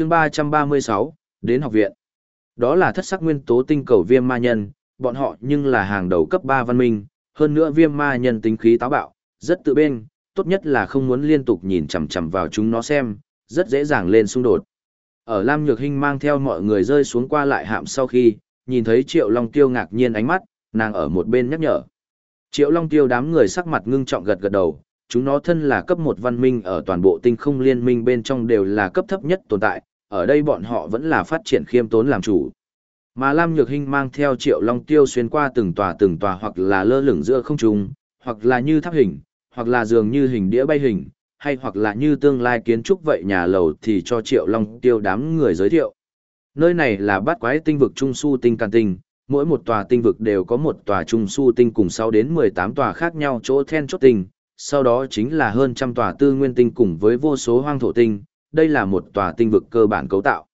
chương 336, đến học viện. Đó là thất sắc nguyên tố tinh cầu viêm ma nhân, bọn họ nhưng là hàng đầu cấp 3 văn minh, hơn nữa viêm ma nhân tính khí táo bạo, rất tự bên, tốt nhất là không muốn liên tục nhìn chằm chằm vào chúng nó xem, rất dễ dàng lên xung đột. Ở Lam Nhược Hinh mang theo mọi người rơi xuống qua lại hạm sau khi, nhìn thấy Triệu Long Tiêu ngạc nhiên ánh mắt, nàng ở một bên nhắc nhở. Triệu Long Tiêu đám người sắc mặt ngưng trọng gật gật đầu, chúng nó thân là cấp một văn minh ở toàn bộ tinh không liên minh bên trong đều là cấp thấp nhất tồn tại, ở đây bọn họ vẫn là phát triển khiêm tốn làm chủ. Mà Lam Nhược Hinh mang theo Triệu Long Tiêu xuyên qua từng tòa từng tòa hoặc là lơ lửng giữa không trung, hoặc là như tháp hình, hoặc là dường như hình đĩa bay hình, hay hoặc là như tương lai kiến trúc vậy nhà lầu thì cho Triệu Long Tiêu đám người giới thiệu. Nơi này là bát quái tinh vực Trung Su Tinh Càn Tinh, mỗi một tòa tinh vực đều có một tòa Trung Su Tinh cùng 6 đến 18 tòa khác nhau chỗ then chốt tinh, sau đó chính là hơn trăm tòa tư nguyên tinh cùng với vô số hoang thổ tinh, đây là một tòa tinh vực cơ bản cấu tạo.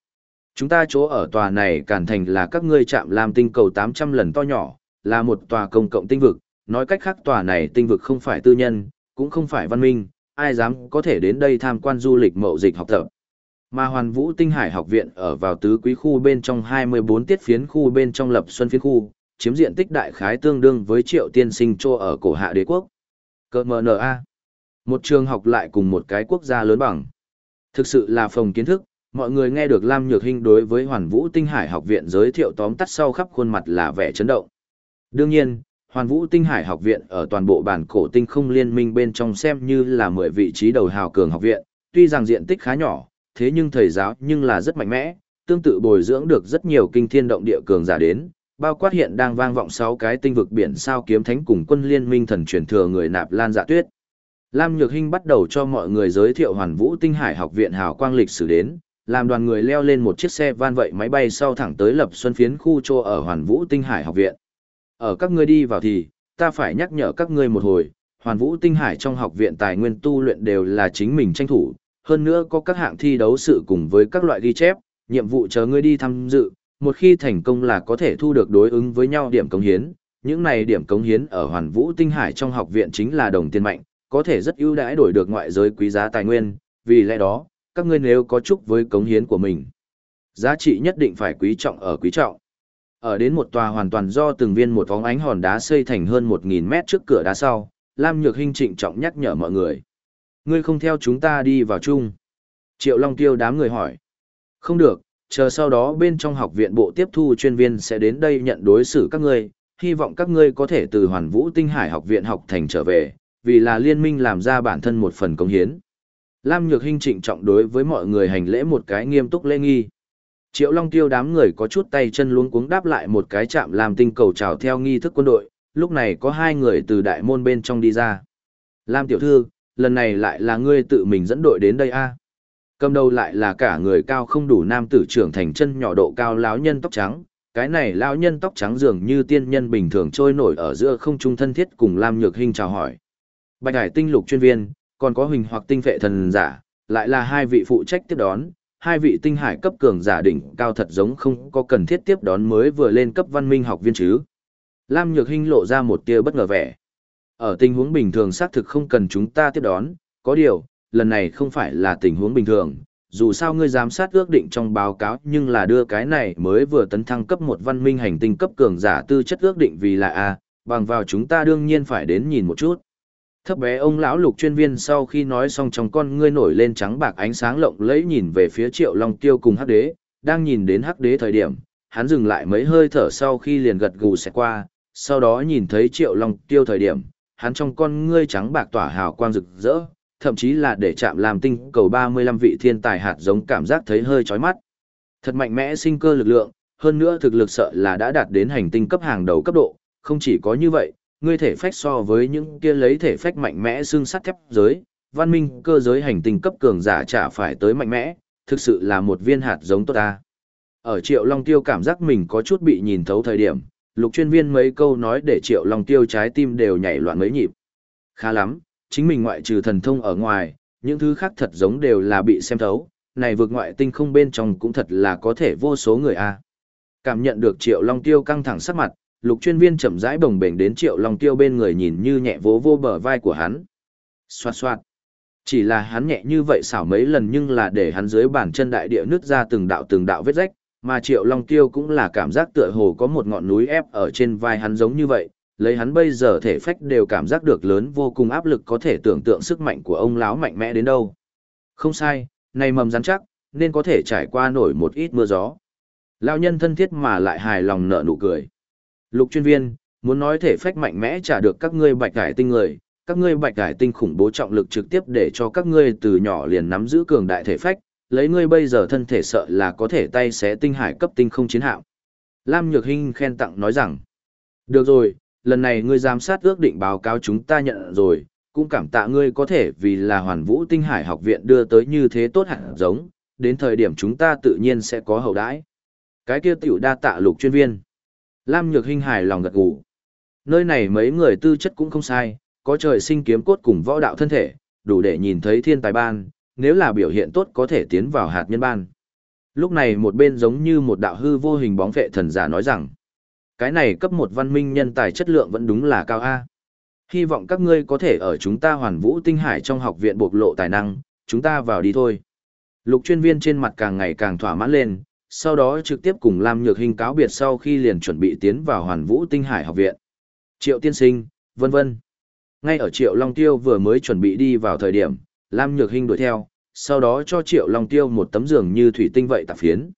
Chúng ta chỗ ở tòa này cản thành là các ngươi chạm làm tinh cầu 800 lần to nhỏ, là một tòa công cộng tinh vực, nói cách khác tòa này tinh vực không phải tư nhân, cũng không phải văn minh, ai dám có thể đến đây tham quan du lịch mậu dịch học tập. Mà Hoàn Vũ Tinh Hải học viện ở vào tứ quý khu bên trong 24 tiết phiến khu bên trong lập xuân phiến khu, chiếm diện tích đại khái tương đương với triệu tiên sinh trô ở cổ hạ đế quốc. Cơ MNA. Một trường học lại cùng một cái quốc gia lớn bằng. Thực sự là phòng kiến thức, mọi người nghe được Lam Nhược Hinh đối với Hoàn Vũ Tinh Hải học viện giới thiệu tóm tắt sau khắp khuôn mặt là vẻ chấn động. Đương nhiên, Hoàn Vũ Tinh Hải học viện ở toàn bộ bản cổ tinh không liên minh bên trong xem như là 10 vị trí đầu hào cường học viện, tuy rằng diện tích khá nhỏ, thế nhưng thầy giáo nhưng là rất mạnh mẽ, tương tự bồi dưỡng được rất nhiều kinh thiên động địa cường giả đến, bao quát hiện đang vang vọng sáu cái tinh vực biển sao kiếm thánh cùng quân liên minh thần truyền thừa người nạp lan dạ tuyết. Lam Nhược Hinh bắt đầu cho mọi người giới thiệu Hoàn Vũ Tinh Hải học viện hào quang lịch sử đến, làm đoàn người leo lên một chiếc xe van vậy máy bay sau thẳng tới lập xuân phiến khu trô ở Hoàn Vũ Tinh Hải học viện. Ở các ngươi đi vào thì, ta phải nhắc nhở các ngươi một hồi, Hoàn Vũ Tinh Hải trong học viện tài nguyên tu luyện đều là chính mình tranh thủ, hơn nữa có các hạng thi đấu sự cùng với các loại ghi chép, nhiệm vụ chờ ngươi đi tham dự, một khi thành công là có thể thu được đối ứng với nhau điểm cống hiến. Những này điểm cống hiến ở Hoàn Vũ Tinh Hải trong học viện chính là đồng tiền mạnh, có thể rất ưu đãi đổi được ngoại giới quý giá tài nguyên, vì lẽ đó, các ngươi nếu có chúc với cống hiến của mình, giá trị nhất định phải quý trọng ở quý trọng. Ở đến một tòa hoàn toàn do từng viên một vóng ánh hòn đá xây thành hơn 1.000 mét trước cửa đá sau, Lam Nhược Hinh trịnh trọng nhắc nhở mọi người. Ngươi không theo chúng ta đi vào chung. Triệu Long Tiêu đám người hỏi. Không được, chờ sau đó bên trong học viện bộ tiếp thu chuyên viên sẽ đến đây nhận đối xử các ngươi, hy vọng các ngươi có thể từ Hoàn Vũ Tinh Hải học viện học thành trở về, vì là liên minh làm ra bản thân một phần công hiến. Lam Nhược Hinh trịnh trọng đối với mọi người hành lễ một cái nghiêm túc lễ nghi. Triệu Long Tiêu đám người có chút tay chân luống cuống đáp lại một cái chạm làm tinh cầu chào theo nghi thức quân đội, lúc này có hai người từ đại môn bên trong đi ra. Lam tiểu thư, lần này lại là ngươi tự mình dẫn đội đến đây a Cầm đầu lại là cả người cao không đủ nam tử trưởng thành chân nhỏ độ cao lão nhân tóc trắng, cái này lão nhân tóc trắng dường như tiên nhân bình thường trôi nổi ở giữa không trung thân thiết cùng Lam Nhược Hinh chào hỏi. Bạch Hải tinh lục chuyên viên, còn có huỳnh hoặc tinh vệ thần giả, lại là hai vị phụ trách tiếp đón, hai vị tinh hải cấp cường giả đỉnh cao thật giống không có cần thiết tiếp đón mới vừa lên cấp văn minh học viên chứ. Lam Nhược Hinh lộ ra một tia bất ngờ vẻ. Ở tình huống bình thường xác thực không cần chúng ta tiếp đón, có điều, lần này không phải là tình huống bình thường, dù sao ngươi giám sát ước định trong báo cáo nhưng là đưa cái này mới vừa tấn thăng cấp một văn minh hành tinh cấp cường giả tư chất ước định vì là A, bằng vào chúng ta đương nhiên phải đến nhìn một chút. Thấp bé ông lão lục chuyên viên sau khi nói xong trong con ngươi nổi lên trắng bạc ánh sáng lộng lẫy nhìn về phía triệu long tiêu cùng hắc đế, đang nhìn đến hắc đế thời điểm, hắn dừng lại mấy hơi thở sau khi liền gật gù sẽ qua, sau đó nhìn thấy triệu long tiêu thời điểm, hắn trong con ngươi trắng bạc tỏa hào quang rực rỡ, thậm chí là để chạm làm tinh cầu 35 vị thiên tài hạt giống cảm giác thấy hơi chói mắt. Thật mạnh mẽ sinh cơ lực lượng, hơn nữa thực lực sợ là đã đạt đến hành tinh cấp hàng đầu cấp độ, không chỉ có như vậy, ngươi thể phách so với những kia lấy thể phách mạnh mẽ xương sắt thép giới, văn minh cơ giới hành tinh cấp cường giả chả phải tới mạnh mẽ, thực sự là một viên hạt giống tốt ta. Ở Triệu Long Tiêu cảm giác mình có chút bị nhìn thấu thời điểm, lục chuyên viên mấy câu nói để Triệu Long Tiêu trái tim đều nhảy loạn mấy nhịp. Khá lắm, chính mình ngoại trừ thần thông ở ngoài, những thứ khác thật giống đều là bị xem thấu, này vượt ngoại tinh không bên trong cũng thật là có thể vô số người a. Cảm nhận được Triệu Long Tiêu căng thẳng sắc mặt, lục chuyên viên chậm rãi bồng bềnh đến Triệu Long Tiêu bên người nhìn như nhẹ vỗ vô bờ vai của hắn. Xoạt xoạt. Chỉ là hắn nhẹ như vậy xảo mấy lần nhưng là để hắn dưới bàn chân đại địa nứt ra từng đạo từng đạo vết rách, mà Triệu Long Tiêu cũng là cảm giác tựa hồ có một ngọn núi ép ở trên vai hắn giống như vậy, lấy hắn bây giờ thể phách đều cảm giác được lớn vô cùng áp lực có thể tưởng tượng sức mạnh của ông lão mạnh mẽ đến đâu. Không sai, này mầm rắn chắc, nên có thể trải qua nổi một ít mưa gió. Lão nhân thân thiết mà lại hài lòng nở nụ cười. Lục chuyên viên, muốn nói thể phách mạnh mẽ trả được các ngươi bạch cải tinh người, các ngươi bạch cải tinh khủng bố trọng lực trực tiếp để cho các ngươi từ nhỏ liền nắm giữ cường đại thể phách, lấy ngươi bây giờ thân thể sợ là có thể tay xé tinh hải cấp tinh không chiến hạm. Lam Nhược Hinh khen tặng nói rằng, được rồi, lần này ngươi giám sát ước định báo cáo chúng ta nhận rồi, cũng cảm tạ ngươi có thể vì là hoàn vũ tinh hải học viện đưa tới như thế tốt hẳn giống, đến thời điểm chúng ta tự nhiên sẽ có hậu đãi. Cái kia tiểu đa tạ lục chuyên viên. Lam Nhược Hinh hài lòng gật gù. Nơi này mấy người tư chất cũng không sai, có trời sinh kiếm cốt cùng võ đạo thân thể, đủ để nhìn thấy thiên tài ban, nếu là biểu hiện tốt có thể tiến vào hạt nhân ban. Lúc này một bên giống như một đạo hư vô hình bóng vệ thần giả nói rằng, cái này cấp một văn minh nhân tài chất lượng vẫn đúng là cao A. Hy vọng các ngươi có thể ở chúng ta hoàn vũ tinh hải trong học viện bộc lộ tài năng, chúng ta vào đi thôi. Lục chuyên viên trên mặt càng ngày càng thỏa mãn lên, sau đó trực tiếp cùng Lam Nhược Hinh cáo biệt sau khi liền chuẩn bị tiến vào hoàn vũ tinh hải học viện. Triệu tiên sinh, vân vân. Ngay ở Triệu Long Tiêu vừa mới chuẩn bị đi vào thời điểm, Lam Nhược Hinh đuổi theo, sau đó cho Triệu Long Tiêu một tấm giường như thủy tinh vậy tạp phiến.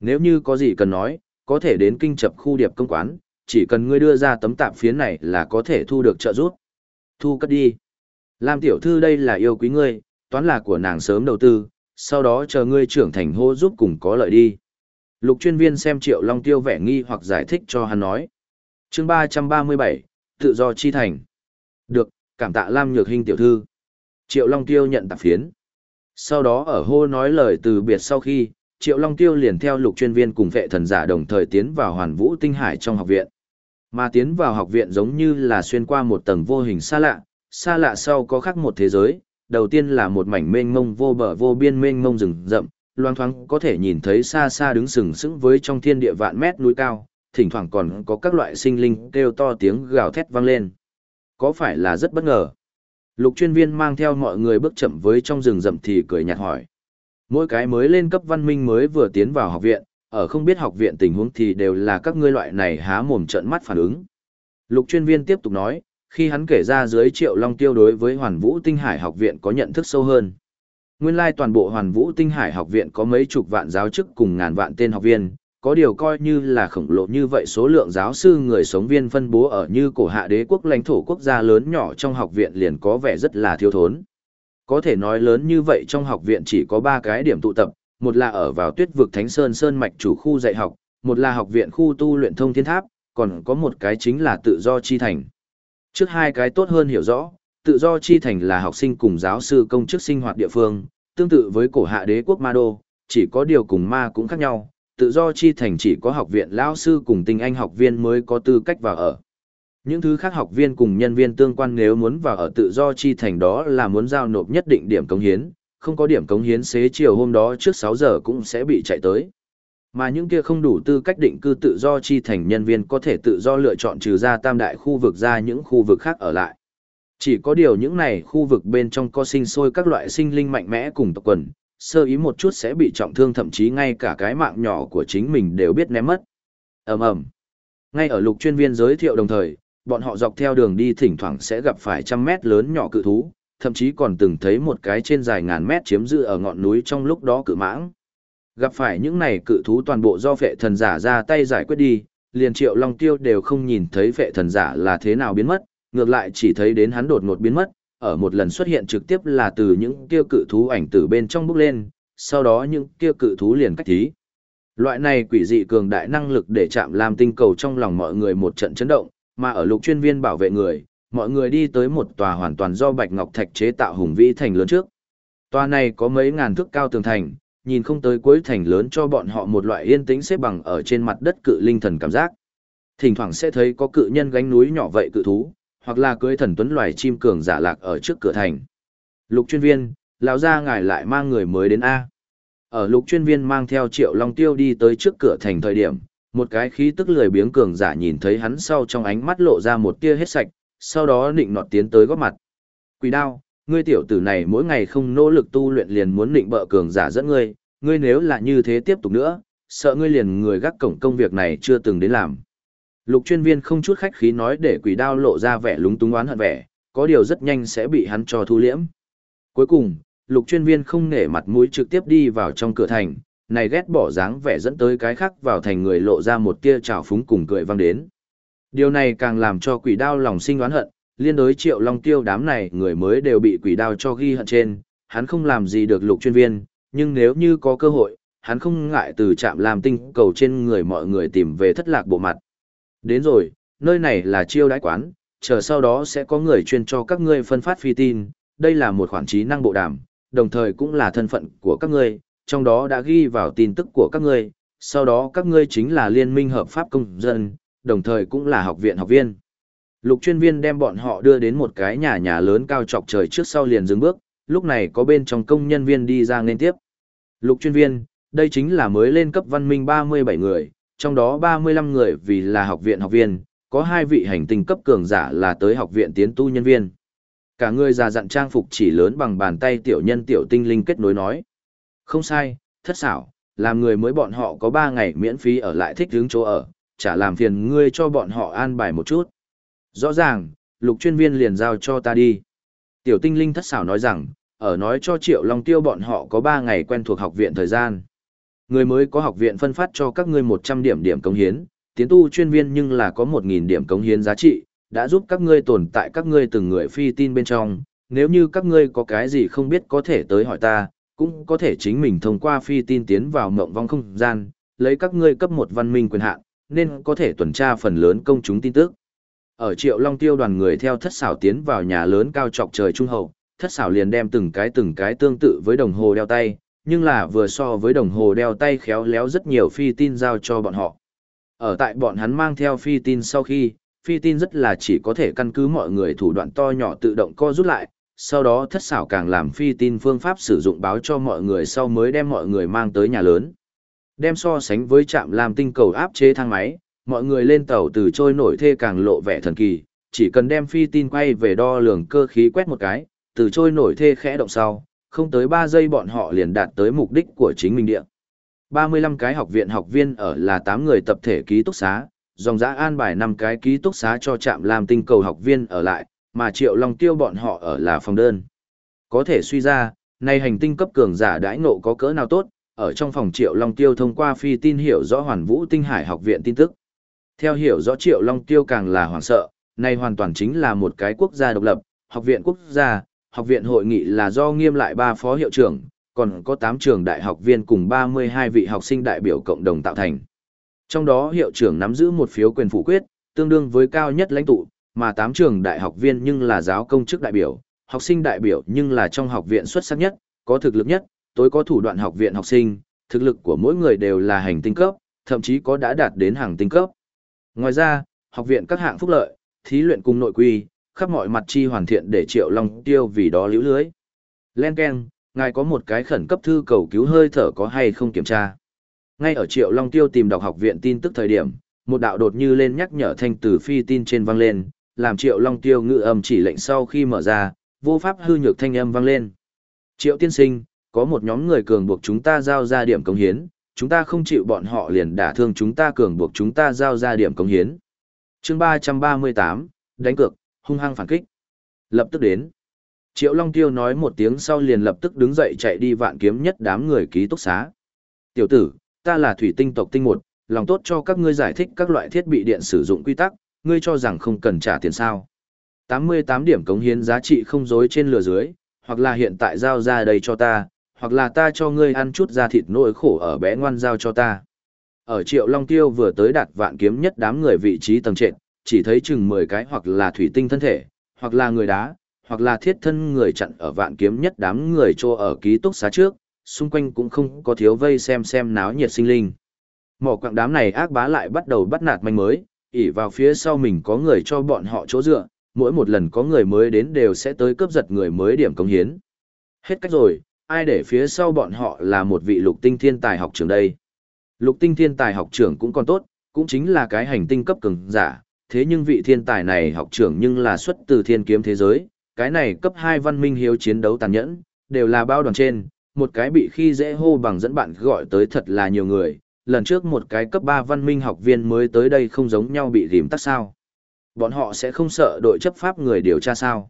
Nếu như có gì cần nói, có thể đến kinh chập khu điệp công quán, chỉ cần ngươi đưa ra tấm tạp phiến này là có thể thu được trợ giúp. Thu cất đi. Lam tiểu thư đây là yêu quý ngươi, toán là của nàng sớm đầu tư, sau đó chờ ngươi trưởng thành hô giúp cùng có lợi đi. Lục chuyên viên xem Triệu Long Tiêu vẻ nghi hoặc giải thích cho hắn nói. chương 337, tự do chi thành. Được, cảm tạ Lam Nhược Hinh tiểu thư. Triệu Long Tiêu nhận tạp phiến. Sau đó ở hô nói lời từ biệt sau khi, Triệu Long Tiêu liền theo lục chuyên viên cùng vệ thần giả đồng thời tiến vào hoàn vũ tinh hải trong học viện. Mà tiến vào học viện giống như là xuyên qua một tầng vô hình xa lạ, xa lạ sau có khác một thế giới, đầu tiên là một mảnh mênh mông vô bờ vô biên mênh mông rừng rậm, loang thoáng có thể nhìn thấy xa xa đứng sừng sững với trong thiên địa vạn mét núi cao, thỉnh thoảng còn có các loại sinh linh kêu to tiếng gào thét vang lên. Có phải là rất bất ngờ? Lục chuyên viên mang theo mọi người bước chậm với trong rừng rậm thì cười nhạt hỏi. Mỗi cái mới lên cấp văn minh mới vừa tiến vào học viện, ở không biết học viện tình huống thì đều là các ngươi loại này há mồm trợn mắt phản ứng. Lục chuyên viên tiếp tục nói, khi hắn kể ra dưới triệu long tiêu đối với hoàn vũ tinh hải học viện có nhận thức sâu hơn. Nguyên lai toàn bộ hoàn vũ tinh hải học viện có mấy chục vạn giáo chức cùng ngàn vạn tên học viên, có điều coi như là khổng lồ như vậy số lượng giáo sư người sống viên phân bố ở như cổ hạ đế quốc lãnh thổ quốc gia lớn nhỏ trong học viện liền có vẻ rất là thiếu thốn. Có thể nói lớn như vậy trong học viện chỉ có ba cái điểm tụ tập, một là ở vào tuyết vực Thánh Sơn Sơn Mạch chủ khu dạy học, một là học viện khu tu luyện thông thiên tháp, còn có một cái chính là tự do chi thành. Trước hai cái tốt hơn hiểu rõ, tự do chi thành là học sinh cùng giáo sư công chức sinh hoạt địa phương, tương tự với cổ hạ đế quốc Ma Đô, chỉ có điều cùng ma cũng khác nhau, tự do chi thành chỉ có học viện lao sư cùng tinh anh học viên mới có tư cách vào ở. Những thứ khác học viên cùng nhân viên tương quan nếu muốn vào ở tự do chi thành đó là muốn giao nộp nhất định điểm cống hiến, không có điểm cống hiến xế chiều hôm đó trước 6 giờ cũng sẽ bị chạy tới. Mà những kia không đủ tư cách định cư tự do chi thành nhân viên có thể tự do lựa chọn trừ ra tam đại khu vực ra những khu vực khác ở lại. Chỉ có điều những này khu vực bên trong có sinh sôi các loại sinh linh mạnh mẽ cùng tộc quần, sơ ý một chút sẽ bị trọng thương thậm chí ngay cả cái mạng nhỏ của chính mình đều biết ném mất. ầm ầm Ngay ở lục chuyên viên giới thiệu đồng thời, bọn họ dọc theo đường đi thỉnh thoảng sẽ gặp phải trăm mét lớn nhỏ cự thú, thậm chí còn từng thấy một cái trên dài ngàn mét chiếm giữ ở ngọn núi trong lúc đó cự mãng. Gặp phải những này cự thú toàn bộ do phệ thần giả ra tay giải quyết đi, liền triệu long tiêu đều không nhìn thấy phệ thần giả là thế nào biến mất, ngược lại chỉ thấy đến hắn đột ngột biến mất, ở một lần xuất hiện trực tiếp là từ những kia cự thú ảnh từ bên trong bước lên, sau đó những kia cự thú liền cách thí. Loại này quỷ dị cường đại năng lực để chạm làm tinh cầu trong lòng mọi người một trận chấn động, mà ở lục chuyên viên bảo vệ người, mọi người đi tới một tòa hoàn toàn do bạch ngọc thạch chế tạo hùng vĩ thành lớn trước. Tòa này có mấy ngàn thước cao tường thành, nhìn không tới cuối thành lớn cho bọn họ một loại yên tĩnh xếp bằng ở trên mặt đất cự linh thần cảm giác. Thỉnh thoảng sẽ thấy có cự nhân gánh núi nhỏ vậy cự thú, hoặc là cưới thần tuấn loài chim cường giả lạc ở trước cửa thành. Lục chuyên viên, lão gia ngài lại mang người mới đến A. Ở lục chuyên viên mang theo triệu long tiêu đi tới trước cửa thành thời điểm, một cái khí tức lười biếng cường giả nhìn thấy hắn sau trong ánh mắt lộ ra một tia hết sạch, sau đó định nọt tiến tới góp mặt. Quỷ đao, ngươi tiểu tử này mỗi ngày không nỗ lực tu luyện liền muốn định bợ cường giả dẫn ngươi, ngươi nếu là như thế tiếp tục nữa, sợ ngươi liền người gác cổng công việc này chưa từng đến làm. Lục chuyên viên không chút khách khí nói để quỷ đao lộ ra vẻ lúng túng oán hận vẻ, có điều rất nhanh sẽ bị hắn cho thu liễm. Cuối cùng, lục chuyên viên không nể mặt mũi trực tiếp đi vào trong cửa thành, này ghét bỏ dáng vẻ dẫn tới cái khác vào thành người lộ ra một tia trào phúng cùng cười vang đến. Điều này càng làm cho quỷ đao lòng sinh oán hận, liên đối triệu long tiêu đám này người mới đều bị quỷ đao cho ghi hận trên, hắn không làm gì được lục chuyên viên, nhưng nếu như có cơ hội, hắn không ngại từ trạm làm tinh cầu trên người mọi người tìm về thất lạc bộ mặt. Đến rồi, nơi này là chiêu đãi quán, chờ sau đó sẽ có người chuyên cho các ngươi phân phát phi tin, đây là một khoản trí năng bộ đàm, đồng thời cũng là thân phận của các ngươi, trong đó đã ghi vào tin tức của các ngươi, sau đó các ngươi chính là liên minh hợp pháp công dân, đồng thời cũng là học viện học viên. Lục chuyên viên đem bọn họ đưa đến một cái nhà nhà lớn cao trọc trời trước sau liền dừng bước, lúc này có bên trong công nhân viên đi ra nên tiếp. Lục chuyên viên, đây chính là mới lên cấp văn minh 37 người, trong đó 35 người vì là học viện học viên, có hai vị hành tinh cấp cường giả là tới học viện tiến tu nhân viên. Cả người già dặn trang phục chỉ lớn bằng bàn tay tiểu nhân tiểu tinh linh kết nối nói. Không sai, thất xảo, làm người mới bọn họ có 3 ngày miễn phí ở lại thích hướng chỗ ở, chả làm phiền ngươi cho bọn họ an bài một chút. Rõ ràng, lục chuyên viên liền giao cho ta đi. Tiểu tinh linh thất xảo nói rằng, ở nói cho Triệu Long Tiêu bọn họ có 3 ngày quen thuộc học viện thời gian. Người mới có học viện phân phát cho các ngươi 100 điểm điểm công hiến, tiến tu chuyên viên nhưng là có 1.000 điểm công hiến giá trị, đã giúp các ngươi tồn tại các ngươi từng người phi tin bên trong. Nếu như các ngươi có cái gì không biết có thể tới hỏi ta, cũng có thể chính mình thông qua phi tin tiến vào mộng vong không gian, lấy các ngươi cấp một văn minh quyền hạn, nên có thể tuần tra phần lớn công chúng tin tức. Ở Triệu Long Tiêu đoàn người theo thất xảo tiến vào nhà lớn cao trọc trời trung hậu, thất xảo liền đem từng cái từng cái tương tự với đồng hồ đeo tay, nhưng là vừa so với đồng hồ đeo tay khéo léo rất nhiều phi tin giao cho bọn họ. Ở tại bọn hắn mang theo phi tin sau khi, phi tin rất là chỉ có thể căn cứ mọi người thủ đoạn to nhỏ tự động co rút lại, sau đó thất xảo càng làm phi tin phương pháp sử dụng báo cho mọi người sau mới đem mọi người mang tới nhà lớn. Đem so sánh với trạm làm tinh cầu áp chế thang máy, mọi người lên tàu từ trôi nổi thê càng lộ vẻ thần kỳ, chỉ cần đem phi tin quay về đo lường cơ khí quét một cái, từ trôi nổi thê khẽ động sau, không tới 3 giây bọn họ liền đạt tới mục đích của chính mình địa. 35 cái học viện học viên ở là 8 người tập thể ký túc xá, dòng dã an bài 5 cái ký túc xá cho trạm làm tinh cầu học viên ở lại, mà triệu long tiêu bọn họ ở là phòng đơn. Có thể suy ra, nay hành tinh cấp cường giả đãi ngộ có cỡ nào tốt, ở trong phòng triệu long tiêu thông qua phi tin hiểu rõ hoàn vũ tinh hải học viện tin tức. Theo hiểu rõ triệu long tiêu càng là hoảng sợ, nay hoàn toàn chính là một cái quốc gia độc lập, học viện quốc gia, học viện hội nghị là do nghiêm lại ba phó hiệu trưởng, còn có 8 trường đại học viên cùng 32 vị học sinh đại biểu cộng đồng tạo thành. Trong đó hiệu trưởng nắm giữ một phiếu quyền phủ quyết, tương đương với cao nhất lãnh tụ, mà 8 trường đại học viên nhưng là giáo công chức đại biểu, học sinh đại biểu nhưng là trong học viện xuất sắc nhất, có thực lực nhất, tối có thủ đoạn học viện học sinh, thực lực của mỗi người đều là hành tinh cấp, thậm chí có đã đạt đến hàng tinh cấp. Ngoài ra, học viện các hạng phúc lợi, thí luyện cùng nội quy, khắp mọi mặt chi hoàn thiện để Triệu Long tiêu vì đó liễu lưới. Len Ken, ngài có một cái khẩn cấp thư cầu cứu hơi thở có hay không kiểm tra. Ngay ở Triệu Long tiêu tìm đọc học viện tin tức thời điểm, một đạo đột như lên nhắc nhở thanh từ phi tin trên vang lên, làm Triệu Long tiêu ngự âm chỉ lệnh sau khi mở ra, vô pháp hư nhược thanh âm vang lên. Triệu tiên sinh, có một nhóm người cường buộc chúng ta giao ra điểm công hiến, chúng ta không chịu bọn họ liền đả thương chúng ta cường buộc chúng ta giao ra điểm công hiến. chương 338, đánh cược, hung hăng phản kích. Lập tức đến. Triệu Long Tiêu nói một tiếng sau liền lập tức đứng dậy chạy đi vạn kiếm nhất đám người ký túc xá. Tiểu tử, ta là thủy tinh tộc tinh một, lòng tốt cho các ngươi giải thích các loại thiết bị điện sử dụng quy tắc, ngươi cho rằng không cần trả tiền sao. 88 điểm cống hiến giá trị không dối trên lừa dưới, hoặc là hiện tại giao ra đây cho ta, hoặc là ta cho ngươi ăn chút da thịt nỗi khổ ở bé ngoan giao cho ta. Ở Triệu Long Tiêu vừa tới đạt vạn kiếm nhất đám người vị trí tầng trệt, chỉ thấy chừng 10 cái hoặc là thủy tinh thân thể, hoặc là người đá, hoặc là thiết thân người chặn ở vạn kiếm nhất đám người trô ở ký túc xá trước, xung quanh cũng không có thiếu vây xem xem náo nhiệt sinh linh. Mỏ quạng đám này ác bá lại bắt đầu bắt nạt manh mới, ỉ vào phía sau mình có người cho bọn họ chỗ dựa, mỗi một lần có người mới đến đều sẽ tới cướp giật người mới điểm công hiến. Hết cách rồi, ai để phía sau bọn họ là một vị lục tinh thiên tài học trưởng đây. Lục tinh thiên tài học trưởng cũng còn tốt, cũng chính là cái hành tinh cấp cường giả, thế nhưng vị thiên tài này học trưởng nhưng là xuất từ thiên kiếm thế giới, cái này cấp 2 văn minh hiếu chiến đấu tàn nhẫn, đều là bao đoàn trên, một cái bị khi dễ hô bằng dẫn bạn gọi tới thật là nhiều người, lần trước một cái cấp 3 văn minh học viên mới tới đây không giống nhau bị rìm tắt sao. Bọn họ sẽ không sợ đội chấp pháp người điều tra sao.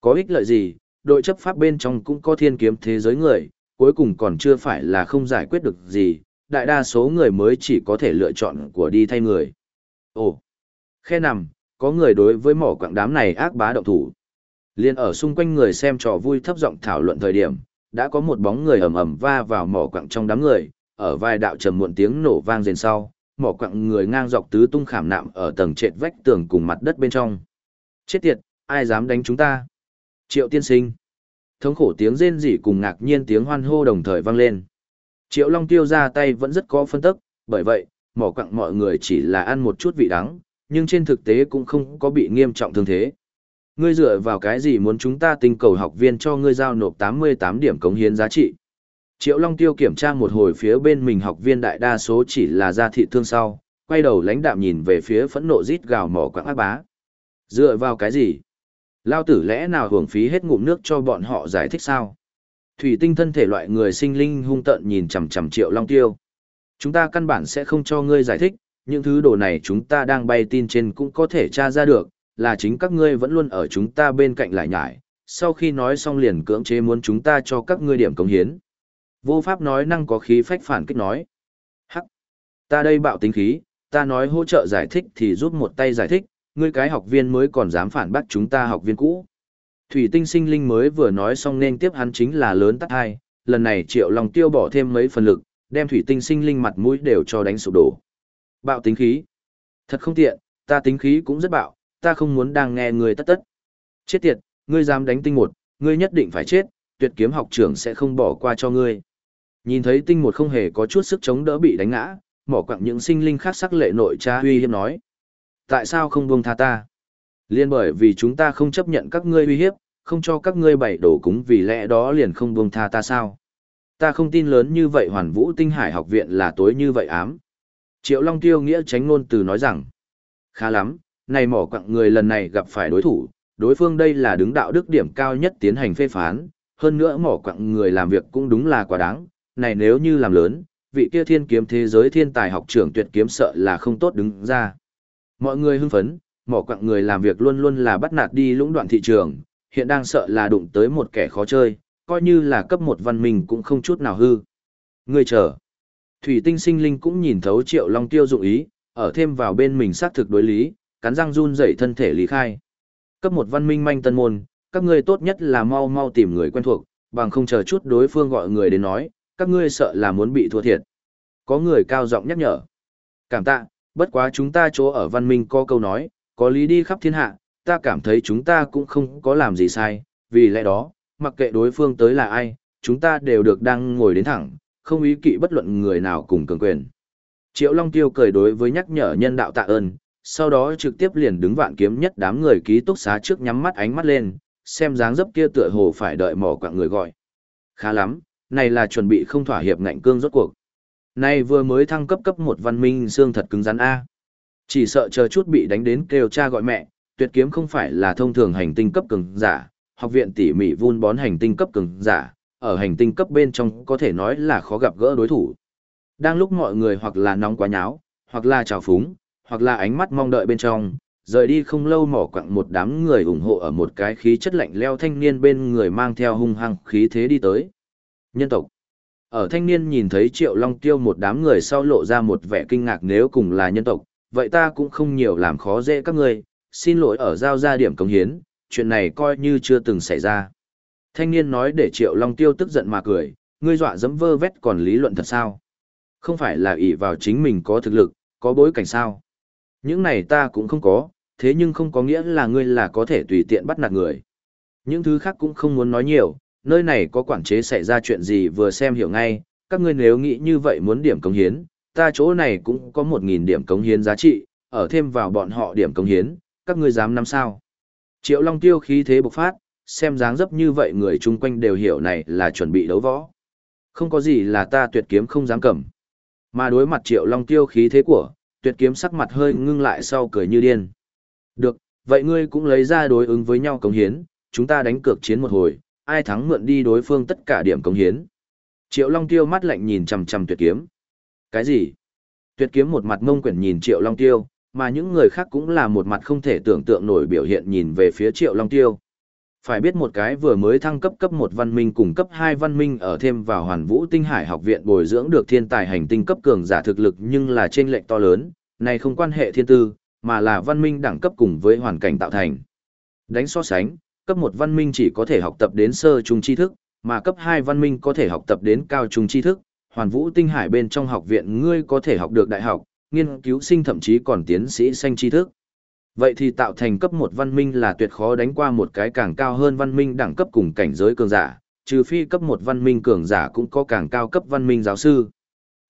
Có ích lợi gì, đội chấp pháp bên trong cũng có thiên kiếm thế giới người, cuối cùng còn chưa phải là không giải quyết được gì, đại đa số người mới chỉ có thể lựa chọn của đi thay người. Ồ, khe nằm, có người đối với mỏ quảng đám này ác bá động thủ. Liên ở xung quanh người xem trò vui thấp giọng thảo luận thời điểm, đã có một bóng người ầm ầm va vào mỏ quặng trong đám người, ở vài đạo trầm muộn tiếng nổ vang rền sau, mỏ quặng người ngang dọc tứ tung khảm nạm ở tầng trệt vách tường cùng mặt đất bên trong. Chết tiệt, ai dám đánh chúng ta? Triệu tiên sinh. Thống khổ tiếng rên rỉ cùng ngạc nhiên tiếng hoan hô đồng thời vang lên. Triệu Long Tiêu ra tay vẫn rất có phân tức, bởi vậy, mỏ quặng mọi người chỉ là ăn một chút vị đắng, nhưng trên thực tế cũng không có bị nghiêm trọng thương thế. Ngươi dựa vào cái gì muốn chúng ta tinh cầu học viên cho ngươi giao nộp 88 điểm cống hiến giá trị? Triệu Long Tiêu kiểm tra một hồi phía bên mình học viên đại đa số chỉ là gia thị thương sau, quay đầu lãnh đạm nhìn về phía phẫn nộ rít gào mỏ quảng ác bá. Dựa vào cái gì? Lao tử lẽ nào hưởng phí hết ngụm nước cho bọn họ giải thích sao? Thủy tinh thân thể loại người sinh linh hung tợn nhìn chằm chằm Triệu Long Tiêu. Chúng ta căn bản sẽ không cho ngươi giải thích, những thứ đồ này chúng ta đang bay tin trên cũng có thể tra ra được, là chính các ngươi vẫn luôn ở chúng ta bên cạnh lại nhải, sau khi nói xong liền cưỡng chế muốn chúng ta cho các ngươi điểm công hiến. Vô pháp nói năng có khí phách phản kích nói. Hắc, ta đây bạo tính khí, ta nói hỗ trợ giải thích thì giúp một tay giải thích, ngươi cái học viên mới còn dám phản bác chúng ta học viên cũ. Thủy tinh sinh linh mới vừa nói xong nên tiếp hắn chính là lớn tắt hai, lần này triệu lòng tiêu bỏ thêm mấy phần lực, đem thủy tinh sinh linh mặt mũi đều cho đánh sụp đổ. Bạo tính khí. Thật không tiện, ta tính khí cũng rất bạo, ta không muốn đang nghe người tất tất. Chết tiệt, ngươi dám đánh tinh một, ngươi nhất định phải chết, tuyệt kiếm học trưởng sẽ không bỏ qua cho ngươi. Nhìn thấy tinh một không hề có chút sức chống đỡ bị đánh ngã, mỏ quặng những sinh linh khác sắc lệ nội cha uy hiếp nói. Tại sao không buông tha ta? Liên bởi vì chúng ta không chấp nhận các ngươi uy hiếp, không cho các ngươi bày đổ cúng vì lẽ đó liền không buông tha ta sao? Ta không tin lớn như vậy hoàn vũ tinh hải học viện là tối như vậy ám. Triệu Long Tiêu nghĩa tránh ngôn từ nói rằng, khá lắm, này mỏ quặng người lần này gặp phải đối thủ, đối phương đây là đứng đạo đức điểm cao nhất tiến hành phê phán, hơn nữa mỏ quặng người làm việc cũng đúng là quá đáng, này nếu như làm lớn, vị kia thiên kiếm thế giới thiên tài học trưởng tuyệt kiếm sợ là không tốt đứng ra. Mọi người hưng phấn, mỏ quặng người làm việc luôn luôn là bắt nạt đi lũng đoạn thị trường, hiện đang sợ là đụng tới một kẻ khó chơi, coi như là cấp một văn minh cũng không chút nào hư. Người chờ. Thủy tinh sinh linh cũng nhìn thấu triệu long tiêu dụng ý, ở thêm vào bên mình xác thực đối lý, cắn răng run dậy thân thể lý khai. Cấp một văn minh manh tân môn, các ngươi tốt nhất là mau mau tìm người quen thuộc, bằng không chờ chút đối phương gọi người đến nói, các ngươi sợ là muốn bị thua thiệt. Có người cao giọng nhắc nhở. Cảm tạ, bất quá chúng ta chỗ ở văn minh có câu nói, có lý đi khắp thiên hạ, ta cảm thấy chúng ta cũng không có làm gì sai, vì lẽ đó, mặc kệ đối phương tới là ai, chúng ta đều được đang ngồi đến thẳng, không ý kỵ bất luận người nào cùng cường quyền. Triệu Long Tiêu cười đối với nhắc nhở nhân đạo tạ ơn, sau đó trực tiếp liền đứng vạn kiếm nhất đám người ký túc xá trước nhắm mắt ánh mắt lên, xem dáng dấp kia tựa hồ phải đợi mỏ quạng người gọi. Khá lắm, này là chuẩn bị không thỏa hiệp ngạnh cương rốt cuộc. Này vừa mới thăng cấp cấp một văn minh xương thật cứng rắn A. Chỉ sợ chờ chút bị đánh đến kêu cha gọi mẹ, tuyệt kiếm không phải là thông thường hành tinh cấp cường giả, học viện tỉ mỉ vun bón hành tinh cấp cường giả, ở hành tinh cấp bên trong có thể nói là khó gặp gỡ đối thủ. Đang lúc mọi người hoặc là nóng quá nháo, hoặc là trào phúng, hoặc là ánh mắt mong đợi bên trong, rời đi không lâu mỏ quặng một đám người ủng hộ ở một cái khí chất lạnh leo thanh niên bên người mang theo hung hăng khí thế đi tới. Nhân tộc. Ở thanh niên nhìn thấy triệu long tiêu một đám người sau lộ ra một vẻ kinh ngạc nếu cùng là nhân tộc, vậy ta cũng không nhiều làm khó dễ các ngươi, xin lỗi ở giao ra điểm công hiến, chuyện này coi như chưa từng xảy ra. Thanh niên nói để triệu long tiêu tức giận mà cười, ngươi dọa dẫm vơ vét còn lý luận thật sao? Không phải là ỷ vào chính mình có thực lực, có bối cảnh sao? Những này ta cũng không có, thế nhưng không có nghĩa là ngươi là có thể tùy tiện bắt nạt người. Những thứ khác cũng không muốn nói nhiều, nơi này có quản chế xảy ra chuyện gì vừa xem hiểu ngay, các ngươi nếu nghĩ như vậy muốn điểm công hiến, ta chỗ này cũng có một nghìn điểm công hiến giá trị, ở thêm vào bọn họ điểm công hiến, các ngươi dám năm sao. Triệu Long Tiêu khí thế bộc phát, xem dáng dấp như vậy người chung quanh đều hiểu này là chuẩn bị đấu võ. Không có gì là ta tuyệt kiếm không dám cầm. Mà đối mặt Triệu Long Tiêu khí thế của, tuyệt kiếm sắc mặt hơi ngưng lại sau cười như điên. Được, vậy ngươi cũng lấy ra đối ứng với nhau cống hiến, chúng ta đánh cược chiến một hồi, ai thắng mượn đi đối phương tất cả điểm cống hiến. Triệu Long Tiêu mắt lạnh nhìn chằm chằm tuyệt kiếm. Cái gì? Tuyệt kiếm một mặt mông quyển nhìn Triệu Long Tiêu, mà những người khác cũng là một mặt không thể tưởng tượng nổi biểu hiện nhìn về phía Triệu Long Tiêu. Phải biết một cái vừa mới thăng cấp cấp một văn minh cùng cấp hai văn minh ở thêm vào hoàn vũ tinh hải học viện bồi dưỡng được thiên tài hành tinh cấp cường giả thực lực nhưng là trên lệnh to lớn, này không quan hệ thiên tư, mà là văn minh đẳng cấp cùng với hoàn cảnh tạo thành. Đánh so sánh, cấp một văn minh chỉ có thể học tập đến sơ trung tri thức, mà cấp hai văn minh có thể học tập đến cao trung tri thức, hoàn vũ tinh hải bên trong học viện ngươi có thể học được đại học, nghiên cứu sinh thậm chí còn tiến sĩ xanh tri thức. Vậy thì tạo thành cấp một văn minh là tuyệt khó đánh qua một cái càng cao hơn văn minh đẳng cấp cùng cảnh giới cường giả, trừ phi cấp một văn minh cường giả cũng có càng cao cấp văn minh giáo sư.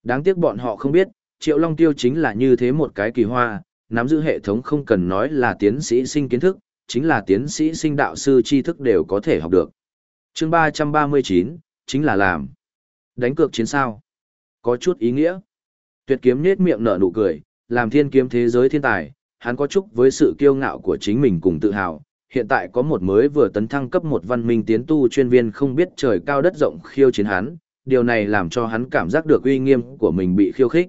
Đáng tiếc bọn họ không biết, Triệu Long Tiêu chính là như thế một cái kỳ hoa, nắm giữ hệ thống không cần nói là tiến sĩ sinh kiến thức, chính là tiến sĩ sinh đạo sư tri thức đều có thể học được. chương 339, chính là làm. Đánh cược chiến sao. Có chút ý nghĩa. Tuyệt kiếm nết miệng nở nụ cười, làm thiên kiếm thế giới thiên tài, hắn có chúc với sự kiêu ngạo của chính mình cùng tự hào. Hiện tại có một mới vừa tấn thăng cấp một văn minh tiến tu chuyên viên không biết trời cao đất rộng khiêu chiến hắn, điều này làm cho hắn cảm giác được uy nghiêm của mình bị khiêu khích.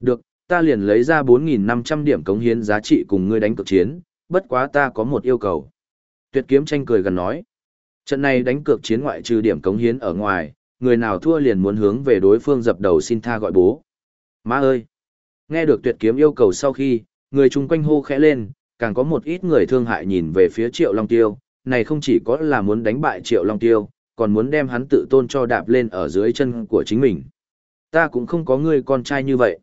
Được, ta liền lấy ra 4.500 điểm cống hiến giá trị cùng ngươi đánh cược chiến, bất quá ta có một yêu cầu. Tuyệt kiếm tranh cười gần nói. Trận này đánh cược chiến ngoại trừ điểm cống hiến ở ngoài, người nào thua liền muốn hướng về đối phương dập đầu xin tha gọi bố. Má ơi! Nghe được tuyệt kiếm yêu cầu sau khi, người chung quanh hô khẽ lên, càng có một ít người thương hại nhìn về phía Triệu Long Tiêu, này không chỉ có là muốn đánh bại Triệu Long Tiêu, còn muốn đem hắn tự tôn cho đạp lên ở dưới chân của chính mình. Ta cũng không có người con trai như vậy.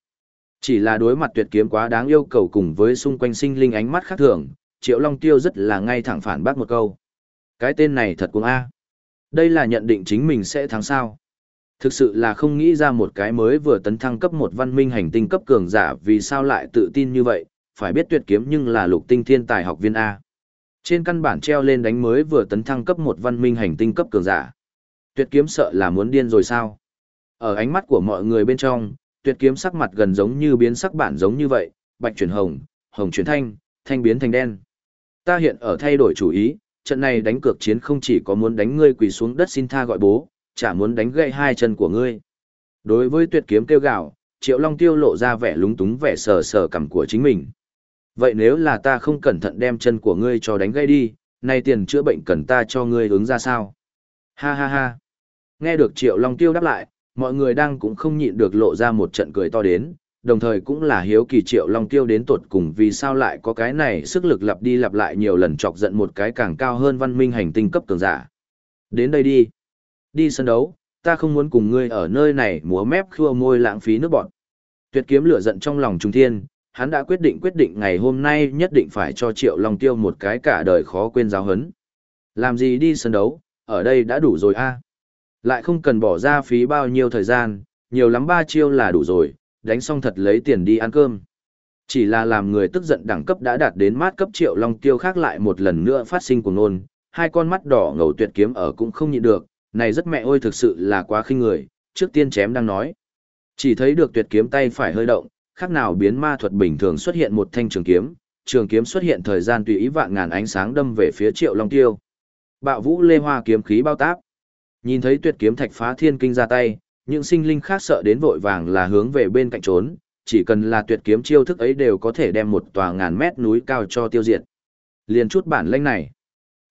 Chỉ là đối mặt tuyệt kiếm quá đáng yêu cầu cùng với xung quanh sinh linh ánh mắt khác thường, Triệu Long Tiêu rất là ngay thẳng phản bác một câu. Cái tên này thật cũng A. Đây là nhận định chính mình sẽ thắng sao. Thực sự là không nghĩ ra một cái mới vừa tấn thăng cấp một văn minh hành tinh cấp cường giả vì sao lại tự tin như vậy, phải biết tuyệt kiếm nhưng là lục tinh thiên tài học viên A. Trên căn bản treo lên đánh mới vừa tấn thăng cấp một văn minh hành tinh cấp cường giả. Tuyệt kiếm sợ là muốn điên rồi sao? Ở ánh mắt của mọi người bên trong, tuyệt kiếm sắc mặt gần giống như biến sắc bản giống như vậy, bạch chuyển hồng, hồng chuyển thanh, thanh biến thành đen. Ta hiện ở thay đổi chủ ý, trận này đánh cược chiến không chỉ có muốn đánh ngươi quỳ xuống đất xin tha gọi bố, chả muốn đánh gãy hai chân của ngươi. Đối với tuyệt kiếm kêu gạo, Triệu Long Tiêu lộ ra vẻ lúng túng vẻ sờ sờ cằm của chính mình. Vậy nếu là ta không cẩn thận đem chân của ngươi cho đánh gãy đi, nay tiền chữa bệnh cần ta cho ngươi ứng ra sao? Ha ha ha. Nghe được Triệu Long Tiêu đáp lại, mọi người đang cũng không nhịn được lộ ra một trận cười to đến, đồng thời cũng là hiếu kỳ triệu long tiêu đến tột cùng vì sao lại có cái này sức lực lặp đi lặp lại nhiều lần chọc giận một cái càng cao hơn văn minh hành tinh cấp cường giả. Đến đây đi. Đi sân đấu, ta không muốn cùng ngươi ở nơi này múa mép khua môi lãng phí nước bọn. Tuyệt kiếm lửa giận trong lòng trung thiên, hắn đã quyết định quyết định ngày hôm nay nhất định phải cho triệu long tiêu một cái cả đời khó quên giáo hấn. Làm gì đi sân đấu, ở đây đã đủ rồi a lại không cần bỏ ra phí bao nhiêu thời gian, nhiều lắm ba chiêu là đủ rồi, đánh xong thật lấy tiền đi ăn cơm. Chỉ là làm người tức giận đẳng cấp đã đạt đến mát cấp triệu long tiêu khác lại một lần nữa phát sinh cuồng nôn, hai con mắt đỏ ngầu tuyệt kiếm ở cũng không nhịn được, này rất mẹ ôi thực sự là quá khinh người, trước tiên chém đang nói. Chỉ thấy được tuyệt kiếm tay phải hơi động, khác nào biến ma thuật bình thường xuất hiện một thanh trường kiếm, trường kiếm xuất hiện thời gian tùy ý vạn ngàn ánh sáng đâm về phía triệu long tiêu. Bạo vũ lê hoa kiếm khí bao táp. Nhìn thấy tuyệt kiếm thạch phá thiên kinh ra tay, những sinh linh khác sợ đến vội vàng là hướng về bên cạnh trốn, chỉ cần là tuyệt kiếm chiêu thức ấy đều có thể đem một tòa ngàn mét núi cao cho tiêu diệt. Liền chút bản lĩnh này,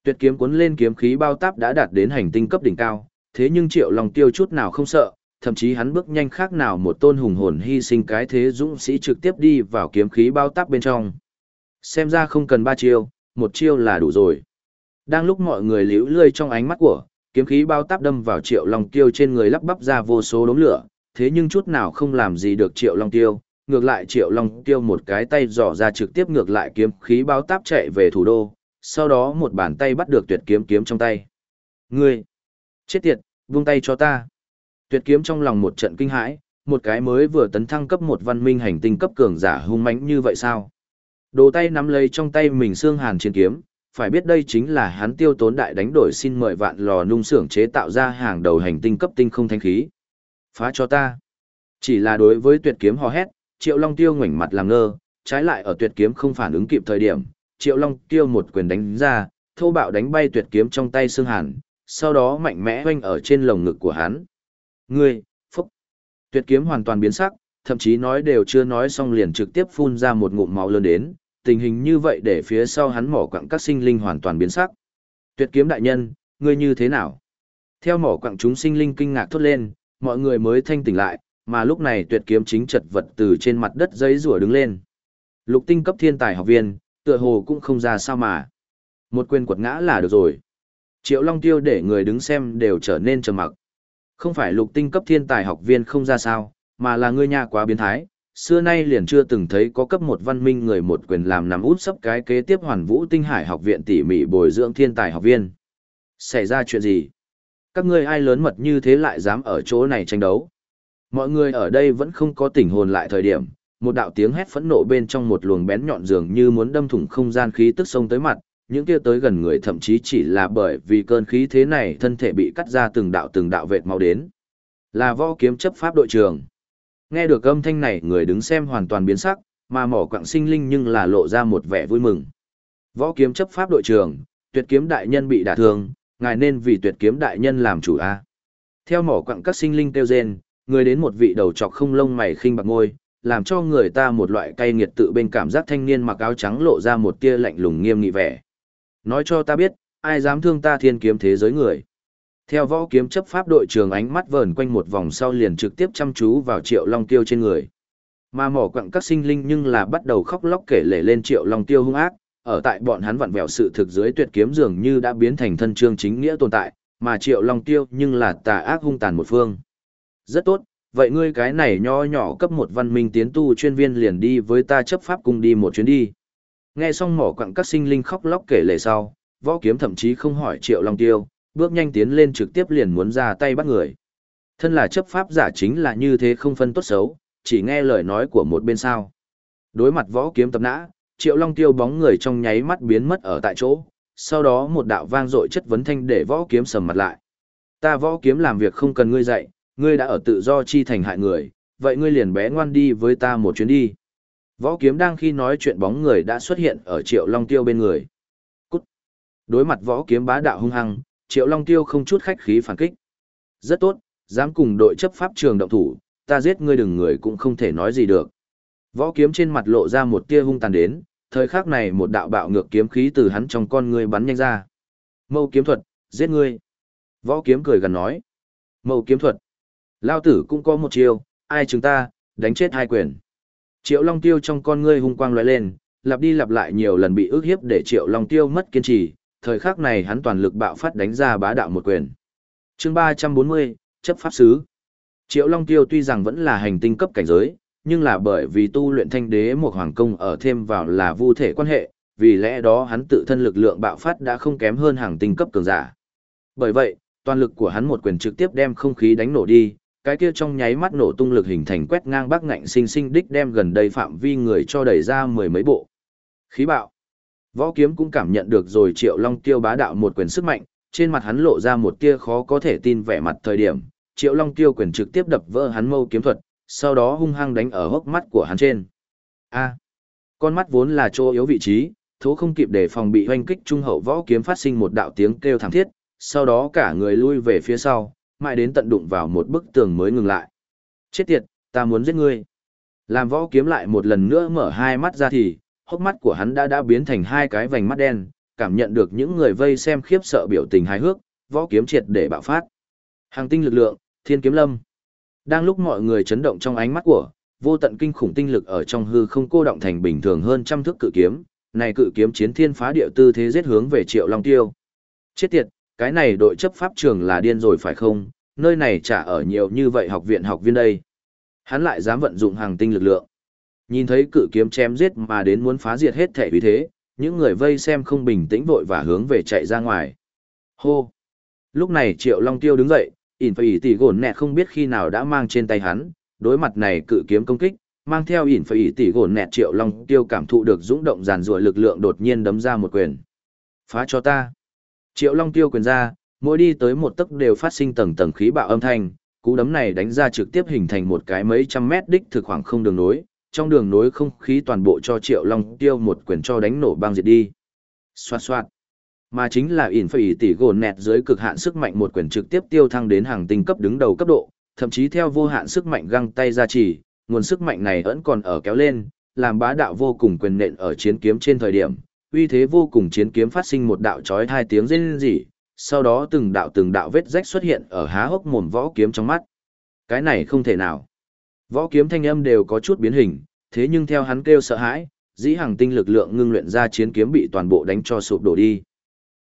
tuyệt kiếm cuốn lên kiếm khí bao táp đã đạt đến hành tinh cấp đỉnh cao, thế nhưng Triệu Long Tiêu chút nào không sợ, thậm chí hắn bước nhanh khác nào một tôn hùng hồn hy sinh cái thế dũng sĩ trực tiếp đi vào kiếm khí bao táp bên trong. Xem ra không cần ba chiêu, một chiêu là đủ rồi. Đang lúc mọi người liễu lươi trong ánh mắt của, kiếm khí bao táp đâm vào triệu long tiêu trên người lắp bắp ra vô số đốm lửa, thế nhưng chút nào không làm gì được triệu long tiêu, ngược lại triệu long tiêu một cái tay dò ra trực tiếp ngược lại kiếm khí bao táp chạy về thủ đô, sau đó một bàn tay bắt được tuyệt kiếm kiếm trong tay. Ngươi! Chết tiệt, buông tay cho ta! Tuyệt kiếm trong lòng một trận kinh hãi, một cái mới vừa tấn thăng cấp một văn minh hành tinh cấp cường giả hung mãnh như vậy sao? Đồ tay nắm lấy trong tay mình xương hàn chiến kiếm, phải biết đây chính là hắn tiêu tốn đại đánh đổi xin mời vạn lò nung xưởng chế tạo ra hàng đầu hành tinh cấp tinh không thanh khí. Phá cho ta. Chỉ là đối với tuyệt kiếm hò hét, Triệu Long Tiêu ngoảnh mặt làm ngơ, trái lại ở tuyệt kiếm không phản ứng kịp thời điểm, Triệu Long Tiêu một quyền đánh ra, thô bạo đánh bay tuyệt kiếm trong tay xương hàn, sau đó mạnh mẽ hoanh ở trên lồng ngực của hắn. Ngươi, phúc! Tuyệt kiếm hoàn toàn biến sắc, thậm chí nói đều chưa nói xong liền trực tiếp phun ra một ngụm máu lớn đến, tình hình như vậy để phía sau hắn mỏ quặng các sinh linh hoàn toàn biến sắc. Tuyệt kiếm đại nhân, ngươi như thế nào? Theo mỏ quặng chúng sinh linh kinh ngạc thốt lên, mọi người mới thanh tỉnh lại, mà lúc này tuyệt kiếm chính chật vật từ trên mặt đất giấy rùa đứng lên. Lục tinh cấp thiên tài học viên, tựa hồ cũng không ra sao mà. Một quyền quật ngã là được rồi. Triệu Long Tiêu để người đứng xem đều trở nên trầm mặc. Không phải lục tinh cấp thiên tài học viên không ra sao, mà là ngươi nhà quá biến thái. Xưa nay liền chưa từng thấy có cấp một văn minh người một quyền làm nằm út sấp cái kế tiếp hoàn vũ tinh hải học viện tỉ mỉ bồi dưỡng thiên tài học viên. Xảy ra chuyện gì? Các ngươi ai lớn mật như thế lại dám ở chỗ này tranh đấu? Mọi người ở đây vẫn không có tỉnh hồn lại thời điểm, một đạo tiếng hét phẫn nộ bên trong một luồng bén nhọn dường như muốn đâm thủng không gian khí tức sông tới mặt, những kia tới gần người thậm chí chỉ là bởi vì cơn khí thế này thân thể bị cắt ra từng đạo từng đạo vệt máu đến. Là võ kiếm chấp pháp đội trưởng. Nghe được âm thanh này người đứng xem hoàn toàn biến sắc, mà mỏ quạng sinh linh nhưng là lộ ra một vẻ vui mừng. Võ kiếm chấp pháp đội trưởng, tuyệt kiếm đại nhân bị đả thương, ngài nên vì tuyệt kiếm đại nhân làm chủ a. Theo mỏ quạng các sinh linh tiêu rên, người đến một vị đầu trọc không lông mày khinh bạc ngôi, làm cho người ta một loại cay nghiệt tự bên cảm giác thanh niên mặc áo trắng lộ ra một tia lạnh lùng nghiêm nghị vẻ. Nói cho ta biết, ai dám thương ta thiên kiếm thế giới người. Theo võ kiếm chấp pháp đội trường ánh mắt vờn quanh một vòng sau liền trực tiếp chăm chú vào triệu long tiêu trên người. Mà mỏ quặng các sinh linh nhưng là bắt đầu khóc lóc kể lể lên triệu long tiêu hung ác, ở tại bọn hắn vặn vẹo sự thực dưới tuyệt kiếm dường như đã biến thành thân chương chính nghĩa tồn tại, mà triệu long tiêu nhưng là tà ác hung tàn một phương. Rất tốt, vậy ngươi cái này nho nhỏ cấp một văn minh tiến tu chuyên viên liền đi với ta chấp pháp cùng đi một chuyến đi. Nghe xong mỏ quặng các sinh linh khóc lóc kể lệ sau, võ kiếm thậm chí không hỏi triệu long tiêu, bước nhanh tiến lên trực tiếp liền muốn ra tay bắt người. Thân là chấp pháp giả chính là như thế không phân tốt xấu, chỉ nghe lời nói của một bên sao. Đối mặt võ kiếm tập nã, triệu long tiêu bóng người trong nháy mắt biến mất ở tại chỗ, sau đó một đạo vang dội chất vấn thanh để võ kiếm sầm mặt lại. Ta võ kiếm làm việc không cần ngươi dạy, ngươi đã ở tự do chi thành hại người, vậy ngươi liền bé ngoan đi với ta một chuyến đi. Võ kiếm đang khi nói chuyện bóng người đã xuất hiện ở triệu long tiêu bên người. Cút! Đối mặt võ kiếm bá đạo hung hăng, triệu long tiêu không chút khách khí phản kích. Rất tốt, dám cùng đội chấp pháp trường động thủ, ta giết ngươi đừng người cũng không thể nói gì được. Võ kiếm trên mặt lộ ra một tia hung tàn đến, thời khắc này một đạo bạo ngược kiếm khí từ hắn trong con ngươi bắn nhanh ra. Mâu kiếm thuật, giết ngươi. Võ kiếm cười gần nói. Mâu kiếm thuật. Lao tử cũng có một chiêu, ai chúng ta, đánh chết hai quyền. Triệu Long Tiêu trong con ngươi hung quang lóe lên, lặp đi lặp lại nhiều lần bị ức hiếp để Triệu Long Tiêu mất kiên trì, thời khắc này hắn toàn lực bạo phát đánh ra bá đạo một quyền. Chương 340, chấp pháp sứ. Triệu Long Tiêu tuy rằng vẫn là hành tinh cấp cảnh giới, nhưng là bởi vì tu luyện thanh đế một hoàng công ở thêm vào là vu thể quan hệ, vì lẽ đó hắn tự thân lực lượng bạo phát đã không kém hơn hàng tinh cấp cường giả. Bởi vậy, toàn lực của hắn một quyền trực tiếp đem không khí đánh nổ đi, cái kia trong nháy mắt nổ tung lực hình thành quét ngang bắc ngạnh sinh sinh đích đem gần đây phạm vi người cho đẩy ra mười mấy bộ. Khí bạo. Võ kiếm cũng cảm nhận được rồi triệu long tiêu bá đạo một quyền sức mạnh, trên mặt hắn lộ ra một tia khó có thể tin vẻ mặt thời điểm, triệu long tiêu quyền trực tiếp đập vỡ hắn mâu kiếm thuật, sau đó hung hăng đánh ở hốc mắt của hắn trên. A. À, con mắt vốn là chỗ yếu vị trí, thố không kịp để phòng bị hoanh kích trung hậu võ kiếm phát sinh một đạo tiếng kêu thảm thiết, sau đó cả người lui về phía sau, mãi đến tận đụng vào một bức tường mới ngừng lại. Chết tiệt, ta muốn giết ngươi. Làm võ kiếm lại một lần nữa mở hai mắt ra thì, hốc mắt của hắn đã đã biến thành hai cái vành mắt đen, cảm nhận được những người vây xem khiếp sợ biểu tình hài hước, võ kiếm triệt để bạo phát. Hàng tinh lực lượng, thiên kiếm lâm. Đang lúc mọi người chấn động trong ánh mắt của, vô tận kinh khủng tinh lực ở trong hư không cô động thành bình thường hơn trăm thước cự kiếm, này cự kiếm chiến thiên phá địa tư thế giết hướng về Triệu Long Tiêu. Chết tiệt, cái này đội chấp pháp trường là điên rồi phải không, nơi này chả ở nhiều như vậy học viện học viên đây. Hắn lại dám vận dụng hàng tinh lực lượng. Nhìn thấy cự kiếm chém giết mà đến muốn phá diệt hết thể vì thế, những người vây xem không bình tĩnh vội và hướng về chạy ra ngoài. Hô! Lúc này Triệu Long Tiêu đứng dậy, ỉn phải ỉ tỷ gồn nẹ không biết khi nào đã mang trên tay hắn, đối mặt này cự kiếm công kích, mang theo ỉn phải ỉ tỷ gồn nẹ Triệu Long Tiêu cảm thụ được dũng động giàn rủa lực lượng đột nhiên đấm ra một quyền. Phá cho ta! Triệu Long tiêu quyền ra, mỗi đi tới một tấc đều phát sinh tầng tầng khí bạo âm thanh, cú đấm này đánh ra trực tiếp hình thành một cái mấy trăm mét đích thực khoảng không đường nối, trong đường nối không khí toàn bộ cho Triệu Long tiêu một quyền cho đánh nổ băng diệt đi. Xoạt xoạt. Mà chính là ỉn phải tỷ gồn nẹt dưới cực hạn sức mạnh một quyền trực tiếp tiêu thăng đến hàng tinh cấp đứng đầu cấp độ, thậm chí theo vô hạn sức mạnh găng tay ra chỉ, nguồn sức mạnh này vẫn còn ở kéo lên, làm bá đạo vô cùng quyền nện ở chiến kiếm trên thời điểm, uy thế vô cùng chiến kiếm phát sinh một đạo chói hai tiếng rên rỉ, sau đó từng đạo từng đạo vết rách xuất hiện ở há hốc mồm võ kiếm trong mắt. Cái này không thể nào. Võ kiếm thanh âm đều có chút biến hình, thế nhưng theo hắn kêu sợ hãi, dĩ hàng tinh lực lượng ngưng luyện ra chiến kiếm bị toàn bộ đánh cho sụp đổ đi.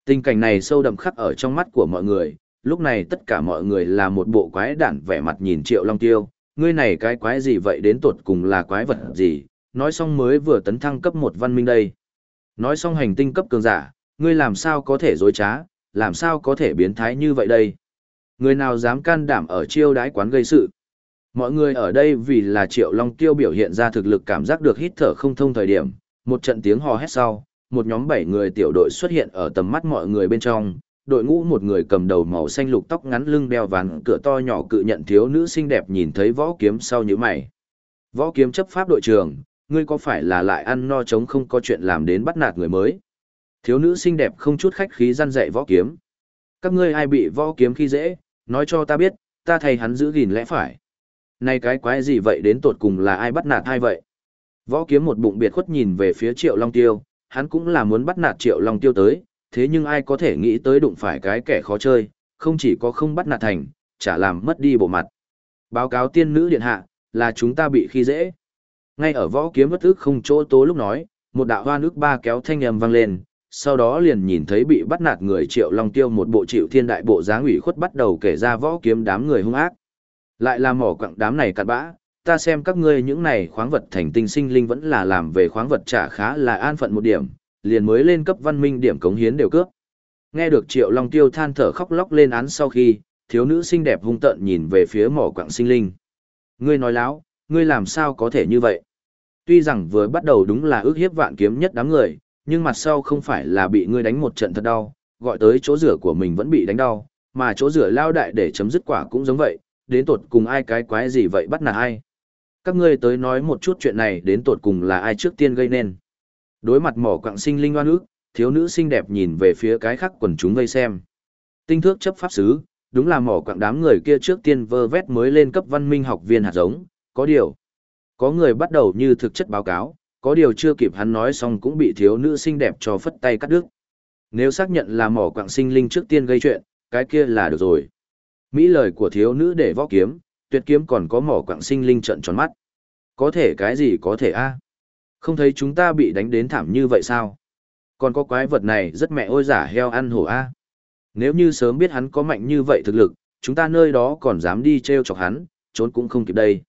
Tình cảnh này sâu đậm khắc ở trong mắt của mọi người, lúc này tất cả mọi người là một bộ quái đản vẻ mặt nhìn Triệu Long Tiêu, ngươi này cái quái gì vậy đến tột cùng là quái vật gì, nói xong mới vừa tấn thăng cấp một văn minh đây. Nói xong hành tinh cấp cường giả, ngươi làm sao có thể dối trá, làm sao có thể biến thái như vậy đây. Người nào dám can đảm ở chiêu đái quán gây sự. Mọi người ở đây vì là Triệu Long Tiêu biểu hiện ra thực lực cảm giác được hít thở không thông thời điểm, một trận tiếng hò hét sau, một nhóm bảy người tiểu đội xuất hiện ở tầm mắt mọi người bên trong, đội ngũ một người cầm đầu màu xanh lục tóc ngắn lưng đeo ván cửa to nhỏ cự nhận thiếu nữ xinh đẹp nhìn thấy võ kiếm sau như mày. Võ kiếm chấp pháp đội trưởng, ngươi có phải là lại ăn no chống không có chuyện làm đến bắt nạt người mới? Thiếu nữ xinh đẹp không chút khách khí răn dạy võ kiếm. Các ngươi ai bị võ kiếm khi dễ, nói cho ta biết, ta thay hắn giữ gìn lẽ phải. Này cái quái gì vậy đến tột cùng là ai bắt nạt ai vậy? Võ kiếm một bụng biệt khuất nhìn về phía triệu long tiêu, hắn cũng là muốn bắt nạt triệu long tiêu tới, thế nhưng ai có thể nghĩ tới đụng phải cái kẻ khó chơi, không chỉ có không bắt nạt thành, chả làm mất đi bộ mặt. Báo cáo tiên nữ điện hạ, là chúng ta bị khi dễ. Ngay ở võ kiếm bất ức không chỗ tố lúc nói, một đạo hoa nước ba kéo thanh âm vang lên, sau đó liền nhìn thấy bị bắt nạt người triệu long tiêu một bộ triệu thiên đại bộ dáng ủy khuất bắt đầu kể ra võ kiếm đám người hung ác. Lại là mỏ quặng đám này cặn bã, ta xem các ngươi những này khoáng vật thành tinh sinh linh vẫn là làm về khoáng vật trả khá là an phận một điểm, liền mới lên cấp văn minh điểm cống hiến đều cướp. Nghe được Triệu Long Tiêu than thở khóc lóc lên án sau khi, thiếu nữ xinh đẹp hung tợn nhìn về phía mỏ quặng sinh linh. Ngươi nói láo, ngươi làm sao có thể như vậy? Tuy rằng vừa bắt đầu đúng là ước hiếp vạn kiếm nhất đám người, nhưng mặt sau không phải là bị ngươi đánh một trận thật đau, gọi tới chỗ rửa của mình vẫn bị đánh đau, mà chỗ rửa lao đại để chấm dứt quả cũng giống vậy, đến tột cùng ai cái quái gì vậy bắt nạt ai. Các ngươi tới nói một chút chuyện này đến tột cùng là ai trước tiên gây nên. Đối mặt mỏ quạng sinh linh oan ức, thiếu nữ xinh đẹp nhìn về phía cái khác quần chúng vây xem. Tinh thước chấp pháp sứ, đúng là mỏ quạng đám người kia trước tiên vơ vét mới lên cấp văn minh học viên hạt giống, có điều. Có người bắt đầu như thực chất báo cáo, có điều chưa kịp hắn nói xong cũng bị thiếu nữ xinh đẹp cho phất tay cắt đứt. Nếu xác nhận là mỏ quạng sinh linh trước tiên gây chuyện, cái kia là được rồi. Mỹ lời của thiếu nữ để võ kiếm, tuyệt kiếm còn có mỏ quạng sinh linh trận tròn mắt. Có thể cái gì có thể a Không thấy chúng ta bị đánh đến thảm như vậy sao? Còn có quái vật này rất mẹ ôi giả heo ăn hổ a Nếu như sớm biết hắn có mạnh như vậy thực lực, chúng ta nơi đó còn dám đi treo chọc hắn, trốn cũng không kịp đây.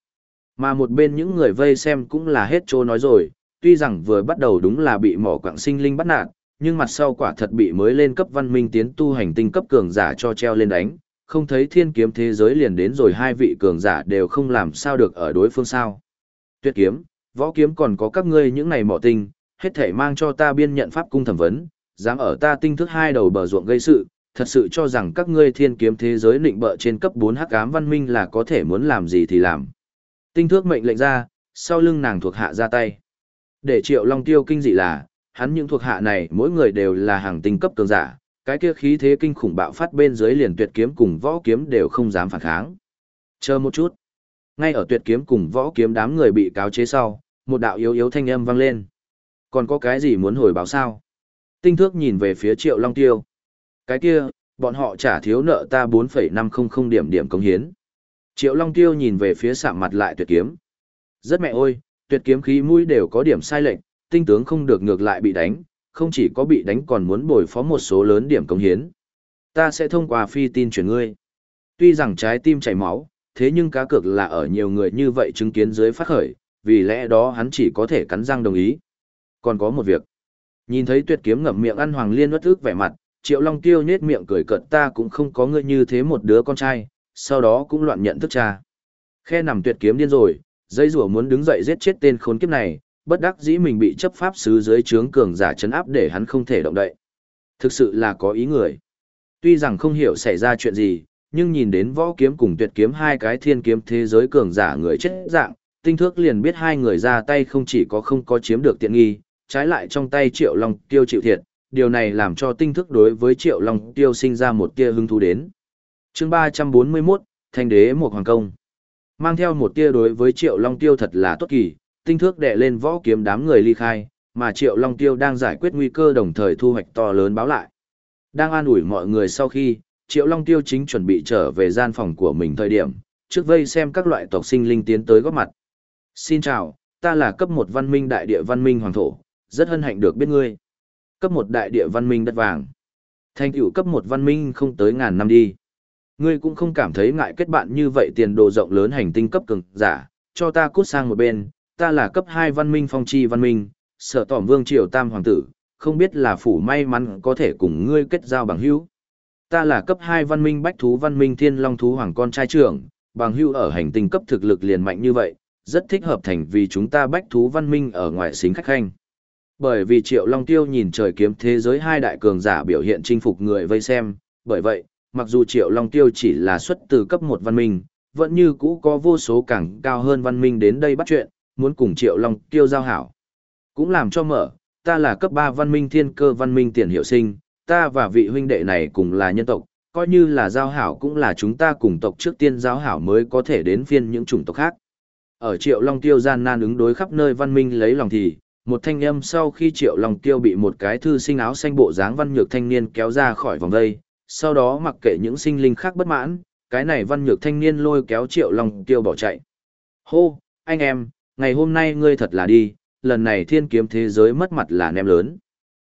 Mà một bên những người vây xem cũng là hết trô nói rồi, tuy rằng vừa bắt đầu đúng là bị mỏ quặng sinh linh bắt nạt, nhưng mặt sau quả thật bị mới lên cấp văn minh tiến tu hành tinh cấp cường giả cho treo lên đánh, không thấy thiên kiếm thế giới liền đến rồi hai vị cường giả đều không làm sao được ở đối phương sao. Tuyệt kiếm, võ kiếm còn có các ngươi những này mỏ tinh, hết thể mang cho ta biên nhận pháp cung thẩm vấn, dám ở ta tinh thức hai đầu bờ ruộng gây sự, thật sự cho rằng các ngươi thiên kiếm thế giới định bợ trên cấp 4 hắc ám văn minh là có thể muốn làm gì thì làm. Tinh thước mệnh lệnh ra, sau lưng nàng thuộc hạ ra tay. Để triệu long tiêu kinh dị là, hắn những thuộc hạ này mỗi người đều là hàng tinh cấp cường giả, cái kia khí thế kinh khủng bạo phát bên dưới liền tuyệt kiếm cùng võ kiếm đều không dám phản kháng. Chờ một chút. Ngay ở tuyệt kiếm cùng võ kiếm đám người bị cáo chế sau, một đạo yếu yếu thanh âm vang lên. Còn có cái gì muốn hồi báo sao? Tinh thước nhìn về phía triệu long tiêu. Cái kia, bọn họ trả thiếu nợ ta 4,500 điểm điểm công hiến. Triệu long tiêu nhìn về phía sạm mặt lại tuyệt kiếm. Rất mẹ ôi, tuyệt kiếm khí mũi đều có điểm sai lệch, tinh tướng không được ngược lại bị đánh, không chỉ có bị đánh còn muốn bồi phó một số lớn điểm công hiến. Ta sẽ thông qua phi tin chuyển ngươi. Tuy rằng trái tim chảy máu, thế nhưng cá cược là ở nhiều người như vậy chứng kiến dưới phát khởi, vì lẽ đó hắn chỉ có thể cắn răng đồng ý. Còn có một việc. Nhìn thấy tuyệt kiếm ngậm miệng ăn hoàng liên nuốt ức vẻ mặt, triệu long tiêu nhết miệng cười cợt ta cũng không có ngươi như thế một đứa con trai, sau đó cũng loạn nhận thức cha. Khe nằm tuyệt kiếm điên rồi, dây rùa muốn đứng dậy giết chết tên khốn kiếp này, bất đắc dĩ mình bị chấp pháp sứ dưới trướng cường giả chấn áp để hắn không thể động đậy. Thực sự là có ý người. Tuy rằng không hiểu xảy ra chuyện gì, nhưng nhìn đến võ kiếm cùng tuyệt kiếm hai cái thiên kiếm thế giới cường giả người chết dạng, tinh thước liền biết hai người ra tay không chỉ có không có chiếm được tiện nghi, trái lại trong tay triệu long tiêu chịu thiệt, điều này làm cho tinh thức đối với Triệu Long Tiêu sinh ra một tia hứng thú đến chương 341, Thanh đế một hoàng công. Mang theo một tia đối với Triệu Long Tiêu thật là tốt kỳ, tinh thước đệ lên võ kiếm đám người ly khai, mà Triệu Long Tiêu đang giải quyết nguy cơ đồng thời thu hoạch to lớn báo lại. Đang an ủi mọi người sau khi, Triệu Long Tiêu chính chuẩn bị trở về gian phòng của mình thời điểm, trước vây xem các loại tộc sinh linh tiến tới góp mặt. Xin chào, ta là cấp một văn minh đại địa văn minh hoàng thổ, rất hân hạnh được biết ngươi. Cấp một đại địa văn minh đất vàng. Thành tựu cấp một văn minh không tới ngàn năm đi. Ngươi cũng không cảm thấy ngại kết bạn như vậy tiền đồ rộng lớn hành tinh cấp cường giả, cho ta cút sang một bên, ta là cấp hai văn minh phong chi văn minh, sở tỏm vương triều tam hoàng tử, không biết là phủ may mắn có thể cùng ngươi kết giao bằng hữu. Ta là cấp hai văn minh bách thú văn minh thiên long thú hoàng con trai trưởng, bằng hữu ở hành tinh cấp thực lực liền mạnh như vậy, rất thích hợp thành vì chúng ta bách thú văn minh ở ngoại xính khách khanh. Bởi vì Triệu Long Tiêu nhìn trời kiếm thế giới hai đại cường giả biểu hiện chinh phục người vây xem, bởi vậy, mặc dù Triệu Long Tiêu chỉ là xuất từ cấp một văn minh, vẫn như cũ có vô số càng cao hơn văn minh đến đây bắt chuyện, muốn cùng Triệu Long Tiêu giao hảo. Cũng làm cho mở, ta là cấp ba văn minh thiên cơ văn minh tiền hiệu sinh, ta và vị huynh đệ này cùng là nhân tộc, coi như là giao hảo cũng là chúng ta cùng tộc trước tiên giao hảo mới có thể đến phiên những chủng tộc khác. Ở Triệu Long Tiêu gian nan ứng đối khắp nơi văn minh lấy lòng thì, một thanh âm sau khi Triệu Long Tiêu bị một cái thư sinh áo xanh bộ dáng văn nhược thanh niên kéo ra khỏi vòng đây, sau đó mặc kệ những sinh linh khác bất mãn, cái này văn nhược thanh niên lôi kéo Triệu Long Tiêu bỏ chạy. Hô, anh em, ngày hôm nay ngươi thật là đi, lần này thiên kiếm thế giới mất mặt là nem lớn.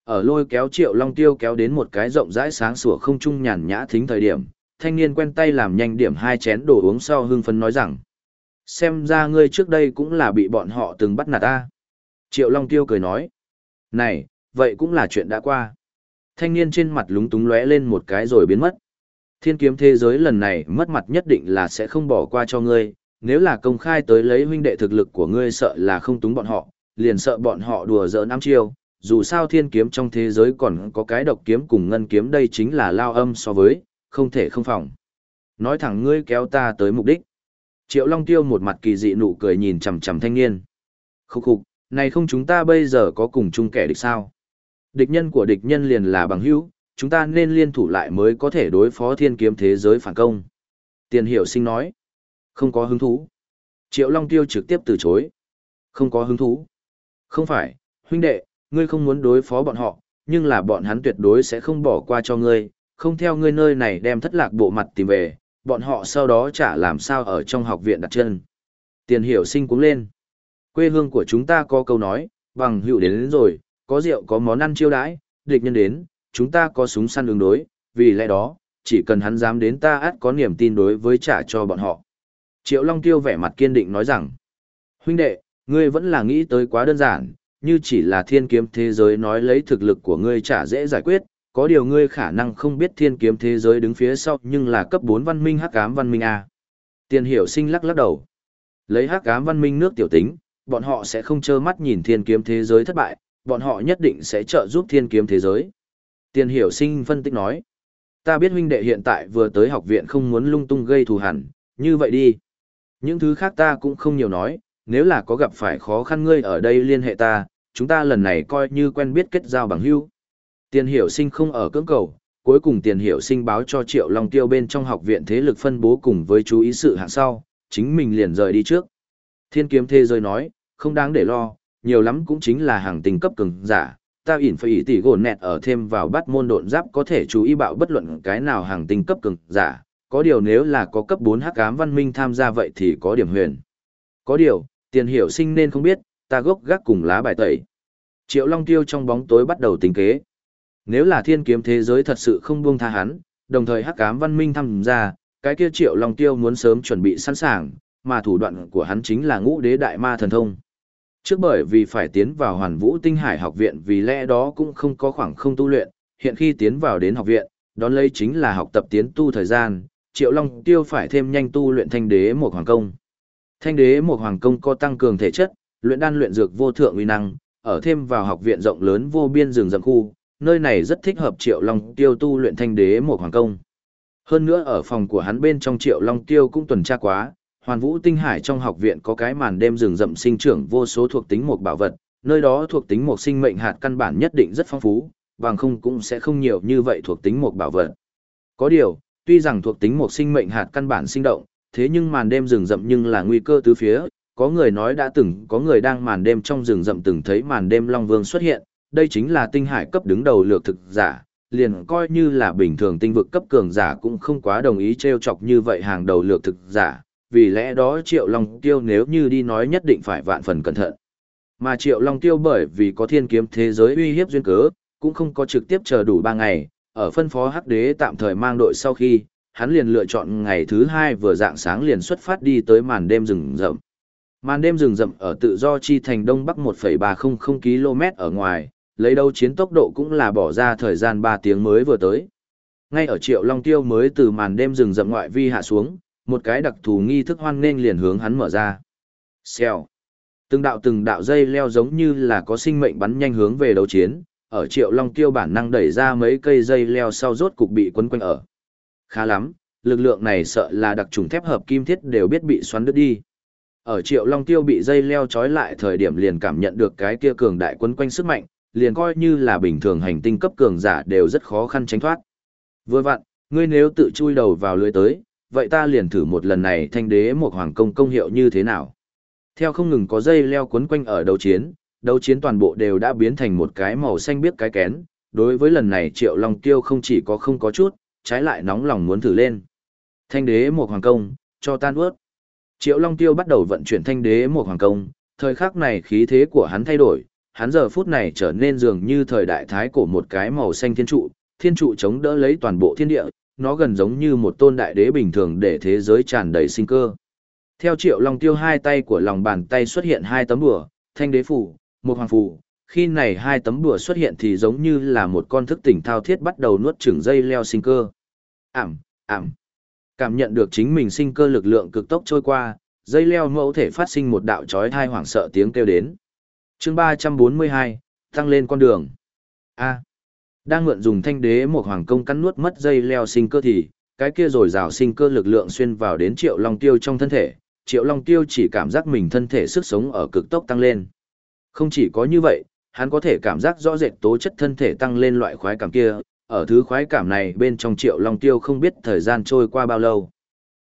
Ở lôi kéo Triệu Long Tiêu kéo đến một cái rộng rãi sáng sủa không trung nhàn nhã thính thời điểm, thanh niên quen tay làm nhanh điểm hai chén đồ uống sau hưng phấn nói rằng, Xem ra ngươi trước đây cũng là bị bọn họ từng bắt nạt ta. Triệu Long Tiêu cười nói. Này, vậy cũng là chuyện đã qua. Thanh niên trên mặt lúng túng lóe lên một cái rồi biến mất. Thiên kiếm thế giới lần này mất mặt nhất định là sẽ không bỏ qua cho ngươi, nếu là công khai tới lấy huynh đệ thực lực của ngươi sợ là không túng bọn họ, liền sợ bọn họ đùa giỡn năm chiêu, dù sao thiên kiếm trong thế giới còn có cái độc kiếm cùng ngân kiếm đây chính là lao âm so với, không thể không phòng. Nói thẳng ngươi kéo ta tới mục đích. Triệu Long Tiêu một mặt kỳ dị nụ cười nhìn chằm chằm thanh niên. Khúc khục, này không chúng ta bây giờ có cùng chung kẻ địch sao? Địch nhân của địch nhân liền là bằng hữu, chúng ta nên liên thủ lại mới có thể đối phó thiên kiếm thế giới phản công. Tiền hiểu sinh nói. Không có hứng thú. Triệu Long Tiêu trực tiếp từ chối. Không có hứng thú. Không phải, huynh đệ, ngươi không muốn đối phó bọn họ, nhưng là bọn hắn tuyệt đối sẽ không bỏ qua cho ngươi, không theo ngươi nơi này đem thất lạc bộ mặt tìm về, bọn họ sau đó chả làm sao ở trong học viện đặt chân. Tiền hiểu sinh cũng lên. Quê hương của chúng ta có câu nói, bằng hữu đến, đến rồi, có rượu có món ăn chiêu đãi, địch nhân đến, chúng ta có súng săn ứng đối, vì lẽ đó, chỉ cần hắn dám đến ta ắt có niềm tin đối với trả cho bọn họ. Triệu Long Tiêu vẻ mặt kiên định nói rằng, huynh đệ, ngươi vẫn là nghĩ tới quá đơn giản, như chỉ là thiên kiếm thế giới nói lấy thực lực của ngươi trả dễ giải quyết, có điều ngươi khả năng không biết thiên kiếm thế giới đứng phía sau nhưng là cấp 4 văn minh hắc ám văn minh A. Tiền hiểu sinh lắc lắc đầu. Lấy hắc ám văn minh nước tiểu tính, bọn họ sẽ không trơ mắt nhìn thiên kiếm thế giới thất bại, bọn họ nhất định sẽ trợ giúp thiên kiếm thế giới. Tiền hiểu sinh phân tích nói. Ta biết huynh đệ hiện tại vừa tới học viện không muốn lung tung gây thù hẳn, như vậy đi. Những thứ khác ta cũng không nhiều nói, nếu là có gặp phải khó khăn ngươi ở đây liên hệ ta, chúng ta lần này coi như quen biết kết giao bằng hữu. Tiền hiểu sinh không ở cưỡng cầu, cuối cùng tiền hiểu sinh báo cho Triệu Long Tiêu bên trong học viện thế lực phân bố cùng với chú ý sự hạng sau, chính mình liền rời đi trước. Thiên kiếm thế giới nói, không đáng để lo, nhiều lắm cũng chính là hàng tình cấp cường giả, ta ỉn phải ý tỷ gồn nẹt ở thêm vào bắt môn độn giáp có thể chú ý bạo bất luận cái nào hàng tinh cấp cường giả, có điều nếu là có cấp 4 hắc ám văn minh tham gia vậy thì có điểm huyền. Có điều, tiền hiểu sinh nên không biết, ta gốc gác cùng lá bài tẩy. Triệu Long Tiêu trong bóng tối bắt đầu tính kế. Nếu là thiên kiếm thế giới thật sự không buông tha hắn, đồng thời hắc ám văn minh tham gia, cái kia triệu long tiêu muốn sớm chuẩn bị sẵn sàng, mà thủ đoạn của hắn chính là ngũ đế đại ma thần thông. Trước bởi vì phải tiến vào hoàn vũ tinh hải học viện vì lẽ đó cũng không có khoảng không tu luyện, hiện khi tiến vào đến học viện, đón lấy chính là học tập tiến tu thời gian, triệu long tiêu phải thêm nhanh tu luyện thanh đế một hoàng công. Thanh đế một hoàng công có tăng cường thể chất, luyện đan luyện dược vô thượng uy năng, ở thêm vào học viện rộng lớn vô biên rừng rậm khu, nơi này rất thích hợp Triệu Long Tiêu tu luyện thanh đế một hoàng công. Hơn nữa ở phòng của hắn bên trong Triệu Long Tiêu cũng tuần tra quá, Hoàn Vũ Tinh Hải trong học viện có cái màn đêm rừng rậm sinh trưởng vô số thuộc tính một bảo vật, nơi đó thuộc tính một sinh mệnh hạt căn bản nhất định rất phong phú, bằng không cũng sẽ không nhiều như vậy thuộc tính một bảo vật. Có điều, tuy rằng thuộc tính một sinh mệnh hạt căn bản sinh động, thế nhưng màn đêm rừng rậm nhưng là nguy cơ tứ phía, có người nói đã từng có người đang màn đêm trong rừng rậm từng thấy màn đêm Long Vương xuất hiện, đây chính là tinh hải cấp đứng đầu lược thực giả, liền coi như là bình thường tinh vực cấp cường giả cũng không quá đồng ý treo chọc như vậy hàng đầu lược thực giả, vì lẽ đó Triệu Long Tiêu nếu như đi nói nhất định phải vạn phần cẩn thận. Mà Triệu Long Tiêu bởi vì có thiên kiếm thế giới uy hiếp duyên cớ, cũng không có trực tiếp chờ đủ 3 ngày, ở phân phó hắc đế tạm thời mang đội sau khi, hắn liền lựa chọn ngày thứ hai vừa dạng sáng liền xuất phát đi tới màn đêm rừng rậm. Màn đêm rừng rậm ở tự do chi thành đông bắc 1,300 km ở ngoài, lấy đâu chiến tốc độ cũng là bỏ ra thời gian 3 tiếng mới vừa tới. Ngay ở Triệu Long Tiêu mới từ màn đêm rừng rậm ngoại vi hạ xuống, một cái đặc thù nghi thức hoan nên liền hướng hắn mở ra. Xèo. Từng đạo từng đạo dây leo giống như là có sinh mệnh bắn nhanh hướng về đấu chiến, ở Triệu Long Tiêu bản năng đẩy ra mấy cây dây leo sau rốt cục bị quấn quanh ở. Khá lắm, lực lượng này sợ là đặc trùng thép hợp kim thiết đều biết bị xoắn đứt đi. Ở Triệu Long Tiêu bị dây leo trói lại thời điểm liền cảm nhận được cái kia cường đại quấn quanh sức mạnh, liền coi như là bình thường hành tinh cấp cường giả đều rất khó khăn tránh thoát. Vừa vặn, ngươi nếu tự chui đầu vào lưới tới, vậy ta liền thử một lần này thanh đế một hoàng công công hiệu như thế nào. Theo không ngừng có dây leo quấn quanh ở đấu chiến, đấu chiến toàn bộ đều đã biến thành một cái màu xanh biếc cái kén. Đối với lần này Triệu Long Tiêu không chỉ có không có chút, trái lại nóng lòng muốn thử lên. Thanh đế một hoàng công, cho tan ướt. Triệu Long Tiêu bắt đầu vận chuyển thanh đế một hoàng công, thời khắc này khí thế của hắn thay đổi, hắn giờ phút này trở nên dường như thời đại thái của một cái màu xanh thiên trụ, thiên trụ chống đỡ lấy toàn bộ thiên địa, nó gần giống như một tôn đại đế bình thường để thế giới tràn đầy sinh cơ. Theo Triệu Long Tiêu hai tay của lòng bàn tay xuất hiện hai tấm bùa, thanh đế phủ, một hoàng phủ, khi này hai tấm bùa xuất hiện thì giống như là một con thức tỉnh thao thiết bắt đầu nuốt chửng dây leo sinh cơ. Ảm, ảm. Cảm nhận được chính mình sinh cơ lực lượng cực tốc trôi qua, dây leo mẫu thể phát sinh một đạo chói thai hoảng sợ tiếng kêu đến. chương 342, tăng lên con đường. A. Đang mượn dùng thanh đế một hoàng công cắn nuốt mất dây leo sinh cơ thì, cái kia rồi rào sinh cơ lực lượng xuyên vào đến triệu long tiêu trong thân thể, triệu long tiêu chỉ cảm giác mình thân thể sức sống ở cực tốc tăng lên. Không chỉ có như vậy, hắn có thể cảm giác rõ rệt tố chất thân thể tăng lên loại khoái cảm kia, ở thứ khoái cảm này bên trong triệu long tiêu không biết thời gian trôi qua bao lâu.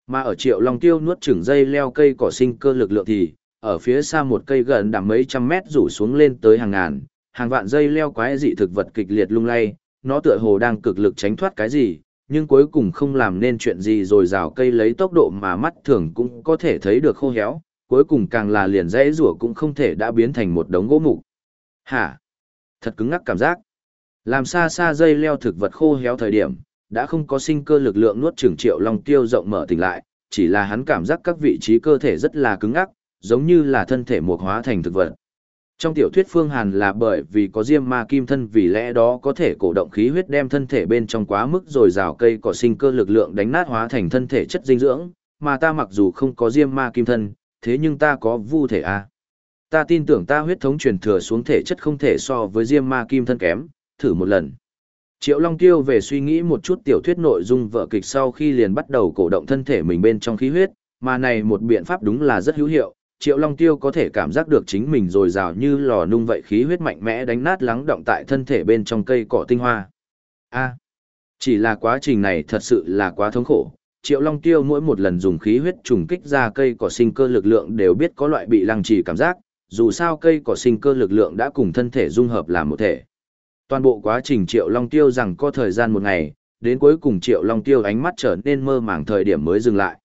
Mà ở triệu long tiêu nuốt chửng dây leo cây cỏ sinh cơ lực lượng thì, ở phía xa một cây gần đằng mấy trăm mét rủ xuống lên tới hàng ngàn, hàng vạn dây leo quái dị thực vật kịch liệt lung lay, nó tựa hồ đang cực lực tránh thoát cái gì, nhưng cuối cùng không làm nên chuyện gì rồi rào cây lấy tốc độ mà mắt thường cũng có thể thấy được khô héo, cuối cùng càng là liền dãy rủa cũng không thể đã biến thành một đống gỗ mục. Hả? Thật cứng ngắc cảm giác. Làm xa xa dây leo thực vật khô héo thời điểm, đã không có sinh cơ lực lượng nuốt chửng triệu long tiêu rộng mở tỉnh lại, chỉ là hắn cảm giác các vị trí cơ thể rất là cứng ngắc, giống như là thân thể mục hóa thành thực vật. Trong tiểu thuyết Phương Hàn là bởi vì có diêm ma kim thân vì lẽ đó có thể cổ động khí huyết đem thân thể bên trong quá mức rồi rào cây cỏ sinh cơ lực lượng đánh nát hóa thành thân thể chất dinh dưỡng, mà ta mặc dù không có diêm ma kim thân, thế nhưng ta có vu thể a. Ta tin tưởng ta huyết thống truyền thừa xuống thể chất không thể so với diêm ma kim thân kém, thử một lần. Triệu Long Tiêu về suy nghĩ một chút tiểu thuyết nội dung vợ kịch sau khi liền bắt đầu cổ động thân thể mình bên trong khí huyết, mà này một biện pháp đúng là rất hữu hiệu, Triệu Long Tiêu có thể cảm giác được chính mình rồi rào như lò nung vậy khí huyết mạnh mẽ đánh nát lắng động tại thân thể bên trong cây cỏ tinh hoa. A, chỉ là quá trình này thật sự là quá thống khổ. Triệu Long Tiêu mỗi một lần dùng khí huyết trùng kích ra cây cỏ sinh cơ lực lượng đều biết có loại bị lăng trì cảm giác, dù sao cây cỏ sinh cơ lực lượng đã cùng thân thể dung hợp làm một thể. Toàn bộ quá trình Triệu Long Tiêu rằng có thời gian một ngày, đến cuối cùng Triệu Long Tiêu ánh mắt trở nên mơ màng thời điểm mới dừng lại.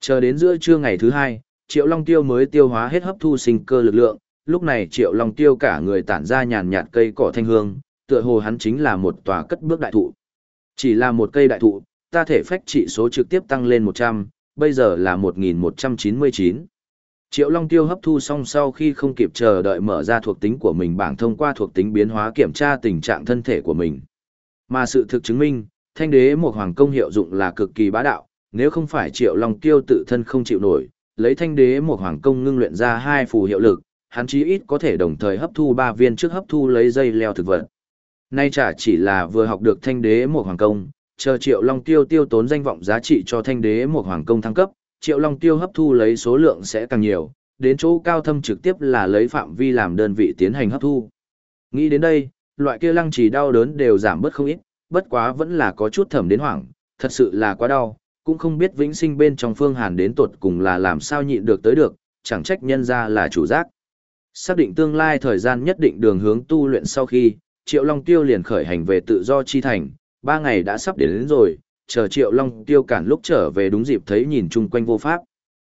Chờ đến giữa trưa ngày thứ hai, Triệu Long Tiêu mới tiêu hóa hết hấp thu sinh cơ lực lượng, lúc này Triệu Long Tiêu cả người tản ra nhàn nhạt cây cỏ thanh hương, tựa hồ hắn chính là một tòa cất bước đại thụ. Chỉ là một cây đại thụ, ta thể phách trị số trực tiếp tăng lên 100, bây giờ là 1199. Triệu Long Tiêu hấp thu xong sau khi không kịp chờ đợi mở ra thuộc tính của mình bảng thông qua thuộc tính biến hóa kiểm tra tình trạng thân thể của mình. Mà sự thực chứng minh, thanh đế một hoàng công hiệu dụng là cực kỳ bá đạo, nếu không phải Triệu Long Tiêu tự thân không chịu nổi, lấy thanh đế một hoàng công ngưng luyện ra hai phù hiệu lực, hắn chí ít có thể đồng thời hấp thu ba viên trước hấp thu lấy dây leo thực vật. Nay chả chỉ là vừa học được thanh đế một hoàng công, chờ triệu long tiêu tiêu tốn danh vọng giá trị cho thanh đế một hoàng công thăng cấp, triệu long tiêu hấp thu lấy số lượng sẽ càng nhiều, đến chỗ cao thâm trực tiếp là lấy phạm vi làm đơn vị tiến hành hấp thu. Nghĩ đến đây, loại kia lăng trì đau đớn đều giảm bớt không ít, bất quá vẫn là có chút thẩm đến hoảng, thật sự là quá đau, cũng không biết vĩnh sinh bên trong phương hàn đến tột cùng là làm sao nhịn được tới được, chẳng trách nhân ra là chủ giác. Xác định tương lai thời gian nhất định đường hướng tu luyện sau khi, Triệu Long Tiêu liền khởi hành về tự do chi thành, ba ngày đã sắp đến, đến rồi, chờ Triệu Long Tiêu cản lúc trở về đúng dịp thấy nhìn chung quanh vô pháp.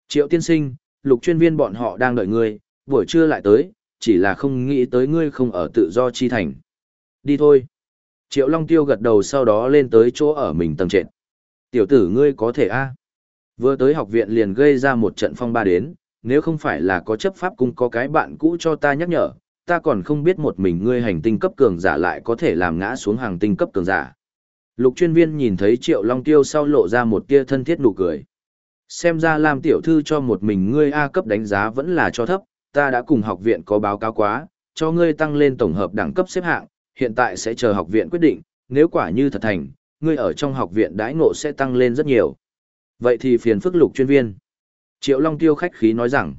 Triệu tiên sinh, lục chuyên viên bọn họ đang đợi ngươi, buổi trưa lại tới, chỉ là không nghĩ tới ngươi không ở tự do chi thành. Đi thôi. Triệu Long Tiêu gật đầu sau đó lên tới chỗ ở mình tầng trệt. Tiểu tử ngươi có thể a Vừa tới học viện liền gây ra một trận phong ba đến, nếu không phải là có chấp pháp cung có cái bạn cũ cho ta nhắc nhở, ta còn không biết một mình ngươi hành tinh cấp cường giả lại có thể làm ngã xuống hàng tinh cấp cường giả. Lục chuyên viên nhìn thấy Triệu Long Tiêu sau lộ ra một tia thân thiết nụ cười. Xem ra làm tiểu thư cho một mình ngươi A cấp đánh giá vẫn là cho thấp, ta đã cùng học viện có báo cáo quá, cho ngươi tăng lên tổng hợp đẳng cấp xếp hạng, hiện tại sẽ chờ học viện quyết định, nếu quả như thật thành, ngươi ở trong học viện đãi ngộ sẽ tăng lên rất nhiều. Vậy thì phiền phức lục chuyên viên. Triệu Long Tiêu khách khí nói rằng,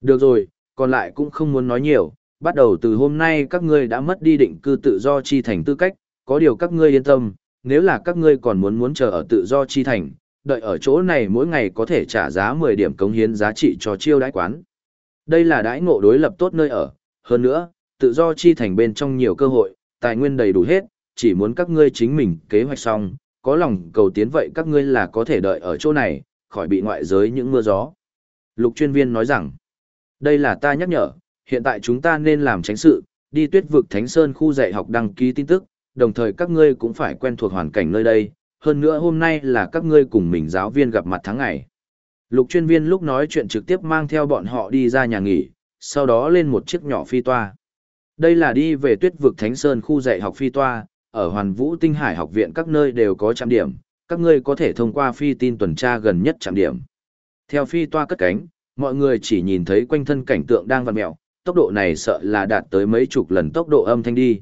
được rồi, còn lại cũng không muốn nói nhiều, bắt đầu từ hôm nay các ngươi đã mất đi định cư tự do chi thành tư cách, có điều các ngươi yên tâm, nếu là các ngươi còn muốn muốn chờ ở tự do chi thành, đợi ở chỗ này mỗi ngày có thể trả giá 10 điểm cống hiến giá trị cho chiêu đãi quán. Đây là đãi ngộ đối lập tốt nơi ở, hơn nữa, tự do chi thành bên trong nhiều cơ hội, tài nguyên đầy đủ hết, chỉ muốn các ngươi chính mình kế hoạch xong, có lòng cầu tiến vậy các ngươi là có thể đợi ở chỗ này, khỏi bị ngoại giới những mưa gió. Lục chuyên viên nói rằng, đây là ta nhắc nhở, hiện tại chúng ta nên làm tránh sự, đi tuyết vực Thánh Sơn khu dạy học đăng ký tin tức, đồng thời các ngươi cũng phải quen thuộc hoàn cảnh nơi đây, hơn nữa hôm nay là các ngươi cùng mình giáo viên gặp mặt tháng ngày. Lục chuyên viên lúc nói chuyện trực tiếp mang theo bọn họ đi ra nhà nghỉ, sau đó lên một chiếc nhỏ phi toa. Đây là đi về tuyết vực Thánh Sơn khu dạy học phi toa, ở Hoàn Vũ Tinh Hải học viện các nơi đều có trạm điểm, các ngươi có thể thông qua phi tin tuần tra gần nhất trạm điểm. Theo phi toa cất cánh, mọi người chỉ nhìn thấy quanh thân cảnh tượng đang vặn mèo tốc độ này sợ là đạt tới mấy chục lần tốc độ âm thanh đi.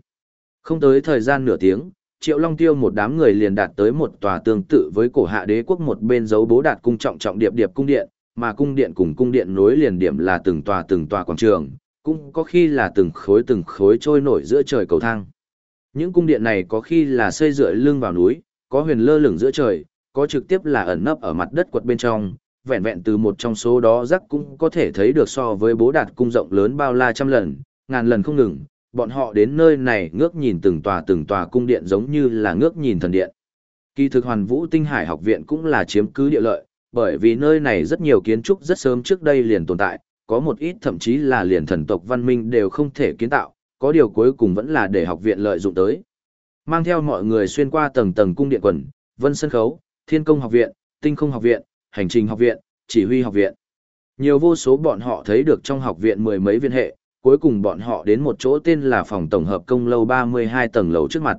Không tới thời gian nửa tiếng, Triệu Long Tiêu một đám người liền đạt tới một tòa tương tự với cổ hạ đế quốc một bên dấu bố đạt cung trọng trọng điệp điệp cung điện, mà cung điện cùng cung điện nối liền điểm là từng tòa từng tòa quảng trường, cũng có khi là từng khối từng khối trôi nổi giữa trời cầu thang. Những cung điện này có khi là xây dựa lưng vào núi, có huyền lơ lửng giữa trời, có trực tiếp là ẩn nấp ở mặt đất quật bên trong, vẹn vẹn từ một trong số đó rắc cũng có thể thấy được so với bố đạt cung rộng lớn bao la trăm lần, ngàn lần không ngừng, bọn họ đến nơi này ngước nhìn từng tòa từng tòa cung điện giống như là ngước nhìn thần điện. Kỳ thực Hoàn Vũ Tinh Hải học viện cũng là chiếm cứ địa lợi, bởi vì nơi này rất nhiều kiến trúc rất sớm trước đây liền tồn tại, có một ít thậm chí là liền thần tộc văn minh đều không thể kiến tạo, có điều cuối cùng vẫn là để học viện lợi dụng tới. Mang theo mọi người xuyên qua tầng tầng cung điện quần, vân sân khấu, thiên công học viện, tinh không học viện, hành trình học viện, chỉ huy học viện. Nhiều vô số bọn họ thấy được trong học viện mười mấy viên hệ, cuối cùng bọn họ đến một chỗ tên là phòng tổng hợp công lâu 32 tầng lầu trước mặt.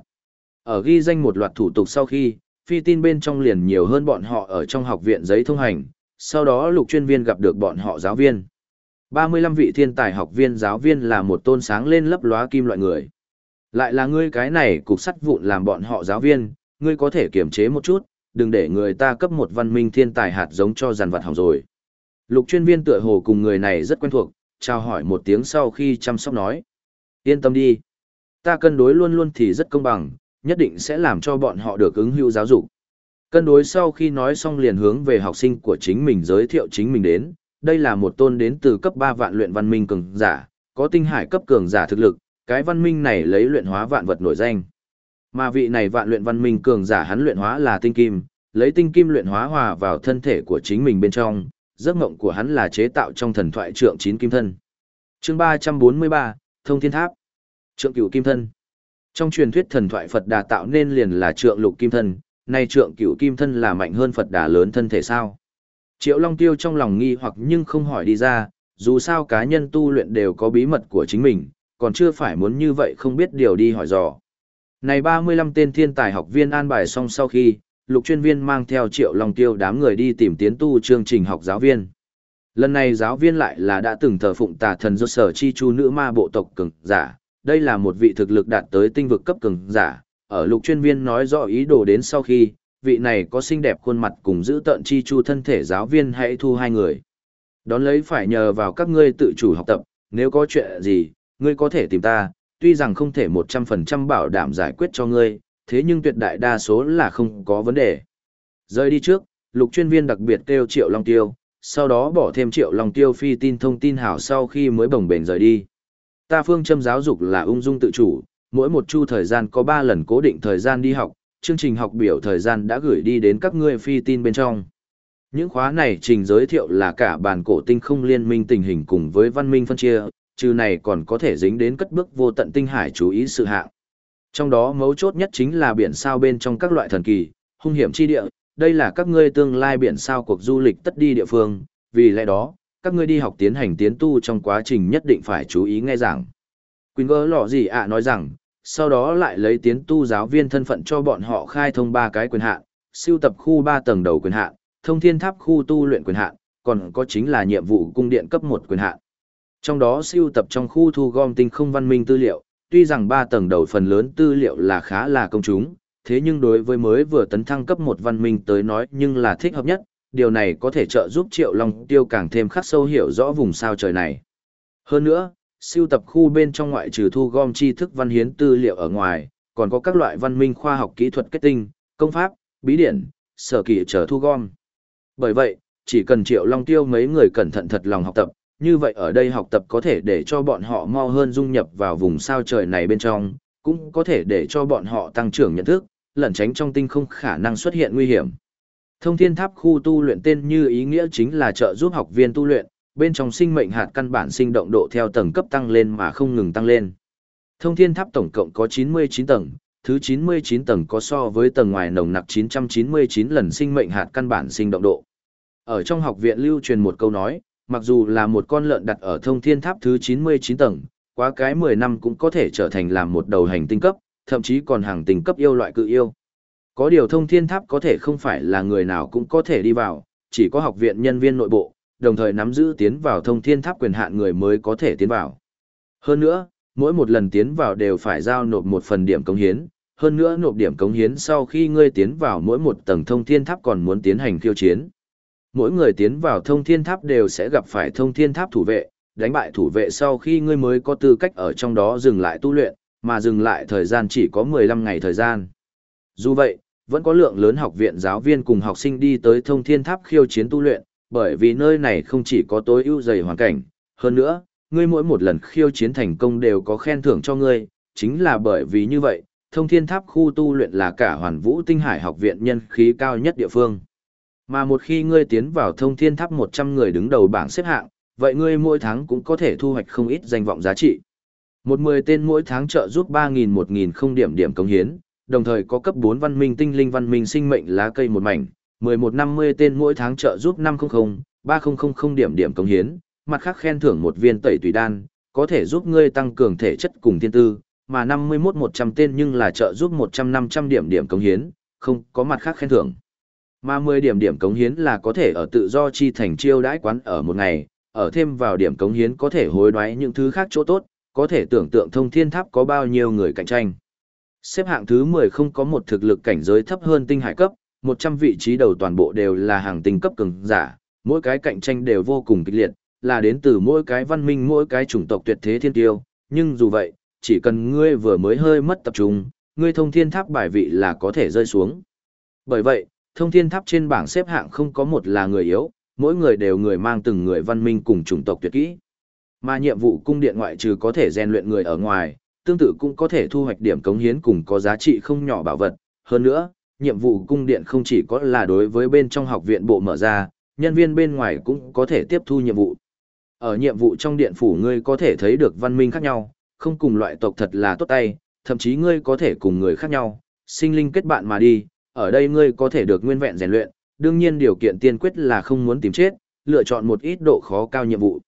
Ở ghi danh một loạt thủ tục sau khi, phi tin bên trong liền nhiều hơn bọn họ ở trong học viện giấy thông hành, sau đó lục chuyên viên gặp được bọn họ giáo viên. 35 vị thiên tài học viên giáo viên là một tôn sáng lên lấp lóa kim loại người. Lại là ngươi cái này cục sắt vụn làm bọn họ giáo viên, ngươi có thể kiềm chế một chút, đừng để người ta cấp một văn minh thiên tài hạt giống cho giàn vật hỏng rồi. Lục chuyên viên tựa hồ cùng người này rất quen thuộc, chào hỏi một tiếng sau khi chăm sóc nói. Yên tâm đi. Ta cân đối luôn luôn thì rất công bằng, nhất định sẽ làm cho bọn họ được ứng hữu giáo dục. Cân đối sau khi nói xong liền hướng về học sinh của chính mình giới thiệu chính mình đến, đây là một tôn đến từ cấp 3 vạn luyện văn minh cường giả, có tinh hải cấp cường giả thực lực, cái văn minh này lấy luyện hóa vạn vật nổi danh. Mà vị này vạn luyện văn minh cường giả hắn luyện hóa là tinh kim, lấy tinh kim luyện hóa hòa vào thân thể của chính mình bên trong, giấc mộng của hắn là chế tạo trong thần thoại trượng chín kim thân. Chương 343, Thông Thiên Tháp. Trượng Cửu Kim Thân. Trong truyền thuyết thần thoại Phật Đà tạo nên liền là trượng lục kim thân, nay trượng Cửu Kim Thân là mạnh hơn Phật Đà lớn thân thể sao? Triệu Long Tiêu trong lòng nghi hoặc nhưng không hỏi đi ra, dù sao cá nhân tu luyện đều có bí mật của chính mình, còn chưa phải muốn như vậy không biết điều đi hỏi dò. Này 35 tên thiên tài học viên an bài xong sau khi, lục chuyên viên mang theo triệu long tiêu đám người đi tìm tiến tu chương trình học giáo viên. Lần này giáo viên lại là đã từng thờ phụng tà thần do sở chi chu nữ ma bộ tộc cường giả, đây là một vị thực lực đạt tới tinh vực cấp cường giả, ở lục chuyên viên nói rõ ý đồ đến sau khi, vị này có xinh đẹp khuôn mặt cùng giữ tận chi chu thân thể giáo viên hãy thu hai người. Đón lấy phải nhờ vào các ngươi tự chủ học tập, nếu có chuyện gì, ngươi có thể tìm ta, tuy rằng không thể 100% bảo đảm giải quyết cho ngươi, thế nhưng tuyệt đại đa số là không có vấn đề. Rời đi trước, lục chuyên viên đặc biệt kêu Triệu Long Tiêu, sau đó bỏ thêm Triệu Long Tiêu phi tin thông tin hảo sau khi mới bồng bềnh rời đi. Ta phương châm giáo dục là ung dung tự chủ, mỗi một chu thời gian có 3 lần cố định thời gian đi học, chương trình học biểu thời gian đã gửi đi đến các ngươi phi tin bên trong. Những khóa này trình giới thiệu là cả bản cổ tinh không liên minh tình hình cùng với văn minh phân chia, trừ này còn có thể dính đến cất bước vô tận tinh hải chú ý sự hạng. Trong đó mấu chốt nhất chính là biển sao bên trong các loại thần kỳ, hung hiểm chi địa, đây là các ngươi tương lai biển sao cuộc du lịch tất đi địa phương, vì lẽ đó, các ngươi đi học tiến hành tiến tu trong quá trình nhất định phải chú ý nghe giảng. Quỳnh gỡ lọ gì ạ nói rằng, sau đó lại lấy tiến tu giáo viên thân phận cho bọn họ khai thông ba cái quyền hạn, siêu tập khu ba tầng đầu quyền hạn, thông thiên tháp khu tu luyện quyền hạn, còn có chính là nhiệm vụ cung điện cấp một quyền hạn. Trong đó siêu tập trong khu thu gom tinh không văn minh tư liệu, tuy rằng ba tầng đầu phần lớn tư liệu là khá là công chúng, thế nhưng đối với mới vừa tấn thăng cấp một văn minh tới nói nhưng là thích hợp nhất, điều này có thể trợ giúp Triệu Long Tiêu càng thêm khắc sâu hiểu rõ vùng sao trời này. Hơn nữa, siêu tập khu bên trong ngoại trừ thu gom tri thức văn hiến tư liệu ở ngoài, còn có các loại văn minh khoa học kỹ thuật kết tinh, công pháp, bí điển, sở kỳ trở thu gom. Bởi vậy, chỉ cần Triệu Long Tiêu mấy người cẩn thận thật lòng học tập, như vậy ở đây học tập có thể để cho bọn họ mau hơn dung nhập vào vùng sao trời này bên trong, cũng có thể để cho bọn họ tăng trưởng nhận thức, lẩn tránh trong tinh không khả năng xuất hiện nguy hiểm. Thông thiên tháp khu tu luyện tên như ý nghĩa chính là trợ giúp học viên tu luyện, bên trong sinh mệnh hạt căn bản sinh động độ theo tầng cấp tăng lên mà không ngừng tăng lên. Thông thiên tháp tổng cộng có 99 tầng, thứ 99 tầng có so với tầng ngoài nồng nặc 999 lần sinh mệnh hạt căn bản sinh động độ. Ở trong học viện lưu truyền một câu nói, mặc dù là một con lợn đặt ở thông thiên tháp thứ 99 tầng, quá cái 10 năm cũng có thể trở thành làm một đầu hành tinh cấp, thậm chí còn hàng tinh cấp yêu loại cự yêu. Có điều thông thiên tháp có thể không phải là người nào cũng có thể đi vào, chỉ có học viện nhân viên nội bộ, đồng thời nắm giữ tiến vào thông thiên tháp quyền hạn người mới có thể tiến vào. Hơn nữa, mỗi một lần tiến vào đều phải giao nộp một phần điểm cống hiến, hơn nữa nộp điểm cống hiến sau khi ngươi tiến vào mỗi một tầng thông thiên tháp còn muốn tiến hành khiêu chiến. Mỗi người tiến vào thông thiên tháp đều sẽ gặp phải thông thiên tháp thủ vệ, đánh bại thủ vệ sau khi ngươi mới có tư cách ở trong đó dừng lại tu luyện, mà dừng lại thời gian chỉ có 15 ngày thời gian. Dù vậy, vẫn có lượng lớn học viện giáo viên cùng học sinh đi tới thông thiên tháp khiêu chiến tu luyện, bởi vì nơi này không chỉ có tối ưu dày hoàn cảnh, hơn nữa, ngươi mỗi một lần khiêu chiến thành công đều có khen thưởng cho ngươi, chính là bởi vì như vậy, thông thiên tháp khu tu luyện là cả hoàn vũ tinh hải học viện nhân khí cao nhất địa phương. Mà một khi ngươi tiến vào thông thiên tháp 100 người đứng đầu bảng xếp hạng, vậy ngươi mỗi tháng cũng có thể thu hoạch không ít danh vọng giá trị. Một mười tên mỗi tháng trợ giúp 3.000-1.000 không điểm điểm công hiến, đồng thời có cấp 4 văn minh tinh linh văn minh sinh mệnh lá cây một mảnh, 11-50 tên mỗi tháng trợ giúp 500-3000 điểm điểm công hiến, mặt khác khen thưởng một viên tẩy tùy đan, có thể giúp ngươi tăng cường thể chất cùng thiên tư, mà 51-100 tên nhưng là trợ giúp 100-500 điểm điểm công hiến, không có mặt khác khen thưởng. Mà 10 điểm điểm cống hiến là có thể ở tự do chi thành chiêu đãi quán ở một ngày, ở thêm vào điểm cống hiến có thể hối đoái những thứ khác chỗ tốt, có thể tưởng tượng thông thiên tháp có bao nhiêu người cạnh tranh. Xếp hạng thứ 10 không có một thực lực cảnh giới thấp hơn tinh hải cấp, 100 vị trí đầu toàn bộ đều là hàng tinh cấp cường giả, mỗi cái cạnh tranh đều vô cùng kịch liệt, là đến từ mỗi cái văn minh mỗi cái chủng tộc tuyệt thế thiên tiêu, nhưng dù vậy, chỉ cần ngươi vừa mới hơi mất tập trung, ngươi thông thiên tháp bài vị là có thể rơi xuống. Bởi vậy, thông thiên tháp trên bảng xếp hạng không có một là người yếu, mỗi người đều người mang từng người văn minh cùng chủng tộc tuyệt kỹ. Mà nhiệm vụ cung điện ngoại trừ có thể rèn luyện người ở ngoài, tương tự cũng có thể thu hoạch điểm cống hiến cùng có giá trị không nhỏ bảo vật. Hơn nữa, nhiệm vụ cung điện không chỉ có là đối với bên trong học viện bộ mở ra, nhân viên bên ngoài cũng có thể tiếp thu nhiệm vụ. Ở nhiệm vụ trong điện phủ ngươi có thể thấy được văn minh khác nhau, không cùng loại tộc thật là tốt tay, thậm chí ngươi có thể cùng người khác nhau, sinh linh kết bạn mà đi, ở đây ngươi có thể được nguyên vẹn rèn luyện, đương nhiên điều kiện tiên quyết là không muốn tìm chết, lựa chọn một ít độ khó cao nhiệm vụ.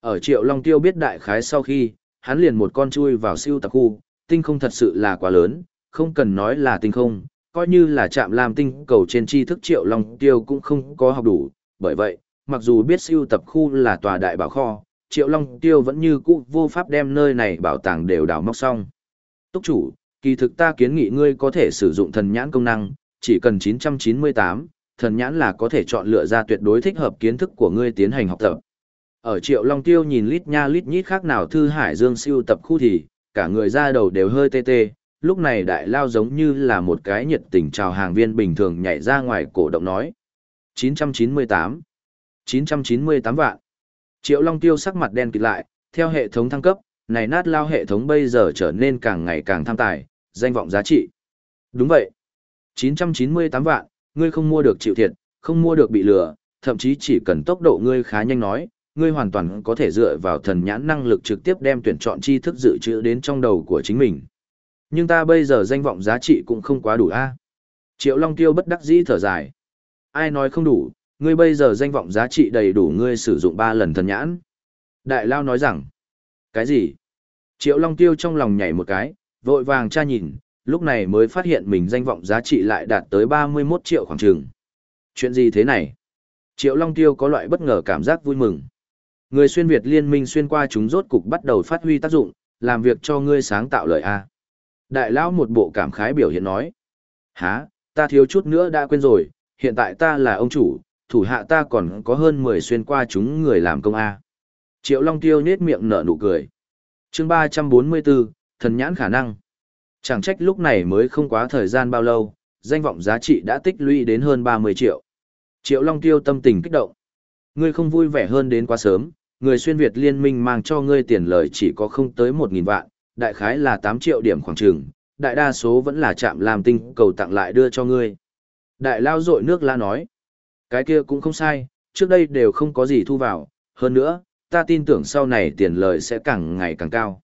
Ở Triệu Long Tiêu biết đại khái sau khi, hắn liền một con chui vào siêu tập khu, tinh không thật sự là quá lớn, không cần nói là tinh không, coi như là chạm làm tinh cầu trên tri thức Triệu Long Tiêu cũng không có học đủ, bởi vậy, mặc dù biết siêu tập khu là tòa đại bảo kho, Triệu Long Tiêu vẫn như cũ vô pháp đem nơi này bảo tàng đều đào móc xong. Túc chủ, kỳ thực ta kiến nghị ngươi có thể sử dụng thần nhãn công năng, chỉ cần 998, thần nhãn là có thể chọn lựa ra tuyệt đối thích hợp kiến thức của ngươi tiến hành học tập. Ở Triệu Long Tiêu nhìn lít nha lít nhít khác nào thư hải dương siêu tập khu thì, cả người ra đầu đều hơi tê tê, lúc này đại lao giống như là một cái nhiệt tình chào hàng viên bình thường nhảy ra ngoài cổ động nói. 998 998 vạn. Triệu Long Tiêu sắc mặt đen kịt lại, theo hệ thống thăng cấp, này nát lao hệ thống bây giờ trở nên càng ngày càng tham tài, danh vọng giá trị. Đúng vậy. 998 vạn, ngươi không mua được chịu thiệt, không mua được bị lừa, thậm chí chỉ cần tốc độ ngươi khá nhanh nói, ngươi hoàn toàn có thể dựa vào thần nhãn năng lực trực tiếp đem tuyển chọn tri thức dự trữ đến trong đầu của chính mình. Nhưng ta bây giờ danh vọng giá trị cũng không quá đủ a. Triệu Long Tiêu bất đắc dĩ thở dài. Ai nói không đủ, ngươi bây giờ danh vọng giá trị đầy đủ ngươi sử dụng ba lần thần nhãn. Đại Lao nói rằng, cái gì? Triệu Long Tiêu trong lòng nhảy một cái, vội vàng tra nhìn, lúc này mới phát hiện mình danh vọng giá trị lại đạt tới 31 triệu khoảng trường. Chuyện gì thế này? Triệu Long Tiêu có loại bất ngờ cảm giác vui mừng. Người xuyên Việt liên minh xuyên qua chúng rốt cục bắt đầu phát huy tác dụng, làm việc cho ngươi sáng tạo lợi A. Đại lão một bộ cảm khái biểu hiện nói. há, ta thiếu chút nữa đã quên rồi, hiện tại ta là ông chủ, thủ hạ ta còn có hơn 10 xuyên qua chúng người làm công A. Triệu Long Tiêu nết miệng nở nụ cười. chương 344, thần nhãn khả năng. Chẳng trách lúc này mới không quá thời gian bao lâu, danh vọng giá trị đã tích lũy đến hơn 30 triệu. Triệu Long Tiêu tâm tình kích động. Ngươi không vui vẻ hơn đến quá sớm, người xuyên Việt liên minh mang cho ngươi tiền lời chỉ có không tới 1.000 vạn, đại khái là 8 triệu điểm khoảng trường, đại đa số vẫn là chạm làm tinh cầu tặng lại đưa cho ngươi. Đại lao dội nước la nói, cái kia cũng không sai, trước đây đều không có gì thu vào, hơn nữa, ta tin tưởng sau này tiền lời sẽ càng ngày càng cao.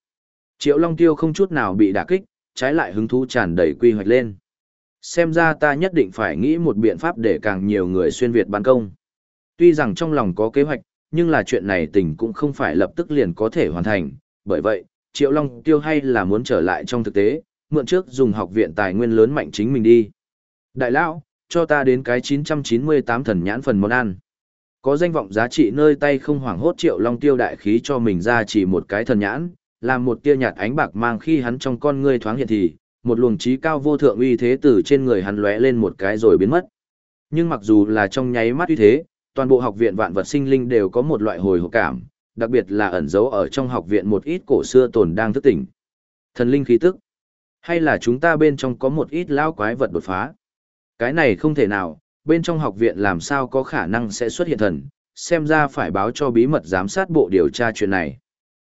Triệu Long Tiêu không chút nào bị đả kích, trái lại hứng thú tràn đầy quy hoạch lên. Xem ra ta nhất định phải nghĩ một biện pháp để càng nhiều người xuyên Việt ban công. Tuy rằng trong lòng có kế hoạch, nhưng là chuyện này tình cũng không phải lập tức liền có thể hoàn thành, bởi vậy, Triệu Long Tiêu hay là muốn trở lại trong thực tế, mượn trước dùng học viện tài nguyên lớn mạnh chính mình đi. Đại lão, cho ta đến cái 998 thần nhãn phần món ăn. Có danh vọng giá trị nơi tay không hoảng hốt Triệu Long Tiêu đại khí cho mình ra chỉ một cái thần nhãn, làm một tia nhạt ánh bạc mang khi hắn trong con ngươi thoáng hiện thì, một luồng trí cao vô thượng uy thế từ trên người hắn lóe lên một cái rồi biến mất. Nhưng mặc dù là trong nháy mắt uy thế, toàn bộ học viện vạn vật sinh linh đều có một loại hồi hộp cảm, đặc biệt là ẩn giấu ở trong học viện một ít cổ xưa tồn đang thức tỉnh. Thần linh khí tức, hay là chúng ta bên trong có một ít lao quái vật đột phá. Cái này không thể nào, bên trong học viện làm sao có khả năng sẽ xuất hiện thần, xem ra phải báo cho bí mật giám sát bộ điều tra chuyện này.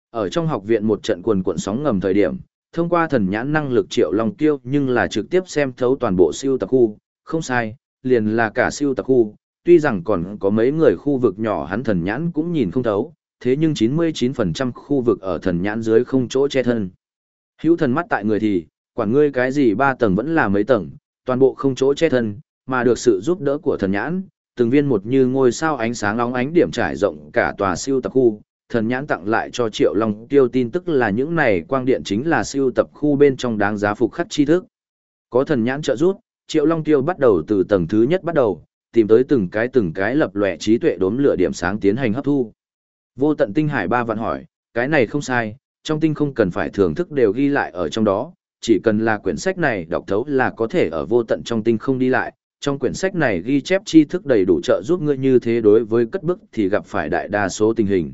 Ở trong học viện một trận quần cuộn sóng ngầm thời điểm, thông qua thần nhãn năng lực triệu long tiêu nhưng là trực tiếp xem thấu toàn bộ siêu tập khu, không sai, liền là cả siêu tập khu, tuy rằng còn có mấy người khu vực nhỏ hắn thần nhãn cũng nhìn không thấu, thế nhưng 99% khu vực ở thần nhãn dưới không chỗ che thân. Hữu thần mắt tại người thì, quản ngươi cái gì ba tầng vẫn là mấy tầng, toàn bộ không chỗ che thân, mà được sự giúp đỡ của thần nhãn, từng viên một như ngôi sao ánh sáng long ánh điểm trải rộng cả tòa siêu tập khu, thần nhãn tặng lại cho Triệu Long Tiêu tin tức là những này quang điện chính là siêu tập khu bên trong đáng giá phục khắc tri thức. Có thần nhãn trợ giúp, Triệu Long Tiêu bắt đầu từ tầng thứ nhất bắt đầu, tìm tới từng cái từng cái lập lòe trí tuệ đốm lửa điểm sáng tiến hành hấp thu. Vô tận tinh hải ba vạn hỏi, cái này không sai, trong tinh không cần phải thưởng thức đều ghi lại ở trong đó, chỉ cần là quyển sách này đọc thấu là có thể ở vô tận trong tinh không đi lại. Trong quyển sách này ghi chép tri thức đầy đủ trợ giúp ngươi như thế đối với cất bức thì gặp phải đại đa số tình hình.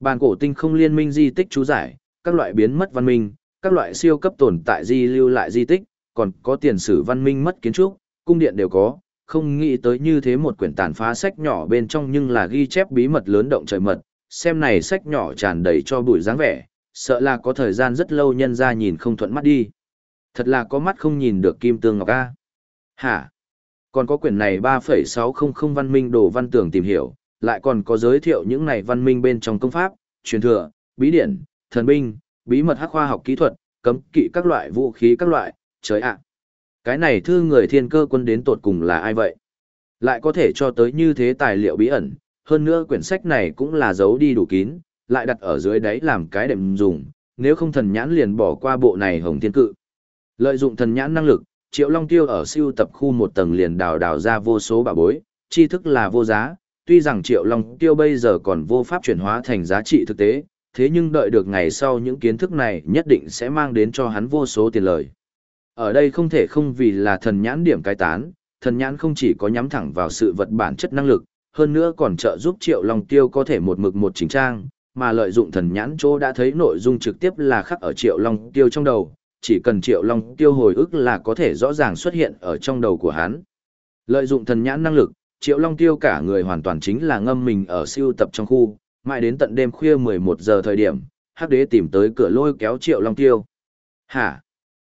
Bàn cổ tinh không liên minh di tích chú giải, các loại biến mất văn minh, các loại siêu cấp tồn tại di lưu lại di tích, còn có tiền sử văn minh mất kiến trúc, cung điện đều có, không nghĩ tới như thế một quyển tàn phá sách nhỏ bên trong nhưng là ghi chép bí mật lớn động trời mật, xem này sách nhỏ tràn đầy cho bụi dáng vẻ, sợ là có thời gian rất lâu nhân ra nhìn không thuận mắt đi. Thật là có mắt không nhìn được kim tương ngọc a. Hả? Còn có quyển này 3,600 văn minh đồ văn tưởng tìm hiểu, lại còn có giới thiệu những này văn minh bên trong công pháp, truyền thừa, bí điển, thần binh, bí mật hắc khoa học kỹ thuật, cấm kỵ các loại vũ khí các loại, trời ạ. Cái này thư người thiên cơ quân đến tột cùng là ai vậy? Lại có thể cho tới như thế tài liệu bí ẩn, hơn nữa quyển sách này cũng là giấu đi đủ kín, lại đặt ở dưới đáy làm cái đệm dùng, nếu không thần nhãn liền bỏ qua bộ này hồng thiên cự. Lợi dụng thần nhãn năng lực, Triệu Long Tiêu ở siêu tập khu một tầng liền đào đào ra vô số bảo bối, tri thức là vô giá, tuy rằng Triệu Long Tiêu bây giờ còn vô pháp chuyển hóa thành giá trị thực tế, thế nhưng đợi được ngày sau những kiến thức này nhất định sẽ mang đến cho hắn vô số tiền lời. Ở đây không thể không vì là thần nhãn điểm cái tán, thần nhãn không chỉ có nhắm thẳng vào sự vật bản chất năng lực, hơn nữa còn trợ giúp Triệu Long Tiêu có thể một mực một chỉnh trang, mà lợi dụng thần nhãn chỗ đã thấy nội dung trực tiếp là khắc ở Triệu Long Tiêu trong đầu, chỉ cần Triệu Long Tiêu hồi ức là có thể rõ ràng xuất hiện ở trong đầu của hắn. Lợi dụng thần nhãn năng lực, Triệu Long Tiêu cả người hoàn toàn chính là ngâm mình ở siêu tập trong khu, mãi đến tận đêm khuya 11 giờ thời điểm, Hắc Đế tìm tới cửa lôi kéo Triệu Long Tiêu. Hả?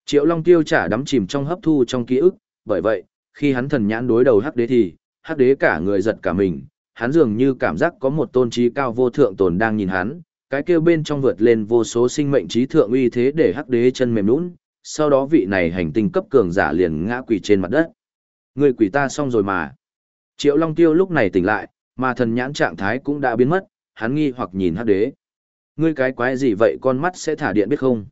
Triệu Long Tiêu trả đắm chìm trong hấp thu trong ký ức, bởi vậy, khi hắn thần nhãn đối đầu Hắc Đế thì, Hắc Đế cả người giật cả mình, hắn dường như cảm giác có một tôn trí cao vô thượng tồn đang nhìn hắn, cái kêu bên trong vượt lên vô số sinh mệnh trí thượng uy thế để Hắc Đế chân mềm nhũn, sau đó vị này hành tinh cấp cường giả liền ngã quỳ trên mặt đất. Người quỷ ta xong rồi mà. Triệu Long Tiêu lúc này tỉnh lại, mà thần nhãn trạng thái cũng đã biến mất, hắn nghi hoặc nhìn hắc đế. Ngươi cái quái gì vậy con mắt sẽ thả điện biết không?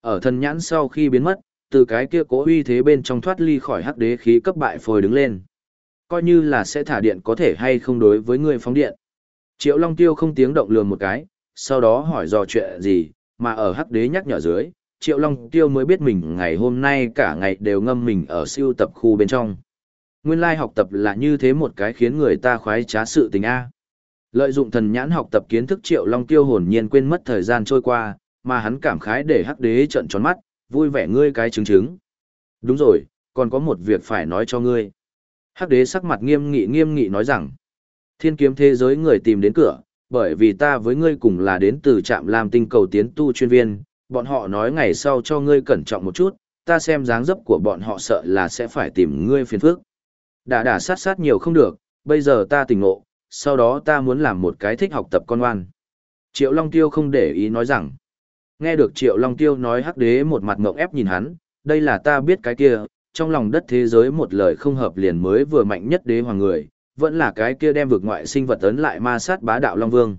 Ở thần nhãn sau khi biến mất, từ cái kia cố uy thế bên trong thoát ly khỏi hắc đế khí cấp bại phôi đứng lên. Coi như là sẽ thả điện có thể hay không đối với ngươi phóng điện. Triệu Long Tiêu không tiếng động lườm một cái, sau đó hỏi dò chuyện gì, mà ở hắc đế nhắc nhở dưới, Triệu Long Tiêu mới biết mình ngày hôm nay cả ngày đều ngâm mình ở siêu tập khu bên trong. Nguyên lai học tập là như thế một cái khiến người ta khoái trá sự tình A. Lợi dụng thần nhãn học tập kiến thức Triệu Long Tiêu hồn nhiên quên mất thời gian trôi qua, mà hắn cảm khái để hắc đế trợn tròn mắt, vui vẻ ngươi cái chứng chứng. Đúng rồi, còn có một việc phải nói cho ngươi. Hắc đế sắc mặt nghiêm nghị nghiêm nghị nói rằng, thiên kiếm thế giới người tìm đến cửa, bởi vì ta với ngươi cùng là đến từ trạm làm tinh cầu tiến tu chuyên viên, bọn họ nói ngày sau cho ngươi cẩn trọng một chút, ta xem dáng dấp của bọn họ sợ là sẽ phải tìm ngươi phiền phức. Đã đả sát sát nhiều không được, bây giờ ta tỉnh ngộ, sau đó ta muốn làm một cái thích học tập con ngoan. Triệu Long Tiêu không để ý nói rằng, nghe được Triệu Long Tiêu nói hắc đế một mặt ngộng ép nhìn hắn, đây là ta biết cái kia, trong lòng đất thế giới một lời không hợp liền mới vừa mạnh nhất đế hoàng người, vẫn là cái kia đem vực ngoại sinh vật ấn lại ma sát bá đạo Long Vương.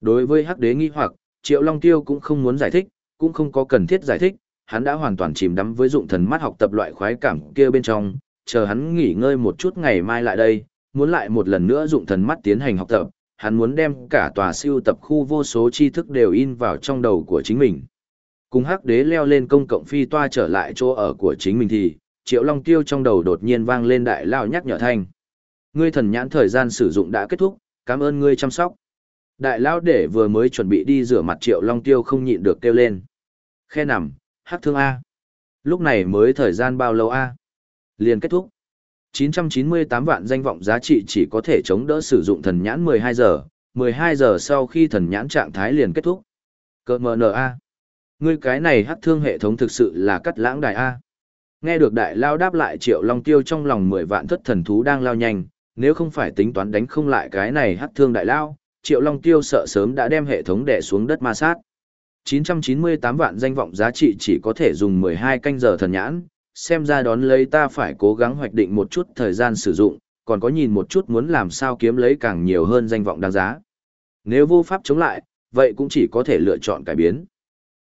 Đối với hắc đế nghi hoặc, Triệu Long Tiêu cũng không muốn giải thích, cũng không có cần thiết giải thích, hắn đã hoàn toàn chìm đắm với dụng thần mắt học tập loại khoái cảm kia bên trong, chờ hắn nghỉ ngơi một chút ngày mai lại đây, muốn lại một lần nữa dụng thần mắt tiến hành học tập, hắn muốn đem cả tòa siêu tập khu vô số tri thức đều in vào trong đầu của chính mình. Cùng hắc đế leo lên công cộng phi toa trở lại chỗ ở của chính mình thì, triệu long tiêu trong đầu đột nhiên vang lên đại lao nhắc nhở thanh. Ngươi thần nhãn thời gian sử dụng đã kết thúc, cảm ơn ngươi chăm sóc. Đại lao để vừa mới chuẩn bị đi rửa mặt triệu long tiêu không nhịn được kêu lên. Khe nằm, hắc thương A. Lúc này mới thời gian bao lâu A? liền kết thúc. 998 vạn danh vọng giá trị chỉ có thể chống đỡ sử dụng thần nhãn 12 giờ, 12 giờ sau khi thần nhãn trạng thái liền kết thúc. Cơ mờ a Ngươi cái này hắc thương hệ thống thực sự là cắt lãng đại A. Nghe được đại lao đáp lại triệu long tiêu trong lòng 10 vạn thất thần thú đang lao nhanh, nếu không phải tính toán đánh không lại cái này hắc thương đại lao, triệu long tiêu sợ sớm đã đem hệ thống đè xuống đất ma sát. 998 vạn danh vọng giá trị chỉ có thể dùng 12 canh giờ thần nhãn, xem ra đón lấy ta phải cố gắng hoạch định một chút thời gian sử dụng, còn có nhìn một chút muốn làm sao kiếm lấy càng nhiều hơn danh vọng đáng giá. Nếu vô pháp chống lại, vậy cũng chỉ có thể lựa chọn cải biến.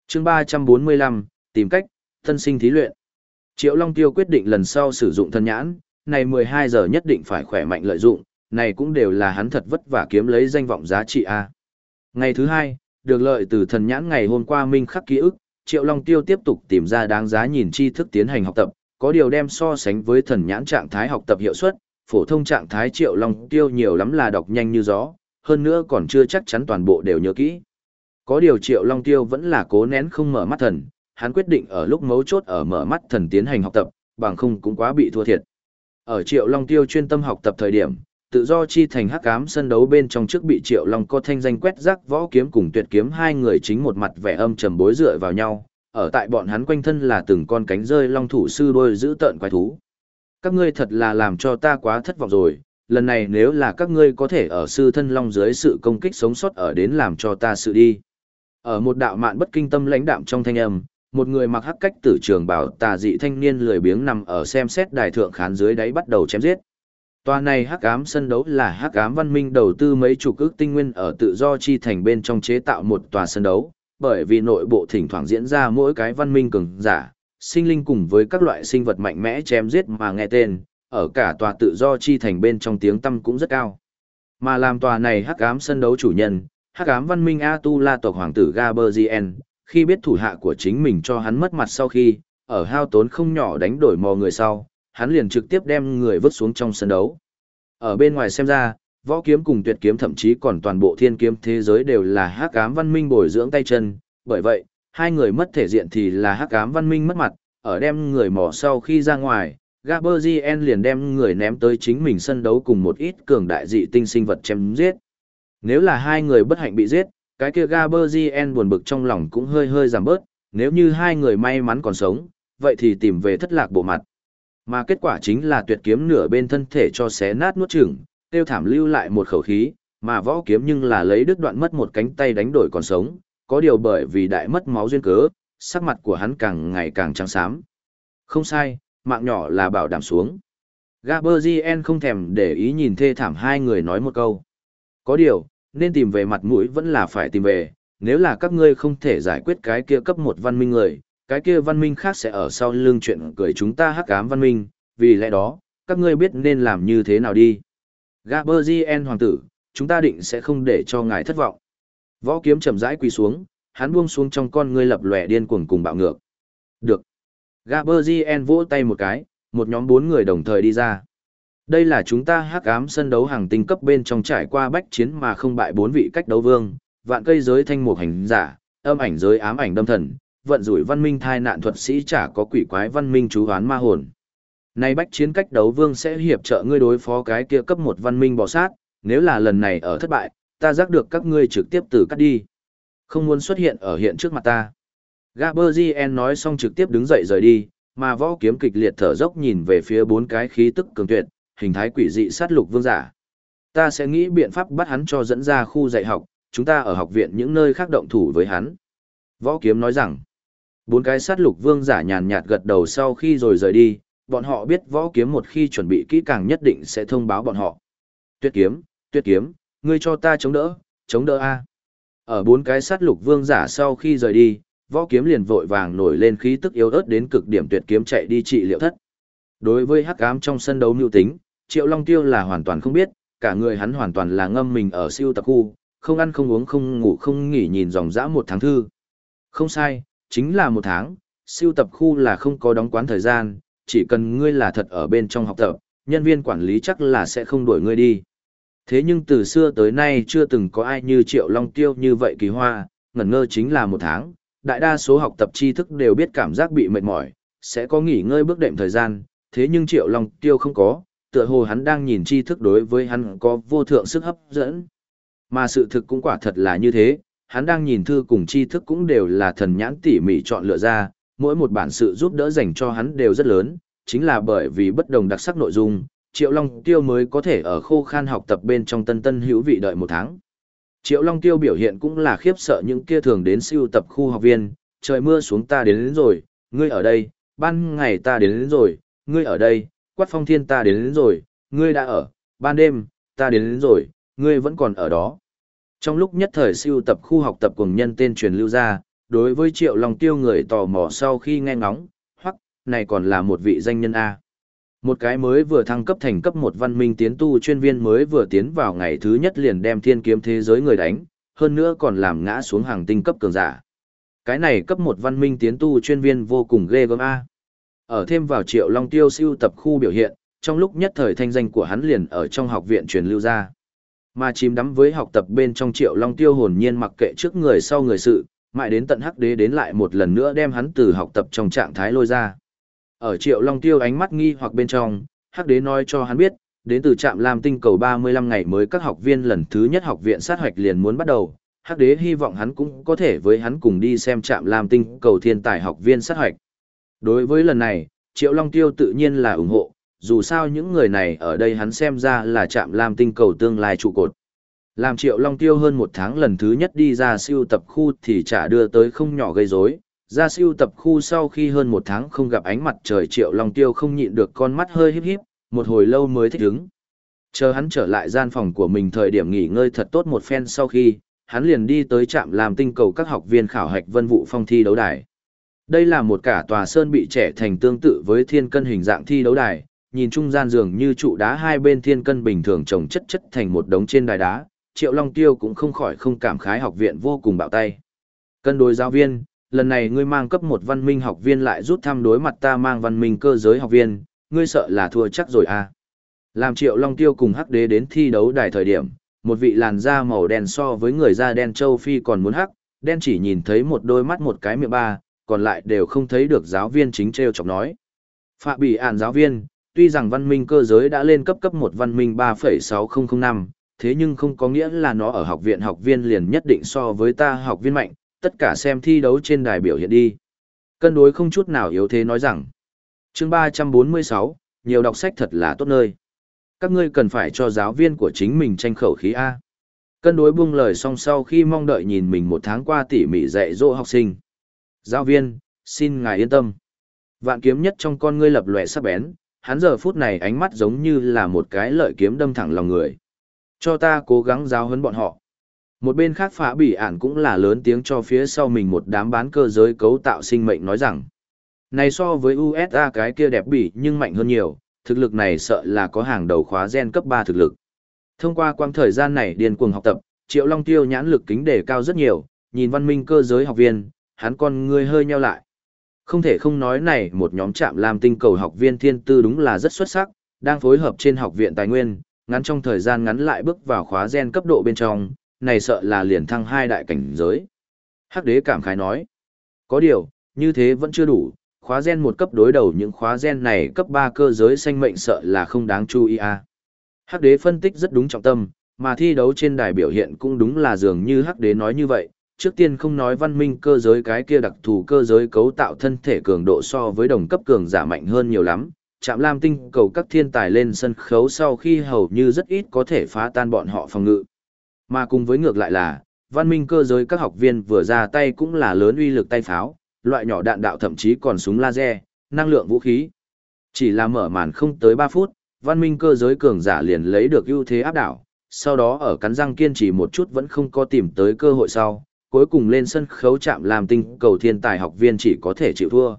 chương 345, tìm cách, thân sinh thí luyện. Triệu Long Tiêu quyết định lần sau sử dụng thân nhãn, này 12 giờ nhất định phải khỏe mạnh lợi dụng, này cũng đều là hắn thật vất vả kiếm lấy danh vọng giá trị A. Ngày thứ hai, được lợi từ thần nhãn ngày hôm qua minh khắc ký ức, Triệu Long Tiêu tiếp tục tìm ra đáng giá nhìn tri thức tiến hành học tập, có điều đem so sánh với thần nhãn trạng thái học tập hiệu suất, phổ thông trạng thái Triệu Long Tiêu nhiều lắm là đọc nhanh như gió, hơn nữa còn chưa chắc chắn toàn bộ đều nhớ kỹ. Có điều Triệu Long Tiêu vẫn là cố nén không mở mắt thần, hắn quyết định ở lúc mấu chốt ở mở mắt thần tiến hành học tập, bằng không cũng quá bị thua thiệt. Ở Triệu Long Tiêu chuyên tâm học tập thời điểm, tự do chi thành hắc ám sân đấu bên trong trước bị triệu long có thanh danh quét rác võ kiếm cùng tuyệt kiếm hai người chính một mặt vẻ âm trầm bối dựa vào nhau ở tại bọn hắn quanh thân là từng con cánh rơi long thủ sư đôi giữ tợn quái thú các ngươi thật là làm cho ta quá thất vọng rồi lần này nếu là các ngươi có thể ở sư thân long dưới sự công kích sống sót ở đến làm cho ta sự đi ở một đạo mạn bất kinh tâm lãnh đạm trong thanh âm một người mặc hắc cách tử trường bảo tà dị thanh niên lười biếng nằm ở xem xét đài thượng khán dưới đáy bắt đầu chém giết Tòa này hắc ám sân đấu là hắc ám văn minh đầu tư mấy chục ước tinh nguyên ở tự do chi thành bên trong chế tạo một tòa sân đấu, bởi vì nội bộ thỉnh thoảng diễn ra mỗi cái văn minh cường giả, sinh linh cùng với các loại sinh vật mạnh mẽ chém giết mà nghe tên, ở cả tòa tự do chi thành bên trong tiếng tâm cũng rất cao. Mà làm tòa này hắc ám sân đấu chủ nhân, hắc ám văn minh A Tu La tộc hoàng tử Gaberzien, khi biết thủ hạ của chính mình cho hắn mất mặt sau khi, ở hao tốn không nhỏ đánh đổi mò người sau, hắn liền trực tiếp đem người vứt xuống trong sân đấu. Ở bên ngoài xem ra, Võ kiếm cùng tuyệt kiếm thậm chí còn toàn bộ thiên kiếm thế giới đều là hắc ám văn minh bồi dưỡng tay chân, bởi vậy, hai người mất thể diện thì là hắc ám văn minh mất mặt, ở đem người mò sau khi ra ngoài, Gaberzien liền đem người ném tới chính mình sân đấu cùng một ít cường đại dị tinh sinh vật chém giết. Nếu là hai người bất hạnh bị giết, cái kia Gaberzien buồn bực trong lòng cũng hơi hơi giảm bớt, nếu như hai người may mắn còn sống, vậy thì tìm về thất lạc bộ mặt. Mà kết quả chính là tuyệt kiếm nửa bên thân thể cho xé nát nuốt chửng, tiêu thảm lưu lại một khẩu khí, mà võ kiếm nhưng là lấy đứt đoạn mất một cánh tay đánh đổi còn sống, có điều bởi vì đại mất máu duyên cớ, sắc mặt của hắn càng ngày càng trắng xám. Không sai, mạng nhỏ là bảo đảm xuống. Gaberzien không thèm để ý nhìn thê thảm hai người nói một câu. Có điều, nên tìm về mặt mũi vẫn là phải tìm về, nếu là các ngươi không thể giải quyết cái kia cấp một văn minh người, cái kia văn minh khác sẽ ở sau lưng chuyện cười chúng ta hắc ám văn minh, vì lẽ đó, các ngươi biết nên làm như thế nào đi. Gaberzien hoàng tử, chúng ta định sẽ không để cho ngài thất vọng. Võ kiếm chậm rãi quỳ xuống, hắn buông xuống trong con ngươi lập lòe điên cuồng cùng bạo ngược. Được. Gaberzien vỗ tay một cái, một nhóm bốn người đồng thời đi ra. Đây là chúng ta hắc ám sân đấu hàng tinh cấp bên trong trải qua bách chiến mà không bại bốn vị cách đấu vương, vạn cây giới thanh mục hành giả, âm ảnh giới ám ảnh đâm thần, vận rủi văn minh thai nạn thuật sĩ chả có quỷ quái văn minh chú hoán ma hồn. Nay bách chiến cách đấu vương sẽ hiệp trợ ngươi đối phó cái kia cấp một văn minh bò sát, nếu là lần này ở thất bại, ta giác được các ngươi trực tiếp từ cắt đi. Không muốn xuất hiện ở hiện trước mặt ta. Gaberzien nói xong trực tiếp đứng dậy rời đi, mà võ kiếm kịch liệt thở dốc nhìn về phía bốn cái khí tức cường tuyệt, hình thái quỷ dị sát lục vương giả. Ta sẽ nghĩ biện pháp bắt hắn cho dẫn ra khu dạy học, chúng ta ở học viện những nơi khác động thủ với hắn. Võ kiếm nói rằng, bốn cái sát lục vương giả nhàn nhạt gật đầu sau khi rồi rời đi, bọn họ biết võ kiếm một khi chuẩn bị kỹ càng nhất định sẽ thông báo bọn họ. Tuyết kiếm, tuyết kiếm, ngươi cho ta chống đỡ, chống đỡ A. Ở bốn cái sát lục vương giả sau khi rời đi, võ kiếm liền vội vàng nổi lên khí tức yếu ớt đến cực điểm tuyệt kiếm chạy đi trị liệu thất. Đối với hắc ám trong sân đấu mưu tính, Triệu Long Tiêu là hoàn toàn không biết, cả người hắn hoàn toàn là ngâm mình ở siêu tập khu, không ăn không uống không ngủ không nghỉ nhìn dòng dã một tháng thư. Không sai, chính là một tháng, siêu tập khu là không có đóng quán thời gian, chỉ cần ngươi là thật ở bên trong học tập, nhân viên quản lý chắc là sẽ không đuổi ngươi đi. Thế nhưng từ xưa tới nay chưa từng có ai như Triệu Long Tiêu như vậy kỳ hoa, ngẩn ngơ chính là một tháng, đại đa số học tập tri thức đều biết cảm giác bị mệt mỏi, sẽ có nghỉ ngơi bước đệm thời gian, thế nhưng Triệu Long Tiêu không có, tựa hồ hắn đang nhìn tri thức đối với hắn có vô thượng sức hấp dẫn. Mà sự thực cũng quả thật là như thế, hắn đang nhìn thư cùng tri thức cũng đều là thần nhãn tỉ mỉ chọn lựa ra, mỗi một bản sự giúp đỡ dành cho hắn đều rất lớn, chính là bởi vì bất đồng đặc sắc nội dung, Triệu Long Tiêu mới có thể ở khô khan học tập bên trong tân tân hữu vị đợi một tháng. Triệu Long Tiêu biểu hiện cũng là khiếp sợ những kia thường đến siêu tập khu học viên, trời mưa xuống ta đến, đến rồi, ngươi ở đây, ban ngày ta đến, đến rồi, ngươi ở đây, quát phong thiên ta đến, đến rồi, ngươi đã ở, ban đêm, ta đến, đến rồi, ngươi vẫn còn ở đó. Trong lúc nhất thời siêu tập khu học tập cùng nhân tên truyền lưu ra, đối với Triệu Long Tiêu người tò mò sau khi nghe ngóng, hoặc, này còn là một vị danh nhân A. Một cái mới vừa thăng cấp thành cấp một văn minh tiến tu chuyên viên mới vừa tiến vào ngày thứ nhất liền đem thiên kiếm thế giới người đánh, hơn nữa còn làm ngã xuống hàng tinh cấp cường giả. Cái này cấp một văn minh tiến tu chuyên viên vô cùng ghê gớm A. Ở thêm vào triệu long tiêu siêu tập khu biểu hiện, trong lúc nhất thời thanh danh của hắn liền ở trong học viện truyền lưu ra. Mà chìm đắm với học tập bên trong triệu long tiêu hồn nhiên mặc kệ trước người sau người sự, mãi đến tận hắc đế đến lại một lần nữa đem hắn từ học tập trong trạng thái lôi ra. Ở triệu long tiêu ánh mắt nghi hoặc bên trong, hắc đế nói cho hắn biết, đến từ trạm Lam tinh cầu 35 ngày mới các học viên lần thứ nhất học viện sát hoạch liền muốn bắt đầu. Hắc đế hy vọng hắn cũng có thể với hắn cùng đi xem trạm Lam tinh cầu thiên tài học viên sát hoạch. Đối với lần này, Triệu Long Tiêu tự nhiên là ủng hộ, dù sao những người này ở đây hắn xem ra là chạm làm tinh cầu tương lai trụ cột. Làm Triệu Long Tiêu hơn một tháng lần thứ nhất đi ra siêu tập khu thì trả đưa tới không nhỏ gây rối, ra siêu tập khu sau khi hơn một tháng không gặp ánh mặt trời triệu long tiêu không nhịn được con mắt hơi híp híp, một hồi lâu mới thích ứng. Chờ hắn trở lại gian phòng của mình thời điểm nghỉ ngơi thật tốt một phen sau khi, hắn liền đi tới trạm làm tinh cầu các học viên khảo hạch vân vụ phong thi đấu đài. Đây là một cả tòa sơn bị trẻ thành tương tự với thiên cân hình dạng thi đấu đài, nhìn trung gian dường như trụ đá hai bên thiên cân bình thường trồng chất chất thành một đống trên đài đá, Triệu Long Tiêu cũng không khỏi không cảm khái học viện vô cùng bạo tay. Cân đối giáo viên, lần này ngươi mang cấp một văn minh học viên lại rút thăm đối mặt ta mang văn minh cơ giới học viên, ngươi sợ là thua chắc rồi à. Làm triệu long tiêu cùng hắc đế đến thi đấu đài thời điểm, một vị làn da màu đen so với người da đen châu Phi còn muốn hắc, đen chỉ nhìn thấy một đôi mắt một cái miệng ba, còn lại đều không thấy được giáo viên chính treo chọc nói. Phạ bị ản giáo viên, tuy rằng văn minh cơ giới đã lên cấp cấp một văn minh 3,6005, thế nhưng không có nghĩa là nó ở học viện học viên liền nhất định so với ta học viên mạnh, tất cả xem thi đấu trên đài biểu hiện đi. Cân đối không chút nào yếu thế nói rằng, chương 346, nhiều đọc sách thật là tốt nơi. Các ngươi cần phải cho giáo viên của chính mình tranh khẩu khí A. Cân đối buông lời xong sau khi mong đợi nhìn mình một tháng qua tỉ mỉ dạy dỗ học sinh. Giáo viên, xin ngài yên tâm. Vạn kiếm nhất trong con ngươi lập lòe sắc bén, hắn giờ phút này ánh mắt giống như là một cái lợi kiếm đâm thẳng lòng người. Cho ta cố gắng giáo huấn bọn họ. Một bên khác phá bỉ ản cũng là lớn tiếng cho phía sau mình một đám bán cơ giới cấu tạo sinh mệnh nói rằng. Này so với USA cái kia đẹp bỉ nhưng mạnh hơn nhiều, thực lực này sợ là có hàng đầu khóa gen cấp 3 thực lực. Thông qua quãng thời gian này điên cuồng học tập, Triệu Long Tiêu nhãn lực kính đề cao rất nhiều, nhìn văn minh cơ giới học viên, hắn con ngươi hơi nheo lại. Không thể không nói này một nhóm chạm làm tinh cầu học viên thiên tư đúng là rất xuất sắc, đang phối hợp trên học viện tài nguyên, ngắn trong thời gian ngắn lại bước vào khóa gen cấp độ bên trong, này sợ là liền thăng hai đại cảnh giới. Hắc đế cảm khái nói, có điều, như thế vẫn chưa đủ, khóa gen một cấp đối đầu những khóa gen này cấp 3 cơ giới xanh mệnh sợ là không đáng chú ý à. Hắc đế phân tích rất đúng trọng tâm, mà thi đấu trên đài biểu hiện cũng đúng là dường như Hắc đế nói như vậy. Trước tiên không nói văn minh cơ giới cái kia đặc thù cơ giới cấu tạo thân thể cường độ so với đồng cấp cường giả mạnh hơn nhiều lắm. Trạm Lam tinh cầu các thiên tài lên sân khấu sau khi hầu như rất ít có thể phá tan bọn họ phòng ngự. Mà cùng với ngược lại là, văn minh cơ giới các học viên vừa ra tay cũng là lớn uy lực tay pháo, loại nhỏ đạn đạo thậm chí còn súng laser, năng lượng vũ khí. Chỉ là mở màn không tới 3 phút, văn minh cơ giới cường giả liền lấy được ưu thế áp đảo, sau đó ở cắn răng kiên trì một chút vẫn không có tìm tới cơ hội sau, cuối cùng lên sân khấu chạm làm tinh cầu thiên tài học viên chỉ có thể chịu thua.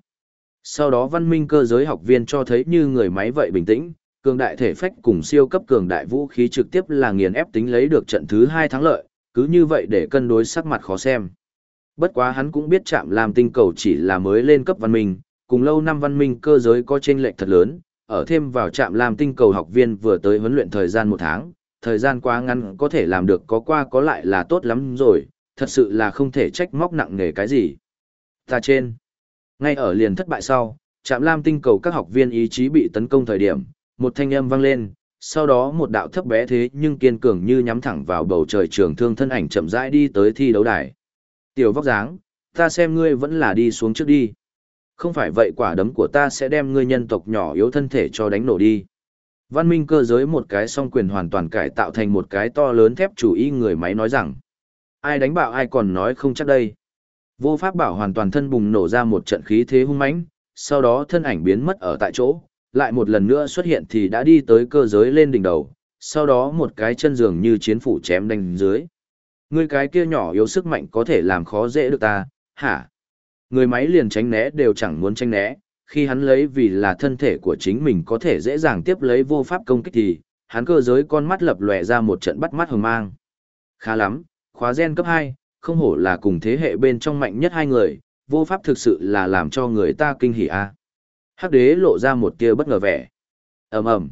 Sau đó văn minh cơ giới học viên cho thấy như người máy vậy bình tĩnh, cường đại thể phách cùng siêu cấp cường đại vũ khí trực tiếp là nghiền ép tính lấy được trận thứ hai thắng lợi, cứ như vậy để cân đối sắc mặt khó xem. Bất quá hắn cũng biết chạm làm tinh cầu chỉ là mới lên cấp văn minh, cùng lâu năm văn minh cơ giới có chênh lệch thật lớn, ở thêm vào trạm làm tinh cầu học viên vừa tới huấn luyện thời gian một tháng, thời gian quá ngắn có thể làm được có qua có lại là tốt lắm rồi, thật sự là không thể trách móc nặng nề cái gì. Ta trên, ngay ở liền thất bại sau, trạm lam tinh cầu các học viên ý chí bị tấn công thời điểm, một thanh âm vang lên, sau đó một đạo thấp bé thế nhưng kiên cường như nhắm thẳng vào bầu trời trường thương thân ảnh chậm rãi đi tới thi đấu đài. Tiểu vóc dáng, ta xem ngươi vẫn là đi xuống trước đi. Không phải vậy quả đấm của ta sẽ đem ngươi nhân tộc nhỏ yếu thân thể cho đánh nổ đi. Văn minh cơ giới một cái song quyền hoàn toàn cải tạo thành một cái to lớn thép chủ y người máy nói rằng. Ai đánh bạo ai còn nói không chắc đây. Vô pháp bảo hoàn toàn thân bùng nổ ra một trận khí thế hung mãnh, sau đó thân ảnh biến mất ở tại chỗ, lại một lần nữa xuất hiện thì đã đi tới cơ giới lên đỉnh đầu, sau đó một cái chân giường như chiến phủ chém đánh dưới. Người cái kia nhỏ yếu sức mạnh có thể làm khó dễ được ta, hả? Người máy liền tránh né đều chẳng muốn tránh né, khi hắn lấy vì là thân thể của chính mình có thể dễ dàng tiếp lấy vô pháp công kích thì, hắn cơ giới con mắt lập lòe ra một trận bắt mắt hừng mang. Khá lắm, khóa gen cấp 2, không hổ là cùng thế hệ bên trong mạnh nhất hai người, vô pháp thực sự là làm cho người ta kinh hỉ a. Hắc đế lộ ra một tia bất ngờ vẻ. ầm ầm.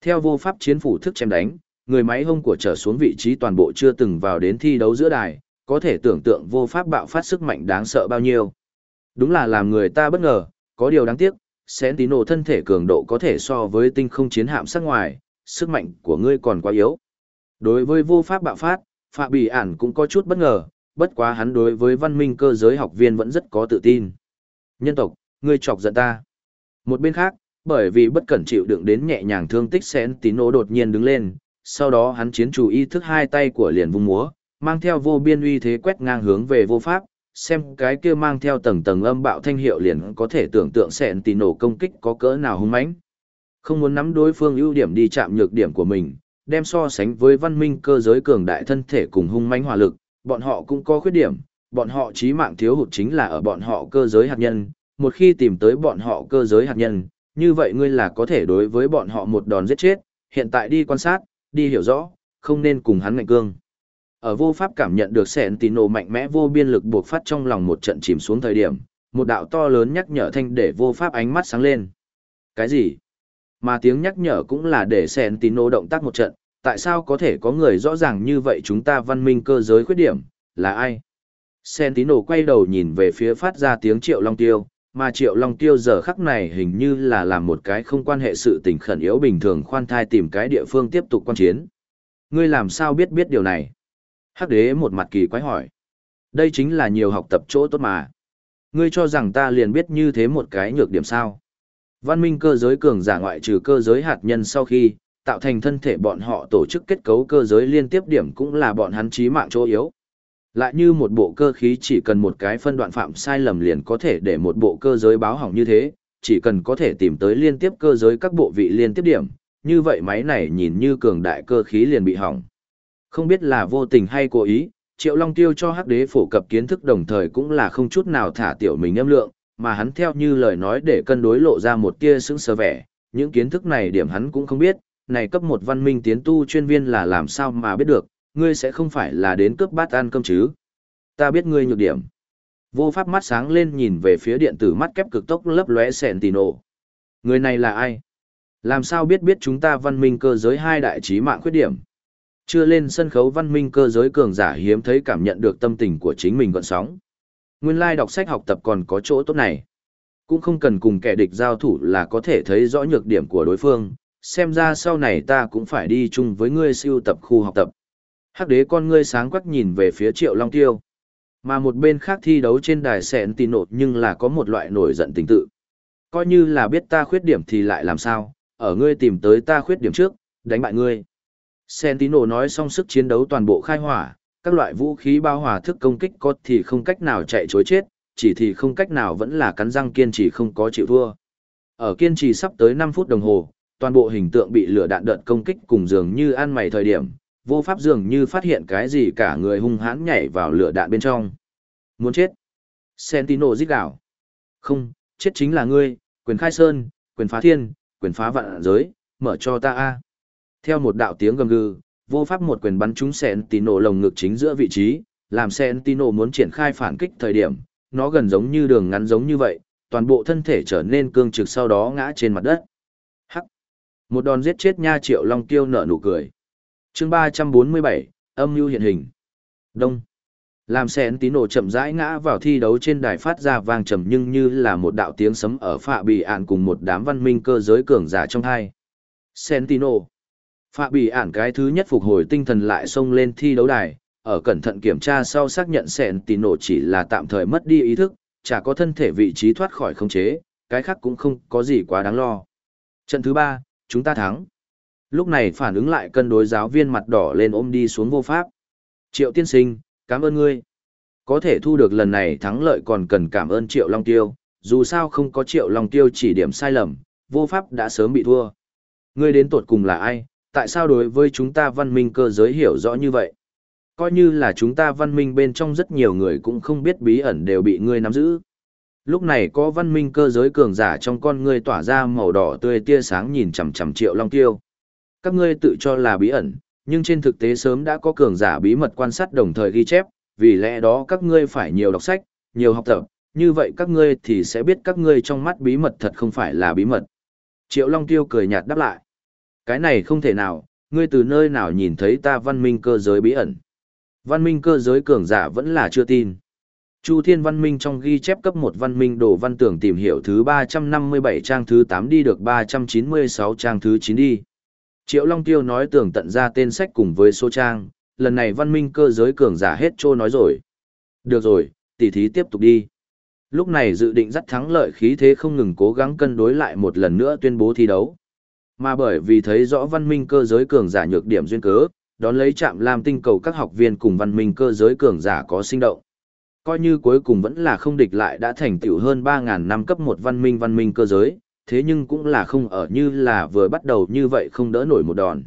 Theo vô pháp chiến phủ thức chém đánh, người máy hông của trở xuống vị trí toàn bộ chưa từng vào đến thi đấu giữa đài, có thể tưởng tượng vô pháp bạo phát sức mạnh đáng sợ bao nhiêu. Đúng là làm người ta bất ngờ, có điều đáng tiếc, Sentinel thân thể cường độ có thể so với tinh không chiến hạm sắc ngoài, sức mạnh của ngươi còn quá yếu. Đối với vô pháp bạo phát, Phạm Bỉ ản cũng có chút bất ngờ, bất quá hắn đối với văn minh cơ giới học viên vẫn rất có tự tin. Nhân tộc, ngươi chọc giận ta. Một bên khác, bởi vì bất cẩn chịu đựng đến nhẹ nhàng thương tích Sentinel đột nhiên đứng lên, sau đó hắn chiến chủ ý thức hai tay của liền vung múa, mang theo vô biên uy thế quét ngang hướng về vô pháp, xem cái kia mang theo tầng tầng âm bạo thanh hiệu liền có thể tưởng tượng sẹn tì nổ công kích có cỡ nào hung mãnh. Không muốn nắm đối phương ưu điểm đi chạm nhược điểm của mình, đem so sánh với văn minh cơ giới cường đại thân thể cùng hung mãnh hỏa lực, bọn họ cũng có khuyết điểm, bọn họ chí mạng thiếu hụt chính là ở bọn họ cơ giới hạt nhân, một khi tìm tới bọn họ cơ giới hạt nhân, như vậy ngươi là có thể đối với bọn họ một đòn giết chết, hiện tại đi quan sát, đi hiểu rõ, không nên cùng hắn ngạnh cương. Ở vô pháp cảm nhận được sẹn tín nổ mạnh mẽ vô biên lực buộc phát trong lòng một trận chìm xuống thời điểm, một đạo to lớn nhắc nhở thanh để vô pháp ánh mắt sáng lên. Cái gì? Mà tiếng nhắc nhở cũng là để sẹn tín nô động tác một trận, tại sao có thể có người rõ ràng như vậy chúng ta văn minh cơ giới khuyết điểm, là ai? Sentino quay đầu nhìn về phía phát ra tiếng Triệu Long Tiêu, mà Triệu Long Tiêu giờ khắc này hình như là làm một cái không quan hệ sự tình khẩn yếu bình thường khoan thai tìm cái địa phương tiếp tục quan chiến. Ngươi làm sao biết biết điều này? Hắc đế một mặt kỳ quái hỏi. Đây chính là nhiều học tập chỗ tốt mà. Ngươi cho rằng ta liền biết như thế một cái nhược điểm sao? Văn minh cơ giới cường giả ngoại trừ cơ giới hạt nhân sau khi, tạo thành thân thể bọn họ tổ chức kết cấu cơ giới liên tiếp điểm cũng là bọn hắn chí mạng chỗ yếu. Lại như một bộ cơ khí chỉ cần một cái phân đoạn phạm sai lầm liền có thể để một bộ cơ giới báo hỏng như thế, chỉ cần có thể tìm tới liên tiếp cơ giới các bộ vị liên tiếp điểm, như vậy máy này nhìn như cường đại cơ khí liền bị hỏng. Không biết là vô tình hay cố ý, Triệu Long Tiêu cho Hắc Đế phổ cập kiến thức đồng thời cũng là không chút nào thả tiểu mình âm lượng, mà hắn theo như lời nói để cân đối lộ ra một tia sững sờ vẻ, những kiến thức này điểm hắn cũng không biết, này cấp một văn minh tiến tu chuyên viên là làm sao mà biết được, ngươi sẽ không phải là đến cướp bát ăn cơm chứ. Ta biết ngươi nhược điểm. Vô pháp mắt sáng lên nhìn về phía điện tử mắt kép cực tốc lấp lóe sẹn tì nổ. Người này là ai? Làm sao biết biết chúng ta văn minh cơ giới hai đại trí mạng khuyết điểm? Chưa lên sân khấu văn minh cơ giới cường giả hiếm thấy cảm nhận được tâm tình của chính mình gọn sóng. Nguyên lai đọc sách học tập còn có chỗ tốt này. Cũng không cần cùng kẻ địch giao thủ là có thể thấy rõ nhược điểm của đối phương, xem ra sau này ta cũng phải đi chung với ngươi siêu tập khu học tập. Hắc đế con ngươi sáng quắc nhìn về phía triệu long tiêu. Mà một bên khác thi đấu trên đài sẹn tì nột nhưng là có một loại nổi giận tình tự. Coi như là biết ta khuyết điểm thì lại làm sao, ở ngươi tìm tới ta khuyết điểm trước, đánh bại ngươi. Sentino nói xong sức chiến đấu toàn bộ khai hỏa, các loại vũ khí bao hòa thức công kích có thì không cách nào chạy chối chết, chỉ thì không cách nào vẫn là cắn răng kiên trì không có chịu thua. Ở kiên trì sắp tới 5 phút đồng hồ, toàn bộ hình tượng bị lửa đạn đợt công kích cùng dường như ăn mày thời điểm, vô pháp dường như phát hiện cái gì cả người hung hãn nhảy vào lửa đạn bên trong. Muốn chết. Sentino giết đảo. Không, chết chính là ngươi, quyền khai sơn, quyền phá thiên, quyền phá vạn giới, mở cho ta a. Theo một đạo tiếng gầm gừ, vô pháp một quyền bắn trúng Sentino lồng ngực chính giữa vị trí, làm Sentino muốn triển khai phản kích thời điểm, nó gần giống như đường ngắn giống như vậy, toàn bộ thân thể trở nên cương trực sau đó ngã trên mặt đất. Hắc. Một đòn giết chết nha Triệu Long Tiêu nở nụ cười. Chương ba trăm bốn mươi bảy âm mưu hiện hình. Đông! Làm sẹn Tino nổ chậm rãi ngã vào thi đấu trên đài phát ra vang trầm nhưng như là một đạo tiếng sấm ở phạ bị ạn cùng một đám văn minh cơ giới cường giả trong hai. Sentino! Phạ bị ản cái thứ nhất phục hồi tinh thần lại xông lên thi đấu đài ở cẩn thận kiểm tra sau xác nhận xẹn tì nổ chỉ là tạm thời mất đi ý thức chả có thân thể vị trí thoát khỏi khống chế cái khác cũng không có gì quá đáng lo trận thứ ba chúng ta thắng Lúc này phản ứng lại cân đối giáo viên mặt đỏ lên ôm đi xuống vô pháp. Triệu tiên sinh, cảm ơn ngươi. Có thể thu được lần này thắng lợi còn cần cảm ơn Triệu Long Tiêu, dù sao không có Triệu Long Tiêu chỉ điểm sai lầm, vô pháp đã sớm bị thua. Ngươi đến tột cùng là ai, tại sao đối với chúng ta văn minh cơ giới hiểu rõ như vậy? Coi như là chúng ta văn minh bên trong rất nhiều người cũng không biết bí ẩn đều bị ngươi nắm giữ. Lúc này có văn minh cơ giới cường giả trong con ngươi tỏa ra màu đỏ tươi tia sáng nhìn chằm chằm Triệu Long Tiêu các ngươi tự cho là bí ẩn, nhưng trên thực tế sớm đã có cường giả bí mật quan sát đồng thời ghi chép, vì lẽ đó các ngươi phải nhiều đọc sách, nhiều học tập, như vậy các ngươi thì sẽ biết các ngươi trong mắt bí mật thật không phải là bí mật. Triệu Long Tiêu cười nhạt đáp lại. Cái này không thể nào, ngươi từ nơi nào nhìn thấy ta văn minh cơ giới bí ẩn. Văn minh cơ giới cường giả vẫn là chưa tin. Chu Thiên Văn Minh trong ghi chép cấp một văn minh đồ văn tưởng tìm hiểu thứ 357 trang thứ 8 đi được 396 trang thứ 9 đi. Triệu Long Tiêu nói tưởng tận ra tên sách cùng với số trang, lần này văn minh cơ giới cường giả hết trô nói rồi. Được rồi, tỷ thí tiếp tục đi. Lúc này dự định dắt thắng lợi khí thế không ngừng cố gắng cân đối lại một lần nữa tuyên bố thi đấu. Mà bởi vì thấy rõ văn minh cơ giới cường giả nhược điểm duyên cớ, đón lấy chạm làm tinh cầu các học viên cùng văn minh cơ giới cường giả có sinh động. Coi như cuối cùng vẫn là không địch lại đã thành tựu hơn 3.000 năm cấp một văn minh văn minh cơ giới, thế nhưng cũng là không ở như là vừa bắt đầu như vậy không đỡ nổi một đòn.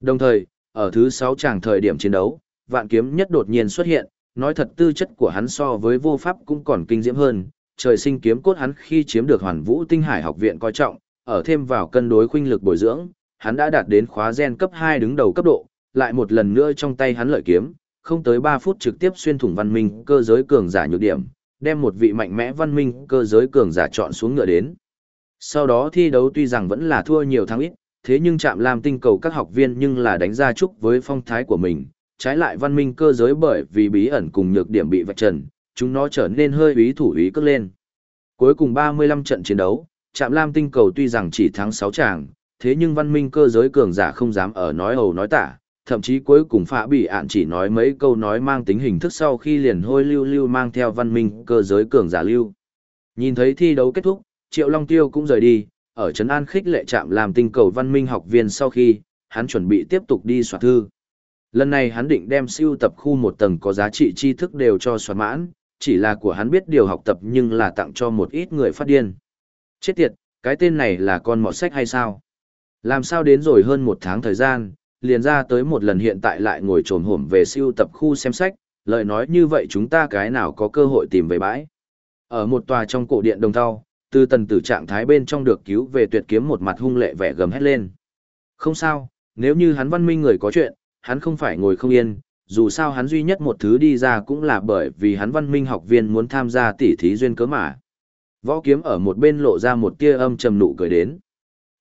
Đồng thời, ở thứ 6 tràng thời điểm chiến đấu, vạn kiếm nhất đột nhiên xuất hiện, nói thật tư chất của hắn so với vô pháp cũng còn kinh diễm hơn, trời sinh kiếm cốt hắn khi chiếm được hoàn vũ tinh hải học viện coi trọng, ở thêm vào cân đối khuynh lực bồi dưỡng, hắn đã đạt đến khóa gen cấp 2 đứng đầu cấp độ, lại một lần nữa trong tay hắn lợi kiếm, không tới 3 phút trực tiếp xuyên thủng văn minh cơ giới cường giả nhược điểm, đem một vị mạnh mẽ văn minh cơ giới cường giả chọn xuống ngựa đến. Sau đó thi đấu tuy rằng vẫn là thua nhiều thắng ít, thế nhưng chạm làm tinh cầu các học viên nhưng là đánh ra chúc với phong thái của mình, trái lại văn minh cơ giới bởi vì bí ẩn cùng nhược điểm bị vạch trần, chúng nó trở nên hơi ý thủ ý cất lên. Cuối cùng 35 trận chiến đấu, Trạm lam tinh cầu tuy rằng chỉ thắng 6 tràng, thế nhưng văn minh cơ giới cường giả không dám ở nói hầu nói tả, thậm chí cuối cùng phạ bị ạn chỉ nói mấy câu nói mang tính hình thức sau khi liền hôi lưu lưu mang theo văn minh cơ giới cường giả lưu. Nhìn thấy thi đấu kết thúc, Triệu Long Tiêu cũng rời đi, ở Trấn An khích lệ trạm làm tinh cầu văn minh học viên sau khi, hắn chuẩn bị tiếp tục đi soạn thư. Lần này hắn định đem siêu tập khu một tầng có giá trị tri thức đều cho soạn mãn, chỉ là của hắn biết điều học tập nhưng là tặng cho một ít người phát điên. Chết tiệt, cái tên này là con mọt sách hay sao? Làm sao đến rồi hơn một tháng thời gian, liền ra tới một lần hiện tại lại ngồi trồn hổm về siêu tập khu xem sách, lời nói như vậy chúng ta cái nào có cơ hội tìm về bãi. Ở một tòa trong cổ điện đồng thau, từ tần tử trạng thái bên trong được cứu về tuyệt kiếm một mặt hung lệ vẻ gầm hét lên. Không sao, nếu như hắn văn minh người có chuyện, hắn không phải ngồi không yên, dù sao hắn duy nhất một thứ đi ra cũng là bởi vì hắn văn minh học viên muốn tham gia tỉ thí duyên cớ mà. Võ kiếm ở một bên lộ ra một tia âm trầm nụ cười đến.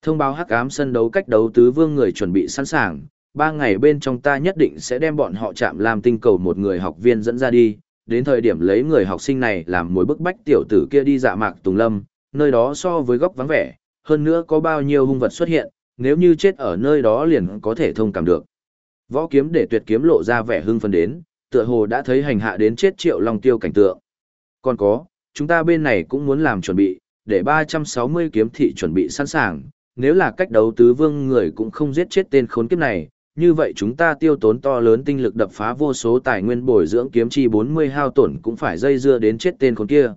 Thông báo hắc ám sân đấu cách đấu tứ vương người chuẩn bị sẵn sàng, ba ngày bên trong ta nhất định sẽ đem bọn họ chạm làm tinh cầu một người học viên dẫn ra đi, đến thời điểm lấy người học sinh này làm mối bức bách tiểu tử kia đi dạ mạc tùng lâm, nơi đó so với góc vắng vẻ, hơn nữa có bao nhiêu hung vật xuất hiện, nếu như chết ở nơi đó liền có thể thông cảm được. Võ kiếm để tuyệt kiếm lộ ra vẻ hưng phấn đến, tựa hồ đã thấy hành hạ đến chết triệu long tiêu cảnh tượng. Còn có, chúng ta bên này cũng muốn làm chuẩn bị, để 360 kiếm thị chuẩn bị sẵn sàng, nếu là cách đấu tứ vương người cũng không giết chết tên khốn kiếp này, như vậy chúng ta tiêu tốn to lớn tinh lực đập phá vô số tài nguyên bồi dưỡng kiếm chi 40 hao tổn cũng phải dây dưa đến chết tên khốn kia.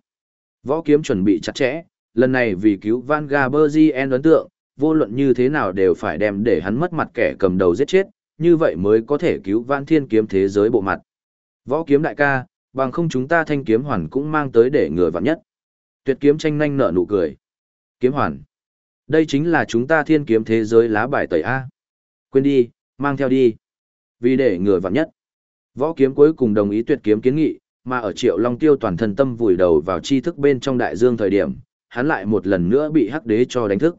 Võ kiếm chuẩn bị chặt chẽ, lần này vì cứu Van Gaberzien ấn tượng, vô luận như thế nào đều phải đem để hắn mất mặt kẻ cầm đầu giết chết, như vậy mới có thể cứu Van Thiên kiếm thế giới bộ mặt. Võ kiếm đại ca, bằng không chúng ta thanh kiếm hoàn cũng mang tới để ngừa vặn nhất. Tuyệt kiếm tranh nhanh nở nụ cười. Kiếm hoàn. Đây chính là chúng ta thiên kiếm thế giới lá bài tẩy A. Quên đi, mang theo đi. Vì để ngừa vặn nhất. Võ kiếm cuối cùng đồng ý tuyệt kiếm kiến nghị, mà ở triệu long tiêu toàn thân tâm vùi đầu vào tri thức bên trong đại dương thời điểm, hắn lại một lần nữa bị hắc đế cho đánh thức.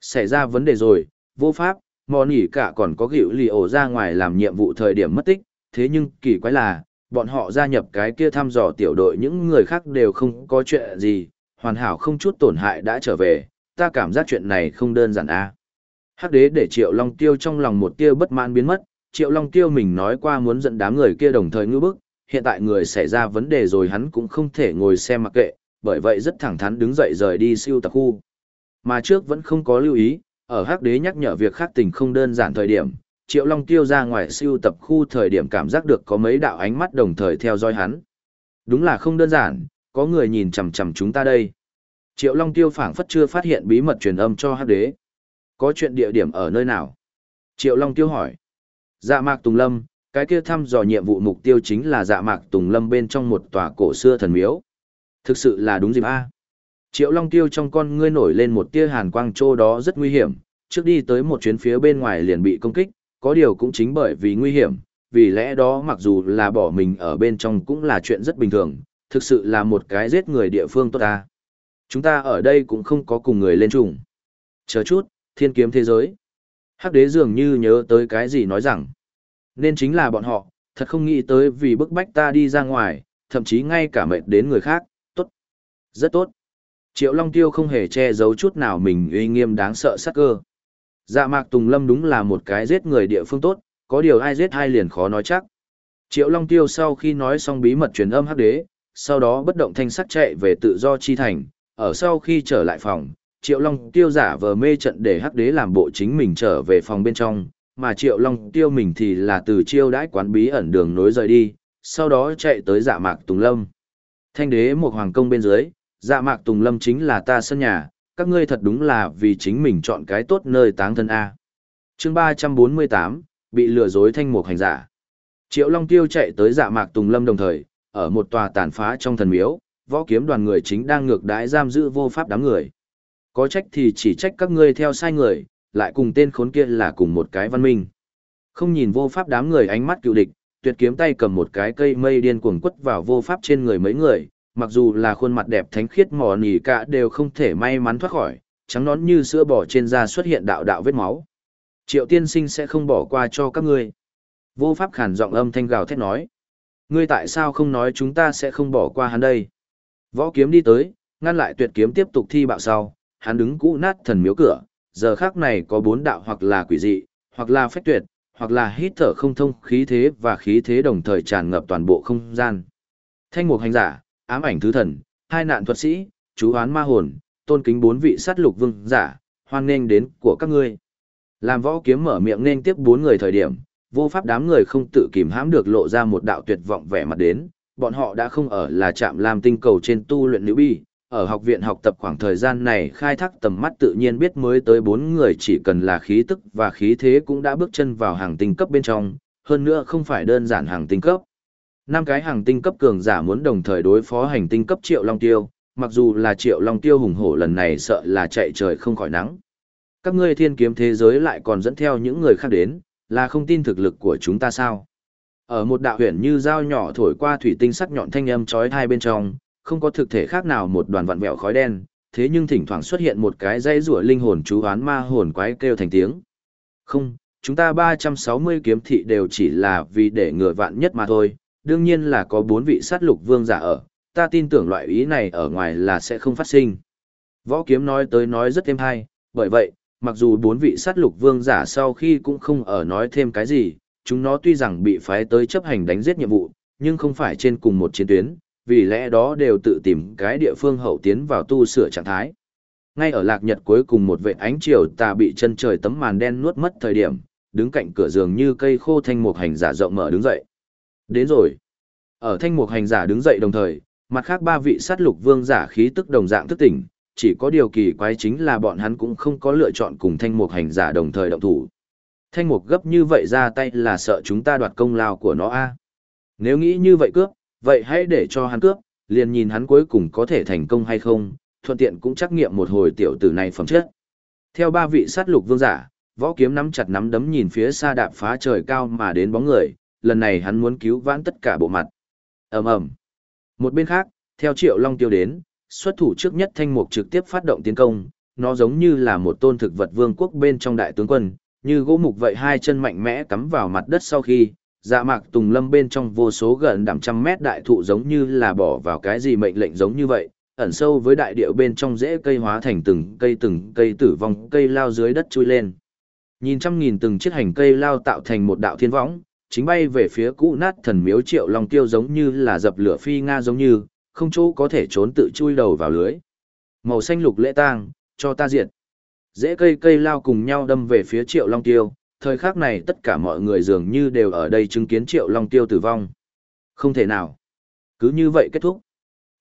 Xảy ra vấn đề rồi, vô pháp, mò nỉ cả còn có gịu lì ổ ra ngoài làm nhiệm vụ thời điểm mất tích, thế nhưng kỳ quái là, bọn họ gia nhập cái kia thăm dò tiểu đội những người khác đều không có chuyện gì, hoàn hảo không chút tổn hại đã trở về, ta cảm giác chuyện này không đơn giản a. Hắc đế để Triệu Long Tiêu trong lòng một tia bất mãn biến mất, Triệu Long Tiêu mình nói qua muốn dẫn đám người kia đồng thời ngư bức, hiện tại người xảy ra vấn đề rồi hắn cũng không thể ngồi xem mặc kệ, bởi vậy rất thẳng thắn đứng dậy rời đi siêu tập khu. Mà trước vẫn không có lưu ý, ở Hắc đế nhắc nhở việc khác tình không đơn giản thời điểm, Triệu Long Tiêu ra ngoài siêu tập khu thời điểm cảm giác được có mấy đạo ánh mắt đồng thời theo dõi hắn. Đúng là không đơn giản, có người nhìn chằm chằm chúng ta đây. Triệu Long Tiêu phảng phất chưa phát hiện bí mật truyền âm cho Hắc Đế. Có chuyện địa điểm ở nơi nào? Triệu Long Tiêu hỏi. Dạ Mạc Tùng Lâm, cái kia thăm dò nhiệm vụ mục tiêu chính là Dạ Mạc Tùng Lâm bên trong một tòa cổ xưa thần miếu. Thực sự là đúng dịp a. Triệu Long Tiêu trong con ngươi nổi lên một tia hàn quang trô đó rất nguy hiểm, trước đi tới một chuyến phía bên ngoài liền bị công kích, có điều cũng chính bởi vì nguy hiểm, vì lẽ đó mặc dù là bỏ mình ở bên trong cũng là chuyện rất bình thường, thực sự là một cái giết người địa phương tốt ta. Chúng ta ở đây cũng không có cùng người lên trùng. Chờ chút, thiên kiếm thế giới. Hắc đế dường như nhớ tới cái gì nói rằng. Nên chính là bọn họ, thật không nghĩ tới vì bức bách ta đi ra ngoài, thậm chí ngay cả mệt đến người khác, tốt. Rất tốt. Triệu Long Tiêu không hề che giấu chút nào mình uy nghiêm đáng sợ sắc cơ. Dạ mạc Tùng Lâm đúng là một cái giết người địa phương tốt, có điều ai giết ai liền khó nói chắc. Triệu Long Tiêu sau khi nói xong bí mật truyền âm hắc đế, sau đó bất động thanh sắc chạy về tự do chi thành, ở sau khi trở lại phòng, Triệu Long Tiêu giả vờ mê trận để hắc đế làm bộ chính mình trở về phòng bên trong, mà Triệu Long Tiêu mình thì là từ chiêu đãi quán bí ẩn đường nối rời đi, sau đó chạy tới dạ mạc Tùng Lâm. Thanh đế một hoàng công bên dưới, dạ mạc Tùng Lâm chính là ta sân nhà, các ngươi thật đúng là vì chính mình chọn cái tốt nơi táng thân A. chương 348, bị lừa dối thanh mục hành giả. Triệu Long Tiêu chạy tới dạ mạc Tùng Lâm đồng thời, ở một tòa tàn phá trong thần miếu, võ kiếm đoàn người chính đang ngược đãi giam giữ vô pháp đám người. Có trách thì chỉ trách các ngươi theo sai người, lại cùng tên khốn kia là cùng một cái văn minh. Không nhìn vô pháp đám người ánh mắt cựu địch, tuyệt kiếm tay cầm một cái cây mây điên cuồng quất vào vô pháp trên người mấy người, mặc dù là khuôn mặt đẹp thánh khiết mỏ nỉ cả đều không thể may mắn thoát khỏi, trắng nón như sữa bò trên da xuất hiện đạo đạo vết máu. Triệu tiên sinh sẽ không bỏ qua cho các ngươi. Vô pháp khản giọng âm thanh gào thét nói. Ngươi tại sao không nói chúng ta sẽ không bỏ qua hắn đây? Võ kiếm đi tới, ngăn lại tuyệt kiếm tiếp tục thi bạo sau, hắn đứng cũ nát thần miếu cửa, giờ khác này có bốn đạo hoặc là quỷ dị, hoặc là phách tuyệt, hoặc là hít thở không thông khí thế và khí thế đồng thời tràn ngập toàn bộ không gian. Thanh mục hành giả, ám ảnh thứ thần, hai nạn thuật sĩ, chú hoán ma hồn, tôn kính bốn vị sát lục vương giả, hoan nghênh đến của các ngươi. Làm võ kiếm mở miệng nên tiếp bốn người thời điểm, vô pháp đám người không tự kìm hãm được lộ ra một đạo tuyệt vọng vẻ mặt đến, bọn họ đã không ở là trạm làm tinh cầu trên tu luyện nữ bi, ở học viện học tập khoảng thời gian này khai thác tầm mắt tự nhiên biết mới tới bốn người chỉ cần là khí tức và khí thế cũng đã bước chân vào hàng tinh cấp bên trong, hơn nữa không phải đơn giản hàng tinh cấp. Năm cái hàng tinh cấp cường giả muốn đồng thời đối phó hành tinh cấp triệu long tiêu, mặc dù là triệu long tiêu hùng hổ lần này sợ là chạy trời không khỏi nắng. Các ngươi thiên kiếm thế giới lại còn dẫn theo những người khác đến, là không tin thực lực của chúng ta sao? Ở một đạo huyền như dao nhỏ thổi qua thủy tinh sắc nhọn thanh âm chói hai bên trong, không có thực thể khác nào một đoàn vặn vẹo khói đen, thế nhưng thỉnh thoảng xuất hiện một cái dây rủa linh hồn chú hoán ma hồn quái kêu thành tiếng. Không, chúng ta 360 kiếm thị đều chỉ là vì để ngừa vạn nhất mà thôi, đương nhiên là có bốn vị sát lục vương giả ở, ta tin tưởng loại ý này ở ngoài là sẽ không phát sinh. Võ kiếm nói tới nói rất thêm hay, bởi vậy, mặc dù bốn vị sát lục vương giả sau khi cũng không ở nói thêm cái gì, chúng nó tuy rằng bị phái tới chấp hành đánh giết nhiệm vụ, nhưng không phải trên cùng một chiến tuyến, vì lẽ đó đều tự tìm cái địa phương hậu tiến vào tu sửa trạng thái. Ngay ở lạc nhật cuối cùng một vệ ánh chiều tà bị chân trời tấm màn đen nuốt mất thời điểm, đứng cạnh cửa giường như cây khô thanh mục hành giả rộng mở đứng dậy. Đến rồi. Ở thanh mục hành giả đứng dậy đồng thời, mặt khác ba vị sát lục vương giả khí tức đồng dạng thức tỉnh, chỉ có điều kỳ quái chính là bọn hắn cũng không có lựa chọn cùng thanh mục hành giả đồng thời động thủ. Thanh mục gấp như vậy ra tay là sợ chúng ta đoạt công lao của nó a. Nếu nghĩ như vậy cướp, vậy hãy để cho hắn cướp, liền nhìn hắn cuối cùng có thể thành công hay không, thuận tiện cũng trắc nghiệm một hồi tiểu tử này phẩm chất. Theo ba vị sát lục vương giả, võ kiếm nắm chặt nắm đấm nhìn phía xa đạp phá trời cao mà đến bóng người, lần này hắn muốn cứu vãn tất cả bộ mặt. ầm ầm. Một bên khác, theo Triệu Long tiêu đến, xuất thủ trước nhất thanh mục trực tiếp phát động tiến công, nó giống như là một tôn thực vật vương quốc bên trong đại tướng quân, như gỗ mục vậy hai chân mạnh mẽ cắm vào mặt đất sau khi, dạ mạc tùng lâm bên trong vô số gần đảm trăm mét đại thụ giống như là bỏ vào cái gì mệnh lệnh giống như vậy, ẩn sâu với đại điệu bên trong rễ cây hóa thành từng cây từng cây tử vong cây lao dưới đất chui lên. Nhìn trăm nghìn từng chiếc hành cây lao tạo thành một đạo thiên võng, chính bay về phía cũ nát thần miếu triệu long tiêu giống như là dập lửa phi nga giống như, không chỗ có thể trốn tự chui đầu vào lưới. Màu xanh lục lễ tang, cho ta diệt. Dễ cây cây lao cùng nhau đâm về phía triệu long tiêu, thời khắc này tất cả mọi người dường như đều ở đây chứng kiến triệu long tiêu tử vong. Không thể nào. Cứ như vậy kết thúc.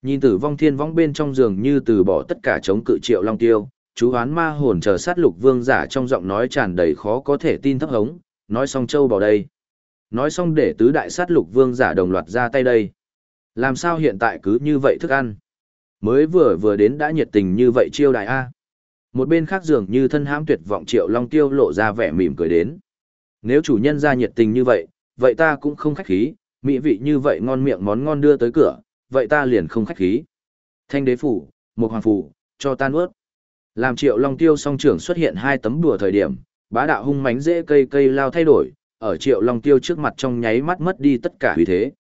Nhìn tử vong thiên vong bên trong giường như từ bỏ tất cả chống cự triệu long tiêu, chú hoán ma hồn chờ sát lục vương giả trong giọng nói tràn đầy khó có thể tin thấp hống, nói xong châu bỏ đây. Nói xong để tứ đại sát lục vương giả đồng loạt ra tay đây. Làm sao hiện tại cứ như vậy thức ăn? Mới vừa vừa đến đã nhiệt tình như vậy chiêu đại A. Một bên khác dường như thân hãm tuyệt vọng triệu long tiêu lộ ra vẻ mỉm cười đến. Nếu chủ nhân ra nhiệt tình như vậy, vậy ta cũng không khách khí, mỹ vị như vậy ngon miệng món ngon đưa tới cửa, vậy ta liền không khách khí. Thanh đế phủ, một hoàng phủ, cho ta nuốt. Làm triệu long tiêu song trưởng xuất hiện hai tấm đùa thời điểm, bá đạo hung mánh dễ cây cây lao thay đổi, ở triệu long tiêu trước mặt trong nháy mắt mất đi tất cả uy thế.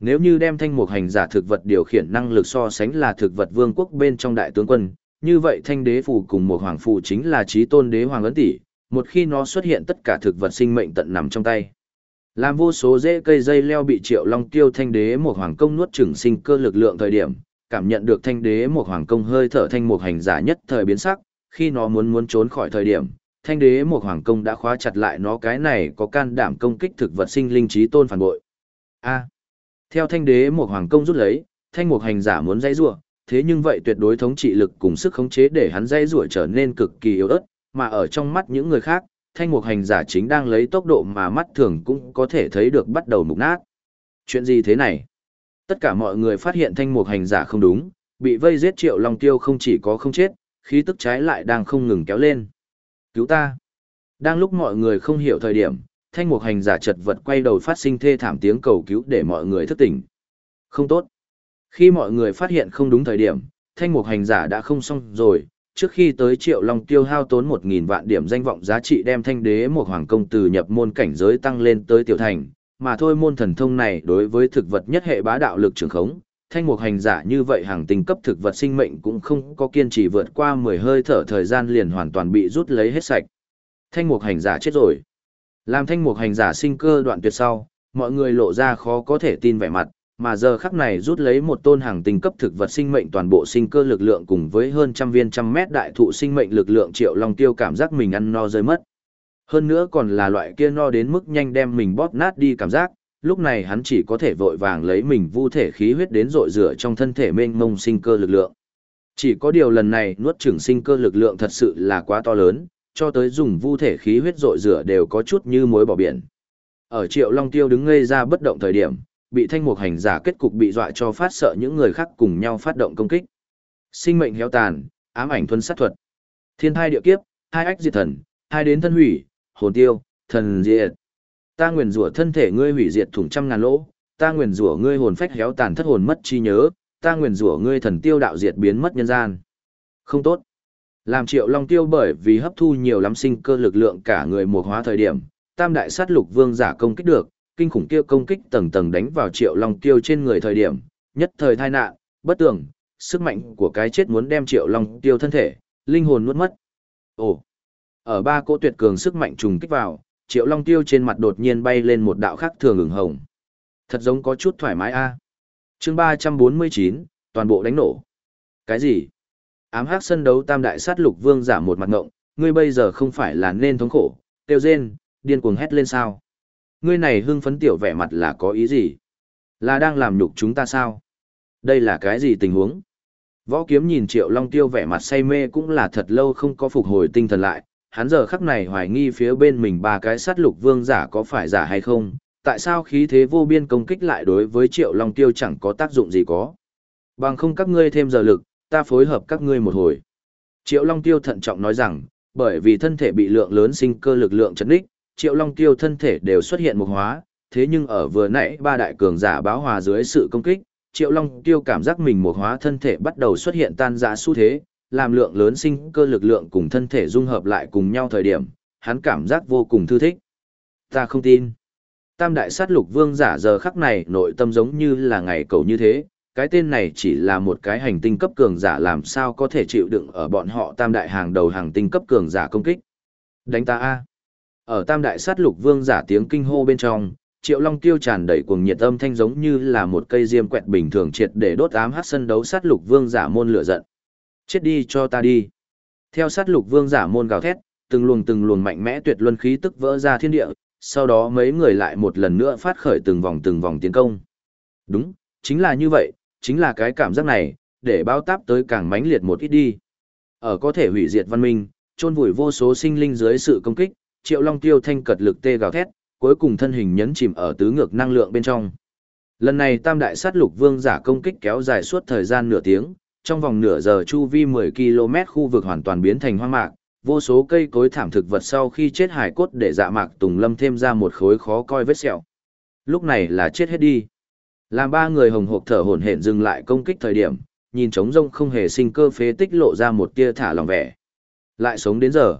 Nếu như đem thanh mục hành giả thực vật điều khiển năng lực so sánh là thực vật vương quốc bên trong đại tướng quân, như vậy thanh đế phù cùng một hoàng phù chính là trí tôn đế hoàng ấn tỷ, một khi nó xuất hiện tất cả thực vật sinh mệnh tận nằm trong tay. Làm vô số rễ cây dây leo bị triệu long tiêu thanh đế một hoàng công nuốt chửng sinh cơ lực lượng thời điểm, cảm nhận được thanh đế một hoàng công hơi thở thanh mục hành giả nhất thời biến sắc, khi nó muốn muốn trốn khỏi thời điểm, thanh đế một hoàng công đã khóa chặt lại nó cái này có can đảm công kích thực vật sinh linh trí tôn phản bội. A. theo thanh đế một hoàng công rút lấy, thanh một hành giả muốn dãy rủa, thế nhưng vậy tuyệt đối thống trị lực cùng sức khống chế để hắn dây rủa trở nên cực kỳ yếu ớt, mà ở trong mắt những người khác, thanh mục hành giả chính đang lấy tốc độ mà mắt thường cũng có thể thấy được bắt đầu mục nát. Chuyện gì thế này? Tất cả mọi người phát hiện thanh mục hành giả không đúng, bị vây giết triệu long tiêu không chỉ có không chết, khí tức trái lại đang không ngừng kéo lên. Cứu ta! Đang lúc mọi người không hiểu thời điểm, thanh mục hành giả chật vật quay đầu phát sinh thê thảm tiếng cầu cứu để mọi người thức tỉnh. Không tốt! Khi mọi người phát hiện không đúng thời điểm, thanh mục hành giả đã không xong rồi, trước khi tới Triệu Long tiêu hao tốn 1.000 vạn điểm danh vọng giá trị đem thanh đế một hoàng công từ nhập môn cảnh giới tăng lên tới tiểu thành, mà thôi môn thần thông này đối với thực vật nhất hệ bá đạo lực trường khống, thanh mục hành giả như vậy hàng tinh cấp thực vật sinh mệnh cũng không có kiên trì vượt qua 10 hơi thở thời gian liền hoàn toàn bị rút lấy hết sạch. Thanh mục hành giả chết rồi. Làm thanh mục hành giả sinh cơ đoạn tuyệt sau, mọi người lộ ra khó có thể tin vẻ mặt, mà giờ khắc này rút lấy một tôn hàng tinh cấp thực vật sinh mệnh toàn bộ sinh cơ lực lượng cùng với hơn trăm viên trăm mét đại thụ sinh mệnh lực lượng triệu long tiêu cảm giác mình ăn no rơi mất. Hơn nữa còn là loại kia no đến mức nhanh đem mình bóp nát đi cảm giác, lúc này hắn chỉ có thể vội vàng lấy mình vu thể khí huyết đến rội rửa trong thân thể mênh mông sinh cơ lực lượng. Chỉ có điều lần này nuốt chửng sinh cơ lực lượng thật sự là quá to lớn, cho tới dùng vu thể khí huyết rội rửa đều có chút như muối bỏ biển. Ở Triệu Long Tiêu đứng ngây ra bất động thời điểm, bị thanh mục hành giả kết cục bị dọa cho phát sợ những người khác cùng nhau phát động công kích. Sinh mệnh héo tàn, ám ảnh thuần sát thuật. Thiên thai địa kiếp, hai ách diệt thần, hai đến thân hủy, hồn tiêu, thần diệt. Ta nguyền rủa thân thể ngươi hủy diệt thủng trăm ngàn lỗ, ta nguyền rủa ngươi hồn phách héo tàn thất hồn mất chi nhớ, ta nguyền rủa ngươi thần tiêu đạo diệt biến mất nhân gian. Không tốt. Làm Triệu Long Tiêu bởi vì hấp thu nhiều lắm sinh cơ lực lượng cả người mùa hóa thời điểm, Tam đại sát lục vương giả công kích được, kinh khủng kia công kích tầng tầng đánh vào Triệu Long Tiêu trên người thời điểm, nhất thời tai nạn, bất tường, sức mạnh của cái chết muốn đem Triệu Long Tiêu thân thể, linh hồn nuốt mất. Ồ. Ở ba cỗ tuyệt cường sức mạnh trùng kích vào, Triệu Long Tiêu trên mặt đột nhiên bay lên một đạo khác thường ửng hồng. Thật giống có chút thoải mái a. À. Chương 349, toàn bộ đánh nổ. Cái gì? Ám hắc sân đấu tam đại sát lục vương giả một mặt ngộng, ngươi bây giờ không phải là nên thống khổ, tiêu rên, điên cuồng hét lên sao? Ngươi này hưng phấn tiểu vẻ mặt là có ý gì? Là đang làm nhục chúng ta sao? Đây là cái gì tình huống? Võ kiếm nhìn Triệu Long Tiêu vẻ mặt say mê cũng là thật lâu không có phục hồi tinh thần lại, hắn giờ khắc này hoài nghi phía bên mình ba cái sát lục vương giả có phải giả hay không, tại sao khí thế vô biên công kích lại đối với Triệu Long Tiêu chẳng có tác dụng gì có. Bằng không các ngươi thêm giờ lực, ta phối hợp các ngươi một hồi. Triệu Long Tiêu thận trọng nói rằng, bởi vì thân thể bị lượng lớn sinh cơ lực lượng chấn đích, Triệu Long Tiêu thân thể đều xuất hiện một hóa, thế nhưng ở vừa nãy ba đại cường giả báo hòa dưới sự công kích, Triệu Long Tiêu cảm giác mình một hóa thân thể bắt đầu xuất hiện tan rã xu thế, làm lượng lớn sinh cơ lực lượng cùng thân thể dung hợp lại cùng nhau thời điểm, hắn cảm giác vô cùng thư thích. Ta không tin. Tam đại sát lục vương giả giờ khắc này nội tâm giống như là ngày cầu như thế, cái tên này chỉ là một cái hành tinh cấp cường giả làm sao có thể chịu đựng ở bọn họ tam đại hàng đầu hàng tinh cấp cường giả công kích. Đánh ta A. Ở tam đại sát lục vương giả tiếng kinh hô bên trong, triệu long tiêu tràn đầy cuồng nhiệt âm thanh giống như là một cây diêm quẹt bình thường triệt để đốt ám hát sân đấu sát lục vương giả môn lửa giận. Chết đi cho ta đi. Theo sát lục vương giả môn gào thét, từng luồng từng luồng mạnh mẽ tuyệt luân khí tức vỡ ra thiên địa, sau đó mấy người lại một lần nữa phát khởi từng vòng từng vòng tiến công. Đúng, chính là như vậy, chính là cái cảm giác này, để bao táp tới càng mãnh liệt một ít đi. Ở có thể hủy diệt văn minh, chôn vùi vô số sinh linh dưới sự công kích, Triệu Long Tiêu thanh cật lực tê gào thét, cuối cùng thân hình nhấn chìm ở tứ ngược năng lượng bên trong. Lần này Tam đại sát lục vương giả công kích kéo dài suốt thời gian nửa tiếng, trong vòng nửa giờ chu vi 10 km khu vực hoàn toàn biến thành hoang mạc, vô số cây cối thảm thực vật sau khi chết hải cốt để dạ mạc tùng lâm thêm ra một khối khó coi vết sẹo. Lúc này là chết hết đi. Làm ba người hồng hộp thở hổn hển dừng lại công kích thời điểm, nhìn trống rông không hề sinh cơ phế tích lộ ra một tia thả lòng vẻ. Lại sống đến giờ.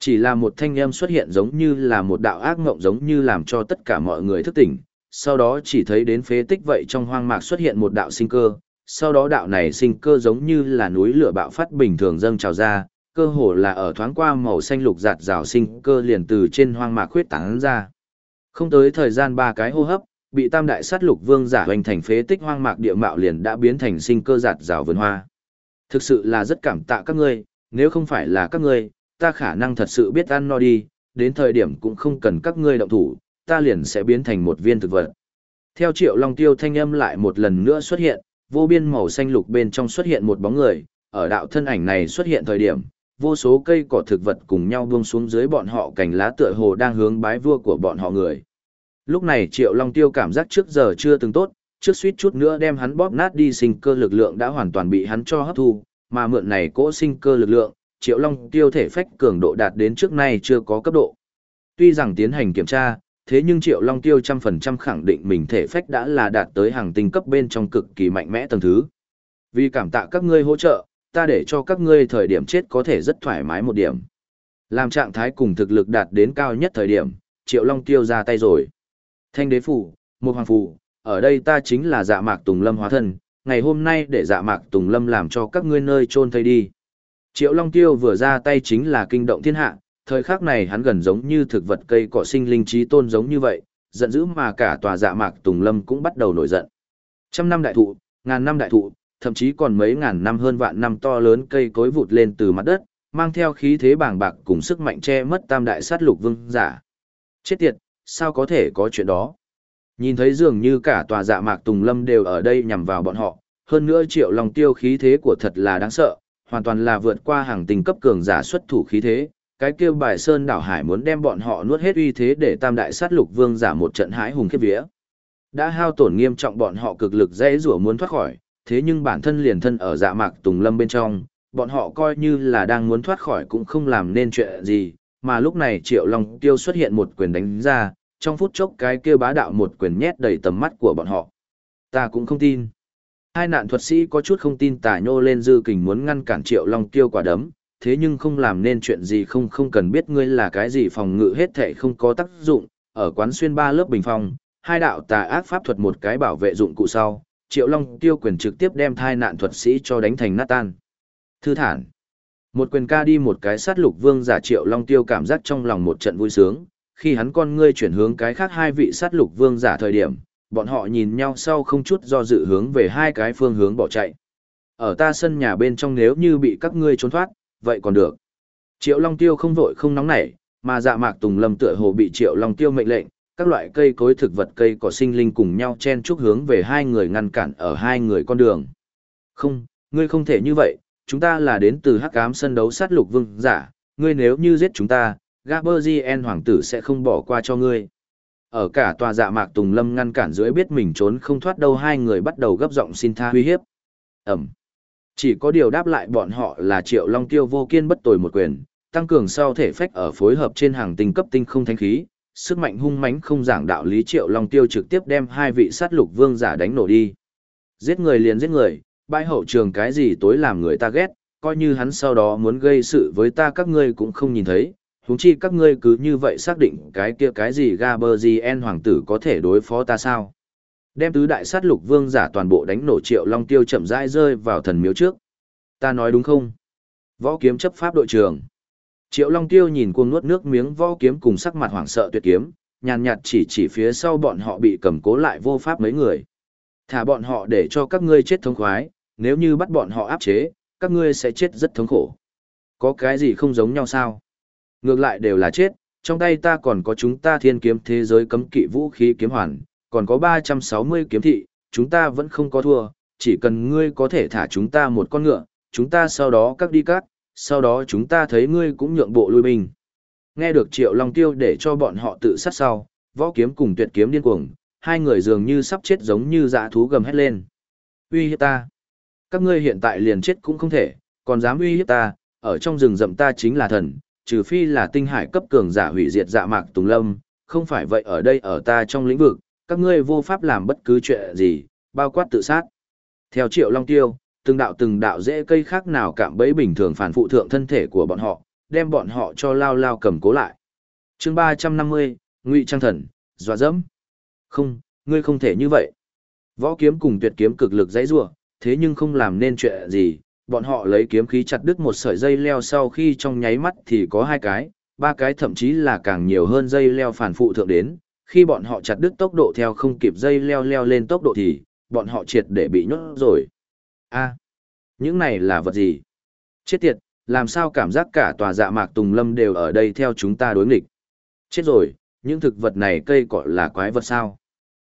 Chỉ là một thanh âm xuất hiện giống như là một đạo ác ngộng giống như làm cho tất cả mọi người thức tỉnh, sau đó chỉ thấy đến phế tích vậy trong hoang mạc xuất hiện một đạo sinh cơ, sau đó đạo này sinh cơ giống như là núi lửa bạo phát bình thường dâng trào ra, cơ hồ là ở thoáng qua màu xanh lục giạt rào sinh cơ liền từ trên hoang mạc khuyết tán ra. Không tới thời gian ba cái hô hấp, bị tam đại sát lục vương giả hoành thành phế tích hoang mạc địa mạo liền đã biến thành sinh cơ giạt rào vườn hoa. Thực sự là rất cảm tạ các ngươi, nếu không phải là các ngươi, ta khả năng thật sự biết ăn no đi, đến thời điểm cũng không cần các ngươi động thủ, ta liền sẽ biến thành một viên thực vật. Theo triệu long tiêu thanh âm lại một lần nữa xuất hiện, vô biên màu xanh lục bên trong xuất hiện một bóng người, ở đạo thân ảnh này xuất hiện thời điểm, vô số cây cỏ thực vật cùng nhau buông xuống dưới bọn họ cành lá tựa hồ đang hướng bái vua của bọn họ người. Lúc này Triệu Long Tiêu cảm giác trước giờ chưa từng tốt, trước suýt chút nữa đem hắn bóp nát đi sinh cơ lực lượng đã hoàn toàn bị hắn cho hấp thu, mà mượn này cỗ sinh cơ lực lượng, Triệu Long Tiêu thể phách cường độ đạt đến trước nay chưa có cấp độ. Tuy rằng tiến hành kiểm tra, thế nhưng Triệu Long Tiêu trăm phần trăm khẳng định mình thể phách đã là đạt tới hàng tinh cấp bên trong cực kỳ mạnh mẽ tầng thứ. Vì cảm tạ các ngươi hỗ trợ, ta để cho các ngươi thời điểm chết có thể rất thoải mái một điểm. Làm trạng thái cùng thực lực đạt đến cao nhất thời điểm, Triệu Long Tiêu ra tay rồi. Thanh đế phủ, một hoàng phủ, ở đây ta chính là dạ mạc Tùng Lâm hóa thân, ngày hôm nay để dạ mạc Tùng Lâm làm cho các ngươi nơi chôn thây đi. Triệu Long Tiêu vừa ra tay chính là kinh động thiên hạ, thời khắc này hắn gần giống như thực vật cây cỏ sinh linh trí tôn giống như vậy, giận dữ mà cả tòa dạ mạc Tùng Lâm cũng bắt đầu nổi giận. Trăm năm đại thụ, ngàn năm đại thụ, thậm chí còn mấy ngàn năm hơn vạn năm to lớn cây cối vụt lên từ mặt đất, mang theo khí thế bàng bạc cùng sức mạnh che mất tam đại sát lục vương giả. Chết tiệt, sao có thể có chuyện đó? Nhìn thấy dường như cả tòa dạ mạc Tùng Lâm đều ở đây nhằm vào bọn họ, hơn nữa triệu lòng tiêu khí thế của thật là đáng sợ, hoàn toàn là vượt qua hàng tình cấp cường giả xuất thủ khí thế. Cái kêu bài sơn đảo hải muốn đem bọn họ nuốt hết uy thế để tam đại sát lục vương giả một trận hãi hùng khiếp vía. Đã hao tổn nghiêm trọng bọn họ cực lực dễ rủa muốn thoát khỏi, thế nhưng bản thân liền thân ở dạ mạc Tùng Lâm bên trong, bọn họ coi như là đang muốn thoát khỏi cũng không làm nên chuyện gì, mà lúc này Triệu Long Tiêu xuất hiện một quyền đánh ra, trong phút chốc cái kia bá đạo một quyền nhét đầy tầm mắt của bọn họ. Ta cũng không tin. Hai nạn thuật sĩ có chút không tin tả nhô lên dư kình muốn ngăn cản Triệu Long Tiêu quả đấm, thế nhưng không làm nên chuyện gì không không cần biết ngươi là cái gì phòng ngự hết thệ không có tác dụng, ở quán xuyên ba lớp bình phong, hai đạo tà ác pháp thuật một cái bảo vệ dụng cụ sau, Triệu Long Tiêu quyền trực tiếp đem thai nạn thuật sĩ cho đánh thành nát tan. Thư thản. Một quyền ca đi một cái sát lục vương giả Triệu Long Tiêu cảm giác trong lòng một trận vui sướng, khi hắn con ngươi chuyển hướng cái khác hai vị sát lục vương giả thời điểm, bọn họ nhìn nhau sau không chút do dự hướng về hai cái phương hướng bỏ chạy. Ở ta sân nhà bên trong nếu như bị các ngươi trốn thoát, vậy còn được. Triệu Long Tiêu không vội không nóng nảy, mà dạ mạc Tùng Lâm tựa hồ bị Triệu Long Tiêu mệnh lệnh, các loại cây cối thực vật cây cỏ sinh linh cùng nhau chen chúc hướng về hai người ngăn cản ở hai người con đường. Không, ngươi không thể như vậy, chúng ta là đến từ hắc ám sân đấu sát lục vương giả, ngươi nếu như giết chúng ta, Gaberzien hoàng tử sẽ không bỏ qua cho ngươi. Ở cả tòa dạ mạc Tùng Lâm ngăn cản dưới biết mình trốn không thoát đâu hai người bắt đầu gấp giọng xin tha uy hiếp. Ẩm. Chỉ có điều đáp lại bọn họ là Triệu Long Tiêu vô kiên bất tồi một quyền, tăng cường sau thể phách ở phối hợp trên hàng tinh cấp tinh không thánh khí, sức mạnh hung mãnh không giảng đạo lý Triệu Long Tiêu trực tiếp đem hai vị sát lục vương giả đánh nổ đi. Giết người liền giết người, bãi hậu trường cái gì tối làm người ta ghét, coi như hắn sau đó muốn gây sự với ta các ngươi cũng không nhìn thấy, huống chi các ngươi cứ như vậy xác định cái kia cái gì Gaberzien hoàng tử có thể đối phó ta sao. Đem tứ đại sát lục vương giả toàn bộ đánh nổ triệu long tiêu chậm rãi rơi vào thần miếu trước. Ta nói đúng không? Võ kiếm chấp pháp đội trưởng. Triệu long tiêu nhìn cuồng nuốt nước miếng võ kiếm cùng sắc mặt hoảng sợ tuyệt kiếm, nhàn nhạt chỉ chỉ phía sau bọn họ bị cầm cố lại vô pháp mấy người. Thả bọn họ để cho các ngươi chết thống khoái, nếu như bắt bọn họ áp chế, các ngươi sẽ chết rất thống khổ. Có cái gì không giống nhau sao? Ngược lại đều là chết, trong tay ta còn có chúng ta thiên kiếm thế giới cấm kỵ vũ khí kiếm hoàn, còn có 360 kiếm thị, chúng ta vẫn không có thua, chỉ cần ngươi có thể thả chúng ta một con ngựa, chúng ta sau đó cắt đi cắt, sau đó chúng ta thấy ngươi cũng nhượng bộ lui binh. Nghe được Triệu Long Tiêu để cho bọn họ tự sát sau, võ kiếm cùng tuyệt kiếm điên cuồng, hai người dường như sắp chết giống như dã thú gầm hết lên. Uy hiếp ta. Các ngươi hiện tại liền chết cũng không thể, còn dám uy hiếp ta, ở trong rừng rậm ta chính là thần, trừ phi là tinh hải cấp cường giả hủy diệt dạ mạc tùng lâm, không phải vậy ở đây ở ta trong lĩnh vực, các ngươi vô pháp làm bất cứ chuyện gì, bao quát tự sát. Theo triệu long tiêu, từng đạo từng đạo dễ cây khác nào cảm bẫy bình thường phản phụ thượng thân thể của bọn họ, đem bọn họ cho lao lao cầm cố lại. chương 350, Ngụy Trang Thần, dọa dẫm. Không, ngươi không thể như vậy. Võ kiếm cùng tuyệt kiếm cực lực dãy rủa, thế nhưng không làm nên chuyện gì, bọn họ lấy kiếm khí chặt đứt một sợi dây leo sau khi trong nháy mắt thì có hai cái, ba cái thậm chí là càng nhiều hơn dây leo phản phụ thượng đến, khi bọn họ chặt đứt tốc độ theo không kịp dây leo leo lên tốc độ thì, bọn họ triệt để bị nhốt rồi. a những này là vật gì? Chết tiệt, làm sao cảm giác cả tòa dạ mạc tùng lâm đều ở đây theo chúng ta đối nghịch? Chết rồi, những thực vật này cây cỏ là quái vật sao?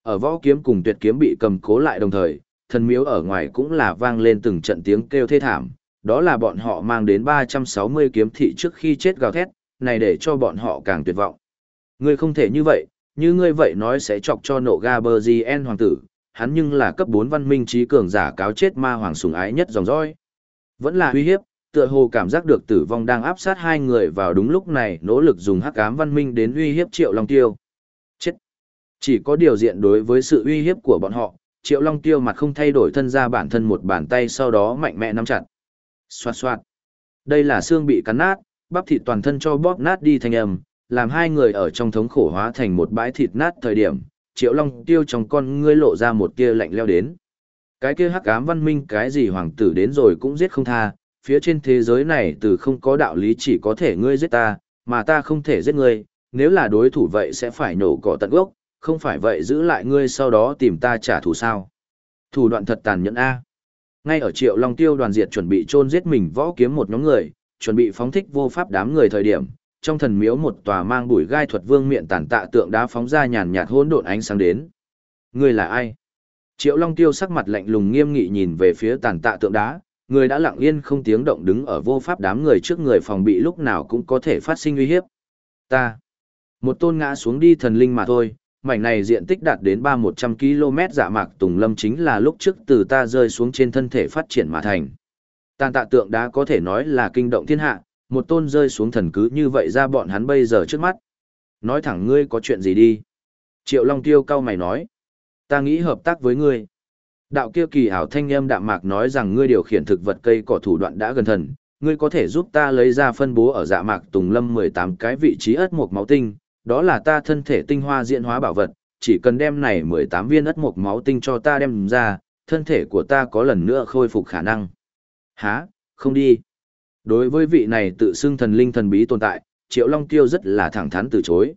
Ở võ kiếm cùng tuyệt kiếm bị cầm cố lại đồng thời, thần miếu ở ngoài cũng là vang lên từng trận tiếng kêu thê thảm, đó là bọn họ mang đến 360 kiếm thị trước khi chết gào thét, này để cho bọn họ càng tuyệt vọng. Ngươi không thể như vậy, như ngươi vậy nói sẽ chọc cho nộ Gaberzien hoàng tử, hắn nhưng là cấp 4 văn minh trí cường giả cáo chết ma hoàng sùng ái nhất dòng dõi. Vẫn là uy hiếp, tựa hồ cảm giác được tử vong đang áp sát hai người vào đúng lúc này nỗ lực dùng hắc ám văn minh đến uy hiếp triệu long tiêu. Chết! Chỉ có điều diện đối với sự uy hiếp của bọn họ, triệu long tiêu mặt không thay đổi thân ra bản thân một bàn tay sau đó mạnh mẽ nắm chặt Xoạt xoạt. Đây là xương bị cắn nát, bắp thịt toàn thân cho bóp nát đi thành âm, làm hai người ở trong thống khổ hóa thành một bãi thịt nát thời điểm, Triệu Long tiêu trong con ngươi lộ ra một tia lạnh leo đến. Cái kia hắc ám văn minh cái gì hoàng tử đến rồi cũng giết không tha, phía trên thế giới này từ không có đạo lý chỉ có thể ngươi giết ta, mà ta không thể giết ngươi, nếu là đối thủ vậy sẽ phải nổ cỏ tận gốc, không phải vậy giữ lại ngươi sau đó tìm ta trả thù sao. Thủ đoạn thật tàn nhẫn A. Ngay ở triệu long tiêu đoàn diệt chuẩn bị chôn giết mình võ kiếm một nhóm người, chuẩn bị phóng thích vô pháp đám người thời điểm, trong thần miếu một tòa mang bụi gai thuật vương miệng tàn tạ tượng đá phóng ra nhàn nhạt hỗn độn ánh sáng đến. Ngươi là ai? Triệu Long Tiêu sắc mặt lạnh lùng nghiêm nghị nhìn về phía tàn tạ tượng đá, người đã lặng yên không tiếng động đứng ở vô pháp đám người trước người phòng bị lúc nào cũng có thể phát sinh uy hiếp. Ta, một tôn ngã xuống đi thần linh mà thôi, mảnh này diện tích đạt đến ba một trăm km dạ mạc tùng lâm chính là lúc trước từ ta rơi xuống trên thân thể phát triển mà thành. Tàn tạ tượng đá có thể nói là kinh động thiên hạ, một tôn rơi xuống thần cứ như vậy ra bọn hắn bây giờ trước mắt. Nói thẳng ngươi có chuyện gì đi. Triệu Long Tiêu cao mày nói. Ta nghĩ hợp tác với ngươi. Đạo kia kỳ ảo thanh âm đạm mạc nói rằng ngươi điều khiển thực vật cây cỏ thủ đoạn đã gần thần, ngươi có thể giúp ta lấy ra phân bố ở dạ mạc Tùng Lâm 18 cái vị trí ớt mộc máu tinh, đó là ta thân thể tinh hoa diễn hóa bảo vật, chỉ cần đem này 18 viên ớt mộc máu tinh cho ta đem ra, thân thể của ta có lần nữa khôi phục khả năng. Hả, không đi. Đối với vị này tự xưng thần linh thần bí tồn tại, Triệu Long Tiêu rất là thẳng thắn từ chối.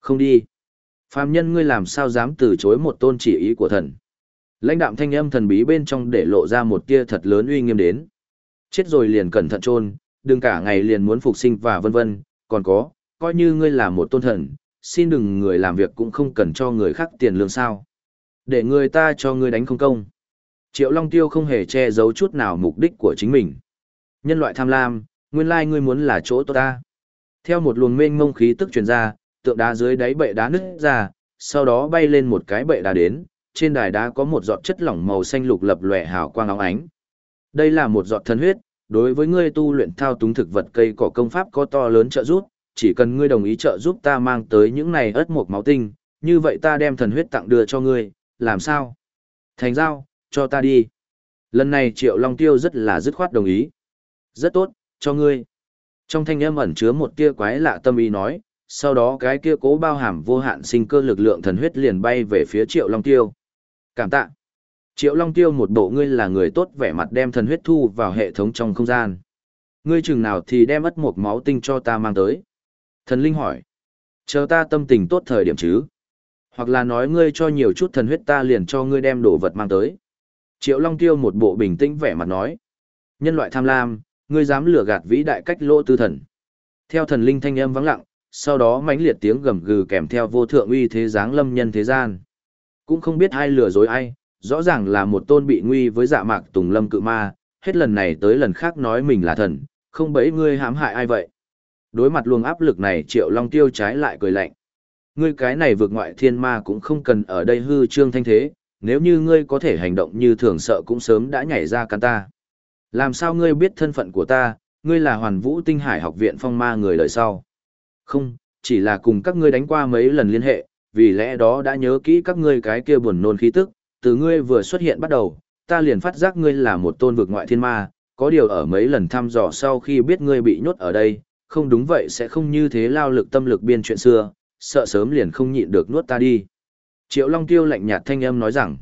Không đi. Phàm nhân ngươi làm sao dám từ chối một tôn chỉ ý của thần. Lãnh đạm thanh âm thần bí bên trong để lộ ra một tia thật lớn uy nghiêm đến. Chết rồi liền cẩn thận chôn, đừng cả ngày liền muốn phục sinh và vân vân, còn có, coi như ngươi là một tôn thần, xin đừng người làm việc cũng không cần cho người khác tiền lương sao. Để người ta cho ngươi đánh không công. Triệu Long Tiêu không hề che giấu chút nào mục đích của chính mình. Nhân loại tham lam, nguyên lai ngươi muốn là chỗ tốt ta. Theo một luồng mênh mông khí tức truyền ra, tượng đá dưới đáy bệ đá nứt ra, sau đó bay lên một cái bệ đá đến, trên đài đá có một giọt chất lỏng màu xanh lục lập lòe hào quang óng ánh. Đây là một giọt thân huyết, đối với ngươi tu luyện thao túng thực vật cây cỏ công pháp có to lớn trợ giúp, chỉ cần ngươi đồng ý trợ giúp ta mang tới những này ớt mộc máu tinh, như vậy ta đem thần huyết tặng đưa cho ngươi, làm sao? Thành giao, cho ta đi. Lần này Triệu Long Tiêu rất là dứt khoát đồng ý. Rất tốt, cho ngươi. Trong thanh âm ẩn chứa một tia quái lạ tâm ý nói, sau đó cái kia cố bao hàm vô hạn sinh cơ lực lượng thần huyết liền bay về phía Triệu Long Tiêu. Cảm tạ. Triệu Long Tiêu một bộ ngươi là người tốt vẻ mặt đem thần huyết thu vào hệ thống trong không gian. Ngươi chừng nào thì đem mất một máu tinh cho ta mang tới. Thần Linh hỏi. Chờ ta tâm tình tốt thời điểm chứ. Hoặc là nói ngươi cho nhiều chút thần huyết ta liền cho ngươi đem đồ vật mang tới. Triệu Long Tiêu một bộ bình tĩnh vẻ mặt nói. Nhân loại tham lam, ngươi dám lừa gạt vĩ đại cách lỗ tư thần. Theo thần linh thanh âm vắng lặng, sau đó mãnh liệt tiếng gầm gừ kèm theo vô thượng uy thế giáng lâm nhân thế gian. Cũng không biết ai lừa dối ai, rõ ràng là một tôn bị nguy với dạ mạc tùng lâm cự ma, hết lần này tới lần khác nói mình là thần, không bấy ngươi hãm hại ai vậy. Đối mặt luồng áp lực này triệu long tiêu trái lại cười lạnh. Ngươi cái này vượt ngoại thiên ma cũng không cần ở đây hư trương thanh thế, nếu như ngươi có thể hành động như thường sợ cũng sớm đã nhảy ra căn ta. Làm sao ngươi biết thân phận của ta, ngươi là hoàn vũ tinh hải học viện phong ma người đời sau. Không, chỉ là cùng các ngươi đánh qua mấy lần liên hệ, vì lẽ đó đã nhớ kỹ các ngươi cái kia buồn nôn khí tức, từ ngươi vừa xuất hiện bắt đầu, ta liền phát giác ngươi là một tôn vực ngoại thiên ma, có điều ở mấy lần thăm dò sau khi biết ngươi bị nhốt ở đây, không đúng vậy sẽ không như thế lao lực tâm lực biên chuyện xưa, sợ sớm liền không nhịn được nuốt ta đi. Triệu Long Tiêu lạnh nhạt thanh âm nói rằng,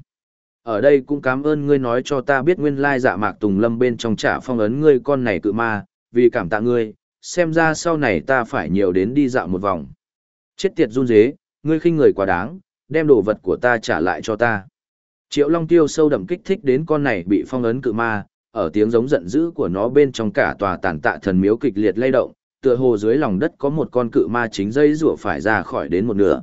ở đây cũng cảm ơn ngươi nói cho ta biết nguyên lai dạ mạc tùng lâm bên trong trả phong ấn ngươi con này cự ma, vì cảm tạ ngươi, xem ra sau này ta phải nhiều đến đi dạo một vòng. Chết tiệt run dế, ngươi khinh người quá đáng, đem đồ vật của ta trả lại cho ta. Triệu Long Tiêu sâu đậm kích thích đến con này bị phong ấn cự ma, ở tiếng giống giận dữ của nó bên trong cả tòa tàn tạ thần miếu kịch liệt lay động, tựa hồ dưới lòng đất có một con cự ma chính dây rủa phải ra khỏi đến một nửa.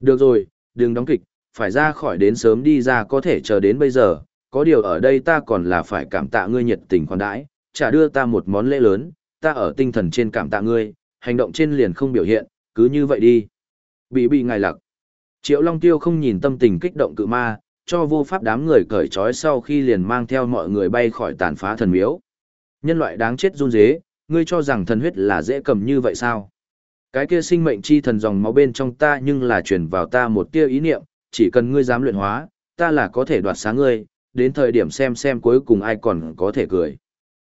Được rồi, đừng đóng kịch, phải ra khỏi đến sớm đi ra có thể chờ đến bây giờ, có điều ở đây ta còn là phải cảm tạ ngươi nhiệt tình khoản đãi, trả đưa ta một món lễ lớn, ta ở tinh thần trên cảm tạ ngươi, hành động trên liền không biểu hiện, cứ như vậy đi. Bị bị ngài lặc. Triệu Long Tiêu không nhìn tâm tình kích động cự ma, cho vô pháp đám người cởi trói sau khi liền mang theo mọi người bay khỏi tàn phá thần miếu. Nhân loại đáng chết run rế. ngươi cho rằng thần huyết là dễ cầm như vậy sao? Cái kia sinh mệnh chi thần dòng máu bên trong ta nhưng là truyền vào ta một tia ý niệm, chỉ cần ngươi dám luyện hóa, ta là có thể đoạt sáng ngươi, đến thời điểm xem xem cuối cùng ai còn có thể cười.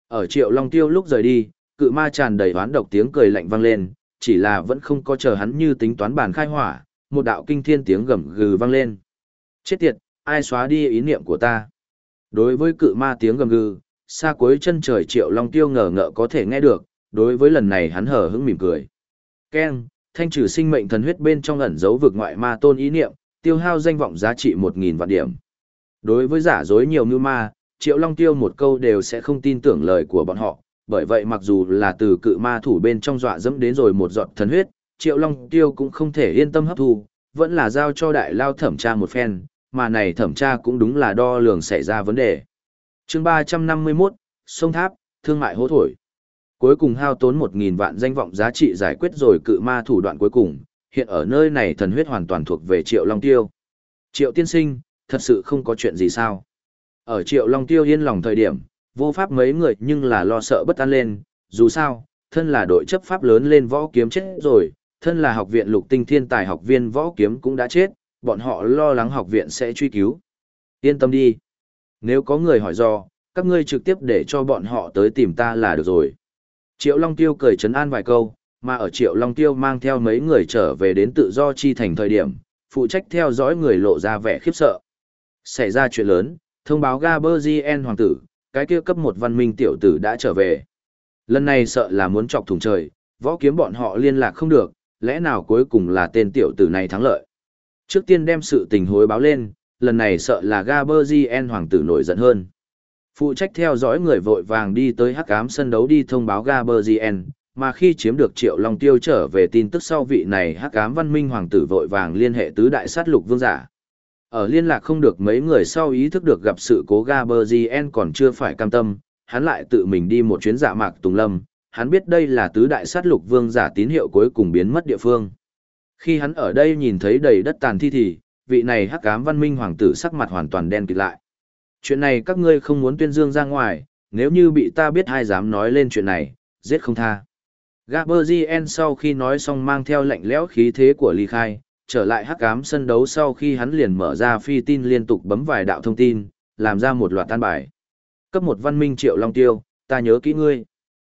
Ở Triệu Long Tiêu lúc rời đi, cự ma tràn đầy hoán độc tiếng cười lạnh vang lên, chỉ là vẫn không có chờ hắn như tính toán bản khai hỏa, một đạo kinh thiên tiếng gầm gừ vang lên. Chết tiệt, ai xóa đi ý niệm của ta? Đối với cự ma tiếng gầm gừ, xa cuối chân trời Triệu Long Tiêu ngờ ngợ có thể nghe được, đối với lần này hắn hở hững mỉm cười. Keng, thanh trừ sinh mệnh thần huyết bên trong ẩn dấu vực ngoại ma tôn ý niệm, tiêu hao danh vọng giá trị 1000 vạn điểm. Đối với giả dối nhiều như ma, Triệu Long Tiêu một câu đều sẽ không tin tưởng lời của bọn họ, bởi vậy mặc dù là từ cự ma thủ bên trong dọa dẫm đến rồi một giọt thần huyết, Triệu Long Tiêu cũng không thể yên tâm hấp thu, vẫn là giao cho đại lao thẩm tra một phen, mà này thẩm tra cũng đúng là đo lường xảy ra vấn đề. chương 351, Sông Tháp, Thương mại hố thổi. Cuối cùng hao tốn 1.000 vạn danh vọng giá trị giải quyết rồi cự ma thủ đoạn cuối cùng, hiện ở nơi này thần huyết hoàn toàn thuộc về Triệu Long Tiêu. Triệu tiên sinh, thật sự không có chuyện gì sao. Ở Triệu Long Tiêu yên lòng thời điểm, vô pháp mấy người nhưng là lo sợ bất an lên, dù sao, thân là đội chấp pháp lớn lên võ kiếm chết rồi, thân là học viện lục tinh thiên tài học viên võ kiếm cũng đã chết, bọn họ lo lắng học viện sẽ truy cứu. Yên tâm đi. Nếu có người hỏi do, các ngươi trực tiếp để cho bọn họ tới tìm ta là được rồi. Triệu Long Tiêu cười chấn an vài câu, mà ở Triệu Long Tiêu mang theo mấy người trở về đến tự do chi thành thời điểm, phụ trách theo dõi người lộ ra vẻ khiếp sợ. Xảy ra chuyện lớn, thông báo Gaberzien hoàng tử, cái kia cấp một văn minh tiểu tử đã trở về. Lần này sợ là muốn chọc thủng trời, võ kiếm bọn họ liên lạc không được, lẽ nào cuối cùng là tên tiểu tử này thắng lợi. Trước tiên đem sự tình hối báo lên, lần này sợ là Gaberzien hoàng tử nổi giận hơn. Phụ trách theo dõi người vội vàng đi tới hắc ám sân đấu đi thông báo Gaberzien, mà khi chiếm được Triệu Long Tiêu trở về tin tức sau vị này hắc ám văn minh hoàng tử vội vàng liên hệ tứ đại sát lục vương giả. Ở liên lạc không được mấy người sau ý thức được gặp sự cố Gaberzien còn chưa phải cam tâm, hắn lại tự mình đi một chuyến giả mạc Tùng Lâm, hắn biết đây là tứ đại sát lục vương giả tín hiệu cuối cùng biến mất địa phương. Khi hắn ở đây nhìn thấy đầy đất tàn thi thì, vị này hắc ám văn minh hoàng tử sắc mặt hoàn toàn đen kịt lại. Chuyện này các ngươi không muốn tuyên dương ra ngoài, nếu như bị ta biết hai dám nói lên chuyện này, giết không tha. Gaberzien sau khi nói xong mang theo lạnh lẽo khí thế của ly khai, trở lại hắc ám sân đấu sau khi hắn liền mở ra phi tin liên tục bấm vài đạo thông tin, làm ra một loạt tan bài. Cấp một văn minh triệu long tiêu, ta nhớ kỹ ngươi.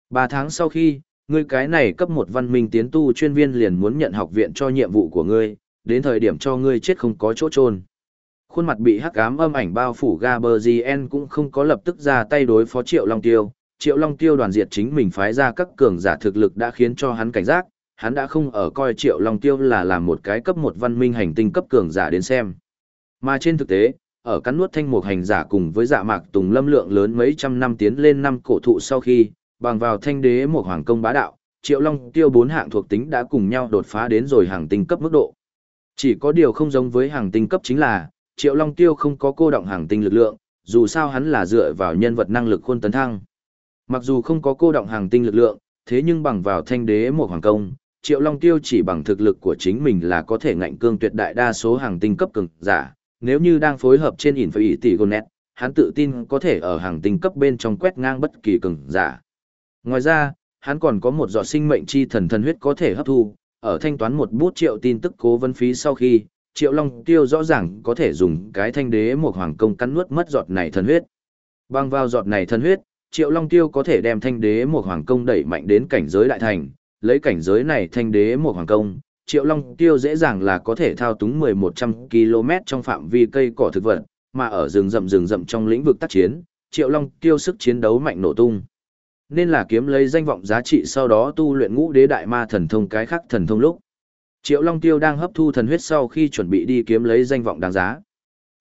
Ba tháng sau khi, ngươi cái này cấp một văn minh tiến tu chuyên viên liền muốn nhận học viện cho nhiệm vụ của ngươi, đến thời điểm cho ngươi chết không có chỗ trôn. Khuôn mặt bị hắc ám âm ảnh bao phủ Gaberzien cũng không có lập tức ra tay đối phó triệu long tiêu. Triệu Long Tiêu đoàn diệt chính mình phái ra các cường giả thực lực đã khiến cho hắn cảnh giác, hắn đã không ở coi Triệu Long Tiêu là làm một cái cấp một văn minh hành tinh cấp cường giả đến xem. Mà trên thực tế, ở cắn nuốt thanh một hành giả cùng với dạ mạc tùng lâm lượng lớn mấy trăm năm tiến lên năm cổ thụ sau khi, bằng vào thanh đế một hoàng công bá đạo, Triệu Long Tiêu bốn hạng thuộc tính đã cùng nhau đột phá đến rồi hàng tinh cấp mức độ. Chỉ có điều không giống với hàng tinh cấp chính là, Triệu Long Tiêu không có cô động hàng tinh lực lượng, dù sao hắn là dựa vào nhân vật năng lực khuôn tấn thăng. Mặc dù không có cô động hàng tinh lực lượng, thế nhưng bằng vào thanh đế một hoàng công, Triệu Long Tiêu chỉ bằng thực lực của chính mình là có thể ngạnh cương tuyệt đại đa số hàng tinh cấp cường giả, nếu như đang phối hợp trên ỉn phải tỷ gonet, hắn tự tin có thể ở hàng tinh cấp bên trong quét ngang bất kỳ cường giả. Ngoài ra, hắn còn có một giọt sinh mệnh chi thần thần huyết có thể hấp thu, ở thanh toán một bút triệu tin tức cố vấn phí sau khi, Triệu Long Tiêu rõ ràng có thể dùng cái thanh đế một hoàng công cắn nuốt mất giọt này thần huyết. Bằng vào giọt này thần huyết, Triệu Long Tiêu có thể đem thanh đế một hoàng công đẩy mạnh đến cảnh giới đại thành, lấy cảnh giới này thanh đế một hoàng công, Triệu Long Tiêu dễ dàng là có thể thao túng 1100 km trong phạm vi cây cỏ thực vật, mà ở rừng rậm rừng rậm trong lĩnh vực tác chiến, Triệu Long Tiêu sức chiến đấu mạnh nổ tung. Nên là kiếm lấy danh vọng giá trị sau đó tu luyện ngũ đế đại ma thần thông cái khác thần thông lúc. Triệu Long Tiêu đang hấp thu thần huyết sau khi chuẩn bị đi kiếm lấy danh vọng đáng giá.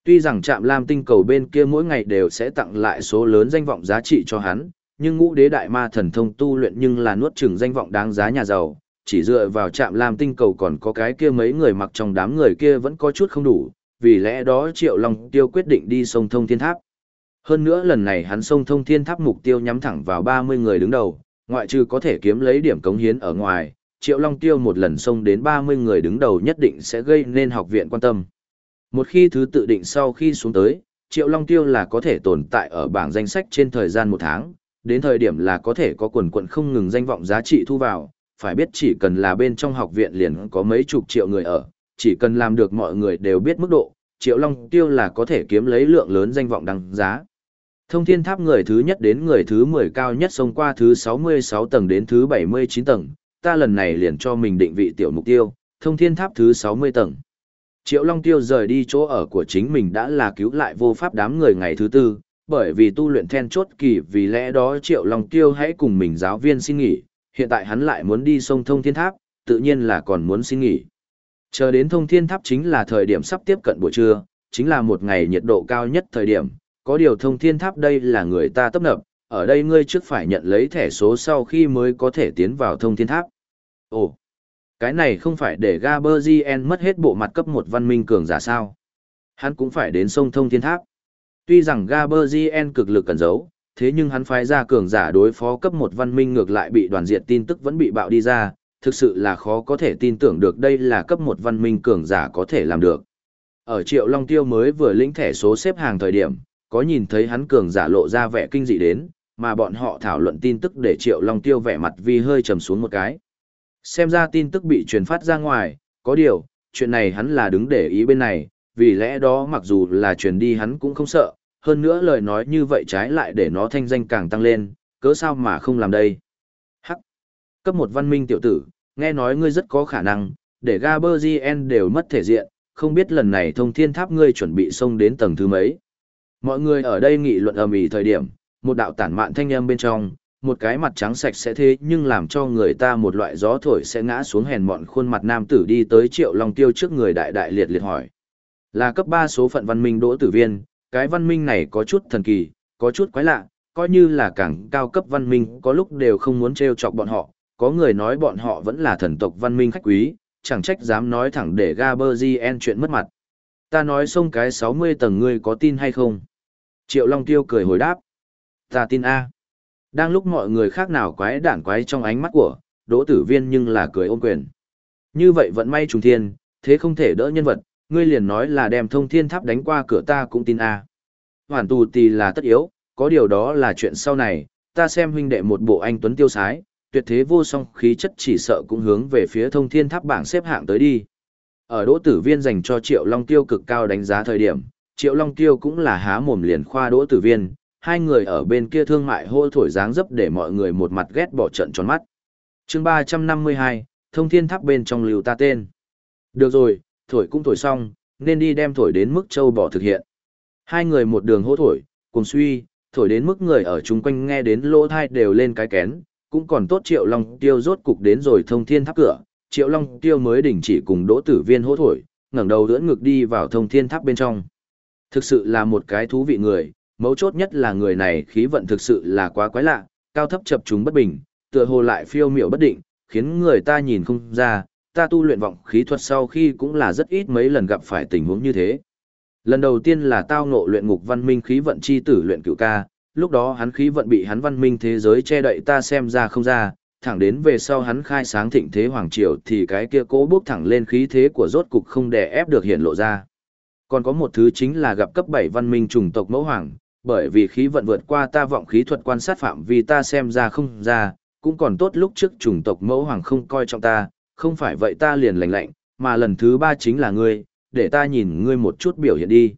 Tuy rằng trạm lam tinh cầu bên kia mỗi ngày đều sẽ tặng lại số lớn danh vọng giá trị cho hắn, nhưng ngũ đế đại ma thần thông tu luyện nhưng là nuốt chừng danh vọng đáng giá nhà giàu, chỉ dựa vào trạm lam tinh cầu còn có cái kia mấy người mặc trong đám người kia vẫn có chút không đủ, vì lẽ đó Triệu Long Tiêu quyết định đi sông thông thiên tháp. Hơn nữa lần này hắn sông thông thiên tháp mục tiêu nhắm thẳng vào 30 người đứng đầu, ngoại trừ có thể kiếm lấy điểm cống hiến ở ngoài, Triệu Long Tiêu một lần sông đến 30 người đứng đầu nhất định sẽ gây nên học viện quan tâm. Một khi thứ tự định sau khi xuống tới, Triệu Long Tiêu là có thể tồn tại ở bảng danh sách trên thời gian một tháng, đến thời điểm là có thể có quần quận không ngừng danh vọng giá trị thu vào, phải biết chỉ cần là bên trong học viện liền có mấy chục triệu người ở, chỉ cần làm được mọi người đều biết mức độ, Triệu Long Tiêu là có thể kiếm lấy lượng lớn danh vọng đăng giá. Thông thiên tháp người thứ nhất đến người thứ 10 cao nhất xông qua thứ 66 tầng đến thứ 79 tầng, ta lần này liền cho mình định vị tiểu mục tiêu, thông thiên tháp thứ 60 tầng. Triệu Long Tiêu rời đi chỗ ở của chính mình đã là cứu lại vô pháp đám người ngày thứ tư, bởi vì tu luyện then chốt kỳ vì lẽ đó Triệu Long Tiêu hãy cùng mình giáo viên xin nghỉ, hiện tại hắn lại muốn đi sông thông thiên tháp, tự nhiên là còn muốn xin nghỉ. Chờ đến thông thiên tháp chính là thời điểm sắp tiếp cận buổi trưa, chính là một ngày nhiệt độ cao nhất thời điểm, có điều thông thiên tháp đây là người ta tấp nập, ở đây ngươi trước phải nhận lấy thẻ số sau khi mới có thể tiến vào thông thiên tháp. Ồ, cái này không phải để Gaberzien mất hết bộ mặt cấp một văn minh cường giả sao. Hắn cũng phải đến sông thông thiên tháp. Tuy rằng Gaberzien cực lực cẩn giấu, thế nhưng hắn phái ra cường giả đối phó cấp một văn minh ngược lại bị đoàn diện tin tức vẫn bị bạo đi ra, thực sự là khó có thể tin tưởng được đây là cấp một văn minh cường giả có thể làm được. Ở Triệu Long Tiêu mới vừa lĩnh thẻ số xếp hàng thời điểm, có nhìn thấy hắn cường giả lộ ra vẻ kinh dị đến, mà bọn họ thảo luận tin tức để Triệu Long Tiêu vẻ mặt vì hơi trầm xuống một cái. Xem ra tin tức bị truyền phát ra ngoài, có điều, chuyện này hắn là đứng để ý bên này, vì lẽ đó mặc dù là truyền đi hắn cũng không sợ, hơn nữa lời nói như vậy trái lại để nó thanh danh càng tăng lên, cớ sao mà không làm đây. Hắc, cấp một văn minh tiểu tử, nghe nói ngươi rất có khả năng, để Gaberzien đều mất thể diện, không biết lần này thông thiên tháp ngươi chuẩn bị xông đến tầng thứ mấy. Mọi người ở đây nghị luận ầm ĩ thời điểm, một đạo tản mạn thanh âm bên trong, một cái mặt trắng sạch sẽ thế nhưng làm cho người ta một loại gió thổi sẽ ngã xuống hèn mọn khuôn mặt nam tử đi tới triệu long tiêu trước người đại đại liệt liệt hỏi. Là cấp 3 số phận văn minh đỗ tử viên, cái văn minh này có chút thần kỳ, có chút quái lạ, coi như là càng cao cấp văn minh có lúc đều không muốn trêu chọc bọn họ, có người nói bọn họ vẫn là thần tộc văn minh khách quý, chẳng trách dám nói thẳng để Gaberzien chuyện mất mặt. Ta nói xong cái 60 tầng ngươi có tin hay không? Triệu Long Tiêu cười hồi đáp. Ta tin A. Đang lúc mọi người khác nào quái đản quái trong ánh mắt của, đỗ tử viên nhưng là cười ôm quyền. Như vậy vẫn may trùng thiên, thế không thể đỡ nhân vật, ngươi liền nói là đem thông thiên tháp đánh qua cửa ta cũng tin A. Hoàn tù tì là tất yếu, có điều đó là chuyện sau này, ta xem huynh đệ một bộ anh tuấn tiêu sái, tuyệt thế vô song khí chất chỉ sợ cũng hướng về phía thông thiên tháp bảng xếp hạng tới đi. Ở đỗ tử viên dành cho Triệu Long Tiêu cực cao đánh giá thời điểm, Triệu Long Tiêu cũng là há mồm liền khoa đỗ tử viên, hai người ở bên kia thương mại hô thổi dáng dấp để mọi người một mặt ghét bỏ trận tròn mắt. chương 352, thông thiên tháp bên trong lưu ta tên. Được rồi, thổi cũng thổi xong, nên đi đem thổi đến mức châu bỏ thực hiện. Hai người một đường hô thổi, cùng suy, thổi đến mức người ở chung quanh nghe đến lỗ thai đều lên cái kén, cũng còn tốt Triệu Long Tiêu rốt cục đến rồi thông thiên tháp cửa, Triệu Long Tiêu mới đình chỉ cùng đỗ tử viên hô thổi, ngẩng đầu đỡ ngực đi vào thông thiên tháp bên trong. Thực sự là một cái thú vị người, mấu chốt nhất là người này khí vận thực sự là quá quái lạ, cao thấp chập chúng bất bình, tựa hồ lại phiêu miểu bất định, khiến người ta nhìn không ra, ta tu luyện vọng khí thuật sau khi cũng là rất ít mấy lần gặp phải tình huống như thế. Lần đầu tiên là tao ngộ luyện ngục văn minh khí vận chi tử luyện cửu ca, lúc đó hắn khí vận bị hắn văn minh thế giới che đậy ta xem ra không ra, thẳng đến về sau hắn khai sáng thịnh thế hoàng triều thì cái kia cố bước thẳng lên khí thế của rốt cục không đè ép được hiện lộ ra. Còn có một thứ chính là gặp cấp 7 văn minh trùng tộc mẫu hoàng, bởi vì khí vận vượt qua ta vọng khí thuật quan sát phạm vì ta xem ra không ra, cũng còn tốt lúc trước chủng tộc mẫu hoàng không coi trọng ta, không phải vậy ta liền lạnh lạnh, mà lần thứ ba chính là ngươi, để ta nhìn ngươi một chút biểu hiện đi.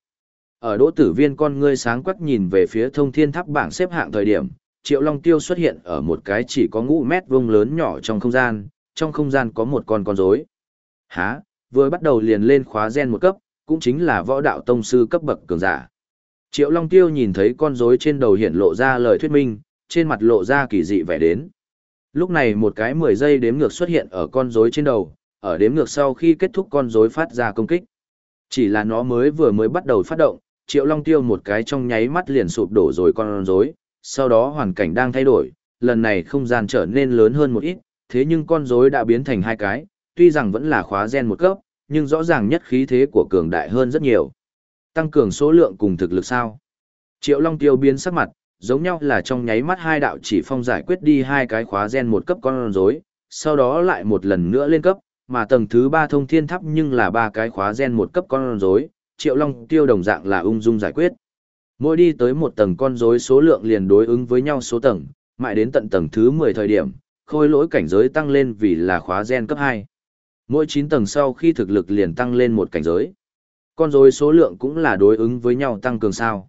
Ở đỗ tử viên con ngươi sáng quắc nhìn về phía thông thiên tháp bảng xếp hạng thời điểm, Triệu Long Tiêu xuất hiện ở một cái chỉ có ngũ mét vuông lớn nhỏ trong không gian, trong không gian có một con con rối. Hả, vừa bắt đầu liền lên khóa gen một cấp, cũng chính là võ đạo tông sư cấp bậc cường giả. Triệu Long Tiêu nhìn thấy con rối trên đầu hiện lộ ra lời thuyết minh, trên mặt lộ ra kỳ dị vẻ đến. Lúc này một cái 10 giây đếm ngược xuất hiện ở con rối trên đầu, ở đếm ngược sau khi kết thúc con rối phát ra công kích. Chỉ là nó mới vừa mới bắt đầu phát động, Triệu Long Tiêu một cái trong nháy mắt liền sụp đổ rồi con rối, sau đó hoàn cảnh đang thay đổi, lần này không gian trở nên lớn hơn một ít, thế nhưng con rối đã biến thành hai cái, tuy rằng vẫn là khóa gen một cấp, nhưng rõ ràng nhất khí thế của cường đại hơn rất nhiều. Tăng cường số lượng cùng thực lực sao? Triệu Long Tiêu biến sắc mặt, giống nhau là trong nháy mắt hai đạo chỉ phong giải quyết đi hai cái khóa gen một cấp con rối, sau đó lại một lần nữa lên cấp, mà tầng thứ ba thông thiên thắp nhưng là ba cái khóa gen một cấp con rối, Triệu Long Tiêu đồng dạng là ung dung giải quyết. Mỗi đi tới một tầng con rối số lượng liền đối ứng với nhau số tầng, mãi đến tận tầng thứ 10 thời điểm, khôi lỗi cảnh giới tăng lên vì là khóa gen cấp 2. Mỗi 9 tầng sau khi thực lực liền tăng lên một cảnh giới. Con rối số lượng cũng là đối ứng với nhau tăng cường sao.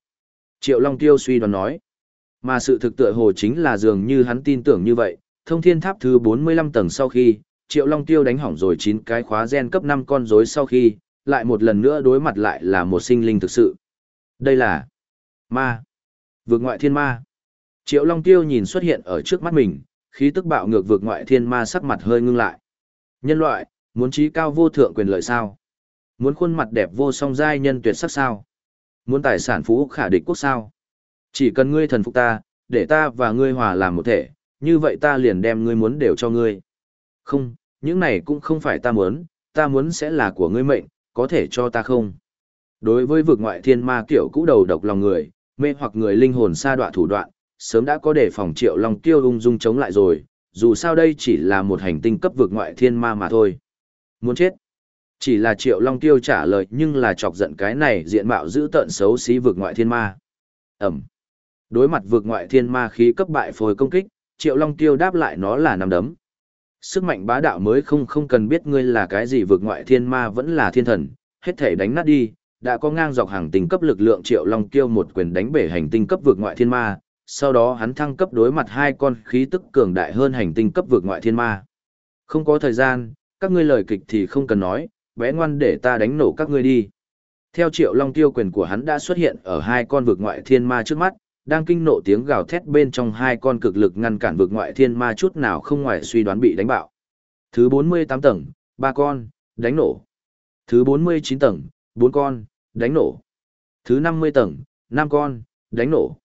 Triệu Long Tiêu suy đoán nói. Mà sự thực tựa hồ chính là dường như hắn tin tưởng như vậy, thông thiên tháp thứ 45 tầng sau khi, Triệu Long Tiêu đánh hỏng rồi 9 cái khóa gen cấp 5 con rối sau khi, lại một lần nữa đối mặt lại là một sinh linh thực sự. Đây là ma, vượt ngoại thiên ma. Triệu Long Tiêu nhìn xuất hiện ở trước mắt mình, khí tức bạo ngược vượt ngoại thiên ma sắc mặt hơi ngưng lại. Nhân loại, muốn trí cao vô thượng quyền lợi sao? Muốn khuôn mặt đẹp vô song giai nhân tuyệt sắc sao? Muốn tài sản phú khả địch quốc sao? Chỉ cần ngươi thần phục ta, để ta và ngươi hòa làm một thể, như vậy ta liền đem ngươi muốn đều cho ngươi. Không, những này cũng không phải ta muốn, ta muốn sẽ là của ngươi mệnh, có thể cho ta không? Đối với vực ngoại thiên ma kiểu cũ đầu độc lòng người, mê hoặc người linh hồn xa đoạ thủ đoạn, sớm đã có đề phòng triệu long tiêu ung dung chống lại rồi, dù sao đây chỉ là một hành tinh cấp vực ngoại thiên ma mà thôi. Muốn chết. Chỉ là triệu long tiêu trả lời nhưng là chọc giận cái này diện mạo giữ tợn xấu xí vực ngoại thiên ma. Ẩm. Đối mặt vực ngoại thiên ma khí cấp bại phôi công kích, triệu long tiêu đáp lại nó là nằm đấm. Sức mạnh bá đạo mới không không cần biết ngươi là cái gì vực ngoại thiên ma vẫn là thiên thần, hết thể đánh nát đi, đã có ngang dọc hàng tinh cấp lực lượng triệu long tiêu một quyền đánh bể hành tinh cấp vực ngoại thiên ma, sau đó hắn thăng cấp đối mặt hai con khí tức cường đại hơn hành tinh cấp vực ngoại thiên ma. Không có thời gian, các ngươi lời kịch thì không cần nói, bé ngoan để ta đánh nổ các ngươi đi. Theo triệu long tiêu quyền của hắn đã xuất hiện ở hai con vực ngoại thiên ma trước mắt, đang kinh nộ tiếng gào thét bên trong hai con cực lực ngăn cản vực ngoại thiên ma chút nào không ngoài suy đoán bị đánh bạo. Thứ 48 tầng, ba con, đánh nổ. Thứ 49 tầng, bốn con, đánh nổ. Thứ 50 tầng, năm con, đánh nổ.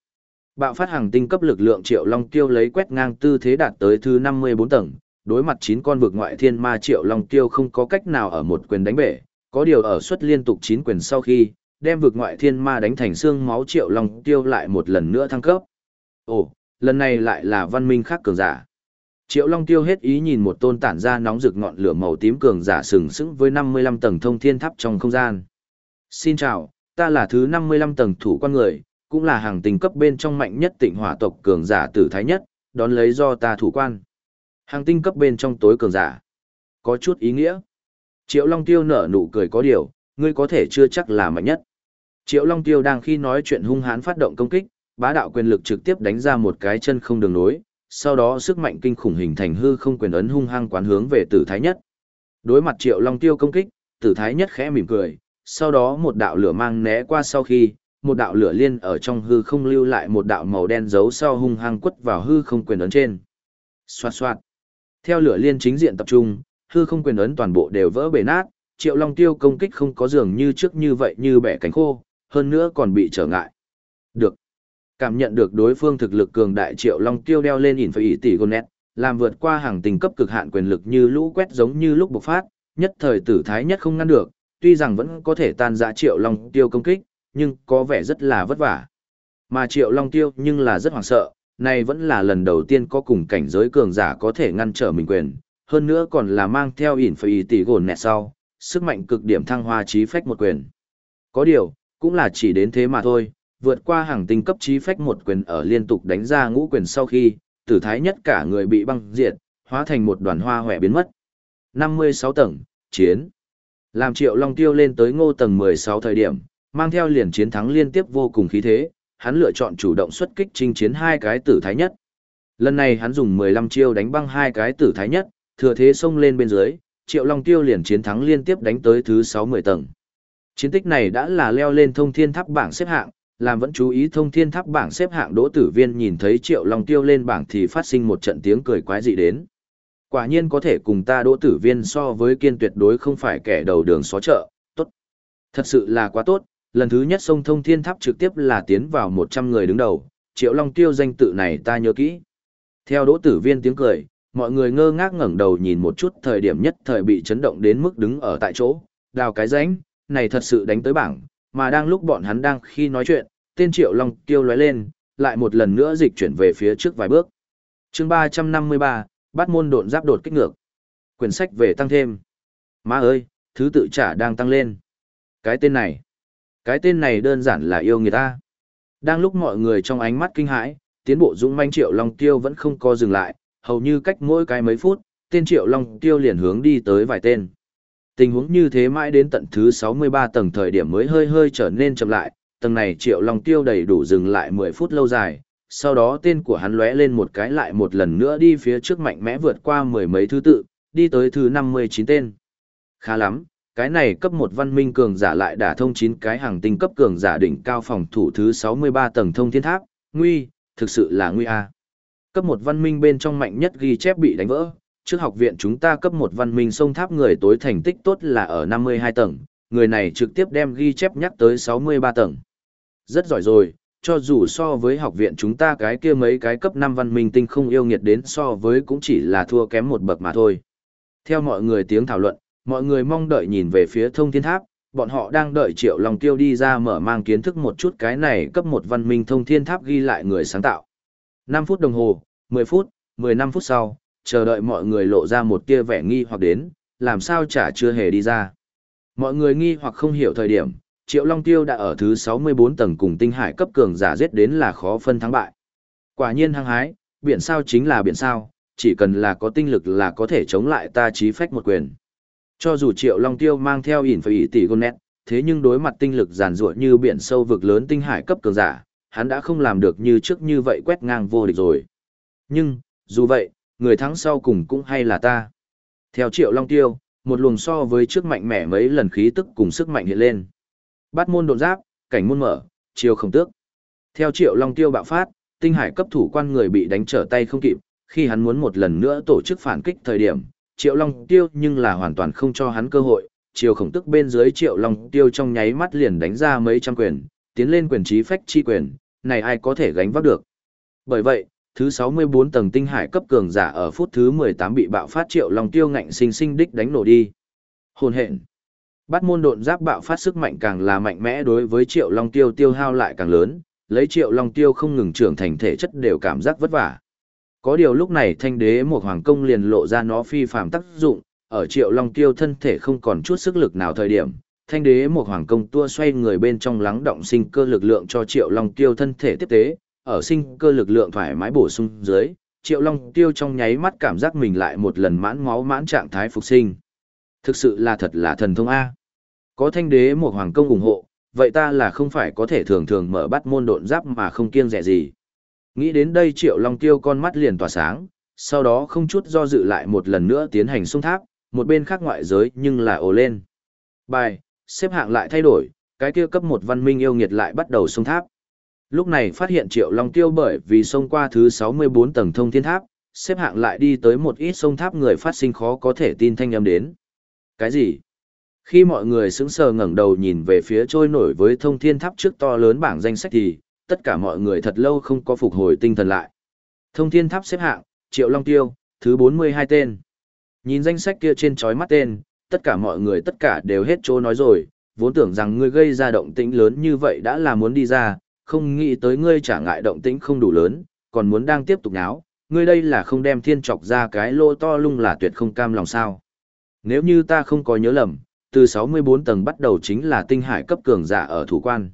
Bạo phát hàng tinh cấp lực lượng Triệu Long Tiêu lấy quét ngang tư thế đạt tới thứ 54 tầng, đối mặt 9 con vực ngoại thiên ma Triệu Long Tiêu không có cách nào ở một quyền đánh bể, có điều ở suất liên tục 9 quyền sau khi, đem vực ngoại thiên ma đánh thành xương máu Triệu Long Tiêu lại một lần nữa thăng cấp. Ồ, lần này lại là văn minh khác cường giả. Triệu Long Tiêu hết ý nhìn một tôn tản ra nóng rực ngọn lửa màu tím cường giả sừng sững với 55 tầng thông thiên tháp trong không gian. Xin chào, ta là thứ 55 tầng thủ quan người, cũng là hàng tình cấp bên trong mạnh nhất tịnh hỏa tộc cường giả tử thái nhất, đón lấy do ta thủ quan. Hàng tinh cấp bên trong tối cường giả. Có chút ý nghĩa. Triệu Long Tiêu nở nụ cười có điều, ngươi có thể chưa chắc là mạnh nhất. Triệu Long Tiêu đang khi nói chuyện hung hãn phát động công kích, bá đạo quyền lực trực tiếp đánh ra một cái chân không đường nối, sau đó sức mạnh kinh khủng hình thành hư không quyền ấn hung hăng quán hướng về Tử Thái Nhất. Đối mặt Triệu Long Tiêu công kích, Tử Thái Nhất khẽ mỉm cười, sau đó một đạo lửa mang né qua sau khi, một đạo lửa liên ở trong hư không lưu lại một đạo màu đen giấu sau hung hăng quất vào hư không quyền ấn trên. Xoạt xoạt. Theo lửa liên chính diện tập trung, hư không quyền ấn toàn bộ đều vỡ bể nát, Triệu Long Tiêu công kích không có dường như trước như vậy như bẻ cánh khô, hơn nữa còn bị trở ngại. Được. Cảm nhận được đối phương thực lực cường đại Triệu Long Tiêu đeo lên ỉn phải ỉ tỷ gonet, làm vượt qua hàng tình cấp cực hạn quyền lực như lũ quét giống như lúc bộc phát, nhất thời tử thái nhất không ngăn được, tuy rằng vẫn có thể tan dã Triệu Long Tiêu công kích, nhưng có vẻ rất là vất vả. Mà Triệu Long Tiêu nhưng là rất hoảng sợ, này vẫn là lần đầu tiên có cùng cảnh giới cường giả có thể ngăn trở mình quyền, hơn nữa còn là mang theo ỉn phải tỷ gồn nẹt sau, sức mạnh cực điểm thăng hoa trí phách một quyền. Có điều, cũng là chỉ đến thế mà thôi, vượt qua hàng tinh cấp trí phách một quyền ở liên tục đánh ra ngũ quyền sau khi, tử thái nhất cả người bị băng diệt, hóa thành một đoàn hoa hỏe biến mất. 56 tầng, chiến. Làm triệu long tiêu lên tới ngô tầng 16 thời điểm, mang theo liền chiến thắng liên tiếp vô cùng khí thế, hắn lựa chọn chủ động xuất kích chinh chiến hai cái tử thái nhất. Lần này hắn dùng 15 chiêu đánh băng hai cái tử thái nhất, thừa thế xông lên bên dưới, Triệu Long Tiêu liền chiến thắng liên tiếp đánh tới thứ 60 tầng. Chiến tích này đã là leo lên thông thiên tháp bảng xếp hạng, làm vẫn chú ý thông thiên tháp bảng xếp hạng đỗ tử viên nhìn thấy Triệu Long Tiêu lên bảng thì phát sinh một trận tiếng cười quái dị đến. Quả nhiên có thể cùng ta đỗ tử viên so với kiên tuyệt đối không phải kẻ đầu đường xó chợ, tốt. Thật sự là quá tốt, lần thứ nhất sông thông thiên tháp trực tiếp là tiến vào 100 người đứng đầu, triệu long tiêu danh tự này ta nhớ kỹ. Theo đỗ tử viên tiếng cười, mọi người ngơ ngác ngẩng đầu nhìn một chút thời điểm nhất thời bị chấn động đến mức đứng ở tại chỗ, đào cái ránh, này thật sự đánh tới bảng, mà đang lúc bọn hắn đang khi nói chuyện, tên triệu long tiêu lóe lên, lại một lần nữa dịch chuyển về phía trước vài bước. chương 353, bắt môn độn giáp đột kích ngược. Quyển sách về tăng thêm. Má ơi, thứ tự trả đang tăng lên. Cái tên này. Cái tên này đơn giản là yêu người ta. Đang lúc mọi người trong ánh mắt kinh hãi, tiến bộ dũng manh triệu long tiêu vẫn không co dừng lại, hầu như cách mỗi cái mấy phút, tên triệu long tiêu liền hướng đi tới vài tên. Tình huống như thế mãi đến tận thứ 63 tầng thời điểm mới hơi hơi trở nên chậm lại, tầng này Triệu Long Tiêu đầy đủ dừng lại 10 phút lâu dài, sau đó tên của hắn lóe lên một cái lại một lần nữa đi phía trước mạnh mẽ vượt qua mười mấy thứ tự, đi tới thứ 59 tên. Khá lắm, cái này cấp một văn minh cường giả lại đả thông chín cái hàng tinh cấp cường giả đỉnh cao phòng thủ thứ 63 tầng thông thiên tháp, nguy, thực sự là nguy a. Cấp một văn minh bên trong mạnh nhất ghi chép bị đánh vỡ, trước học viện chúng ta cấp một văn minh sông tháp người tối thành tích tốt là ở 52 tầng, người này trực tiếp đem ghi chép nhắc tới 63 tầng. Rất giỏi rồi, cho dù so với học viện chúng ta cái kia mấy cái cấp 5 văn minh tinh không yêu nghiệt đến so với cũng chỉ là thua kém một bậc mà thôi. Theo mọi người tiếng thảo luận, mọi người mong đợi nhìn về phía thông thiên tháp, bọn họ đang đợi Triệu Long Tiêu đi ra mở mang kiến thức một chút cái này cấp một văn minh thông thiên tháp ghi lại người sáng tạo. 5 phút đồng hồ, 10 phút, 15 phút sau, chờ đợi mọi người lộ ra một tia vẻ nghi hoặc đến, làm sao chả chưa hề đi ra. Mọi người nghi hoặc không hiểu thời điểm, Triệu Long Tiêu đã ở thứ 64 tầng cùng tinh hải cấp cường giả giết đến là khó phân thắng bại. Quả nhiên hăng hái, biển sao chính là biển sao, chỉ cần là có tinh lực là có thể chống lại ta trí phách một quyền. Cho dù Triệu Long Tiêu mang theo ỉn phải ỉ tỷ gôn nét, thế nhưng đối mặt tinh lực giàn ruộng như biển sâu vực lớn tinh hải cấp cường giả, hắn đã không làm được như trước như vậy quét ngang vô địch rồi. Nhưng, dù vậy, người thắng sau cùng cũng hay là ta. Theo Triệu Long Tiêu, một luồng so với trước mạnh mẽ mấy lần khí tức cùng sức mạnh hiện lên. Bát môn độn giáp, cảnh môn mở, chiều không tước. Theo Triệu Long Tiêu bạo phát, tinh hải cấp thủ quan người bị đánh trở tay không kịp, khi hắn muốn một lần nữa tổ chức phản kích thời điểm, Triệu Long Tiêu nhưng là hoàn toàn không cho hắn cơ hội, chiều khổng tức bên dưới Triệu Long Tiêu trong nháy mắt liền đánh ra mấy trăm quyền, tiến lên quyền trí phách chi quyền, này ai có thể gánh vác được. Bởi vậy, thứ 64 tầng tinh hải cấp cường giả ở phút thứ 18 bị bạo phát Triệu Long Tiêu ngạnh sinh sinh đích đánh nổ đi. Hồn hện. Bắt môn độn giáp bạo phát sức mạnh càng là mạnh mẽ đối với Triệu Long Tiêu tiêu hao lại càng lớn, lấy Triệu Long Tiêu không ngừng trưởng thành thể chất đều cảm giác vất vả. Có điều lúc này thanh đế một hoàng công liền lộ ra nó phi phàm tác dụng, ở triệu long tiêu thân thể không còn chút sức lực nào thời điểm, thanh đế một hoàng công tua xoay người bên trong lắng động sinh cơ lực lượng cho triệu long tiêu thân thể tiếp tế, ở sinh cơ lực lượng thoải mái bổ sung dưới, triệu long tiêu trong nháy mắt cảm giác mình lại một lần mãn máu mãn trạng thái phục sinh. Thực sự là thật là thần thông A. Có thanh đế một hoàng công ủng hộ, vậy ta là không phải có thể thường thường mở bắt môn độn giáp mà không kiêng rẻ gì. Nghĩ đến đây Triệu Long Tiêu con mắt liền tỏa sáng, sau đó không chút do dự lại một lần nữa tiến hành xung tháp, một bên khác ngoại giới nhưng là ồ lên. Bài, xếp hạng lại thay đổi, cái kia cấp một văn minh yêu nghiệt lại bắt đầu xung tháp. Lúc này phát hiện Triệu Long Tiêu bởi vì xông qua thứ 64 tầng thông thiên tháp, xếp hạng lại đi tới một ít sông tháp người phát sinh khó có thể tin thanh âm đến. Cái gì? Khi mọi người sững sờ ngẩng đầu nhìn về phía trôi nổi với thông thiên tháp trước to lớn bảng danh sách thì, tất cả mọi người thật lâu không có phục hồi tinh thần lại. Thông thiên tháp xếp hạng, Triệu Long Tiêu, thứ 42 tên. Nhìn danh sách kia trên chói mắt tên, tất cả mọi người tất cả đều hết chỗ nói rồi, vốn tưởng rằng ngươi gây ra động tĩnh lớn như vậy đã là muốn đi ra, không nghĩ tới ngươi trả ngại động tĩnh không đủ lớn, còn muốn đang tiếp tục náo, ngươi đây là không đem thiên trọc ra cái lô to lung là tuyệt không cam lòng sao. Nếu như ta không có nhớ lầm, từ 64 tầng bắt đầu chính là tinh hải cấp cường giả ở thủ quan.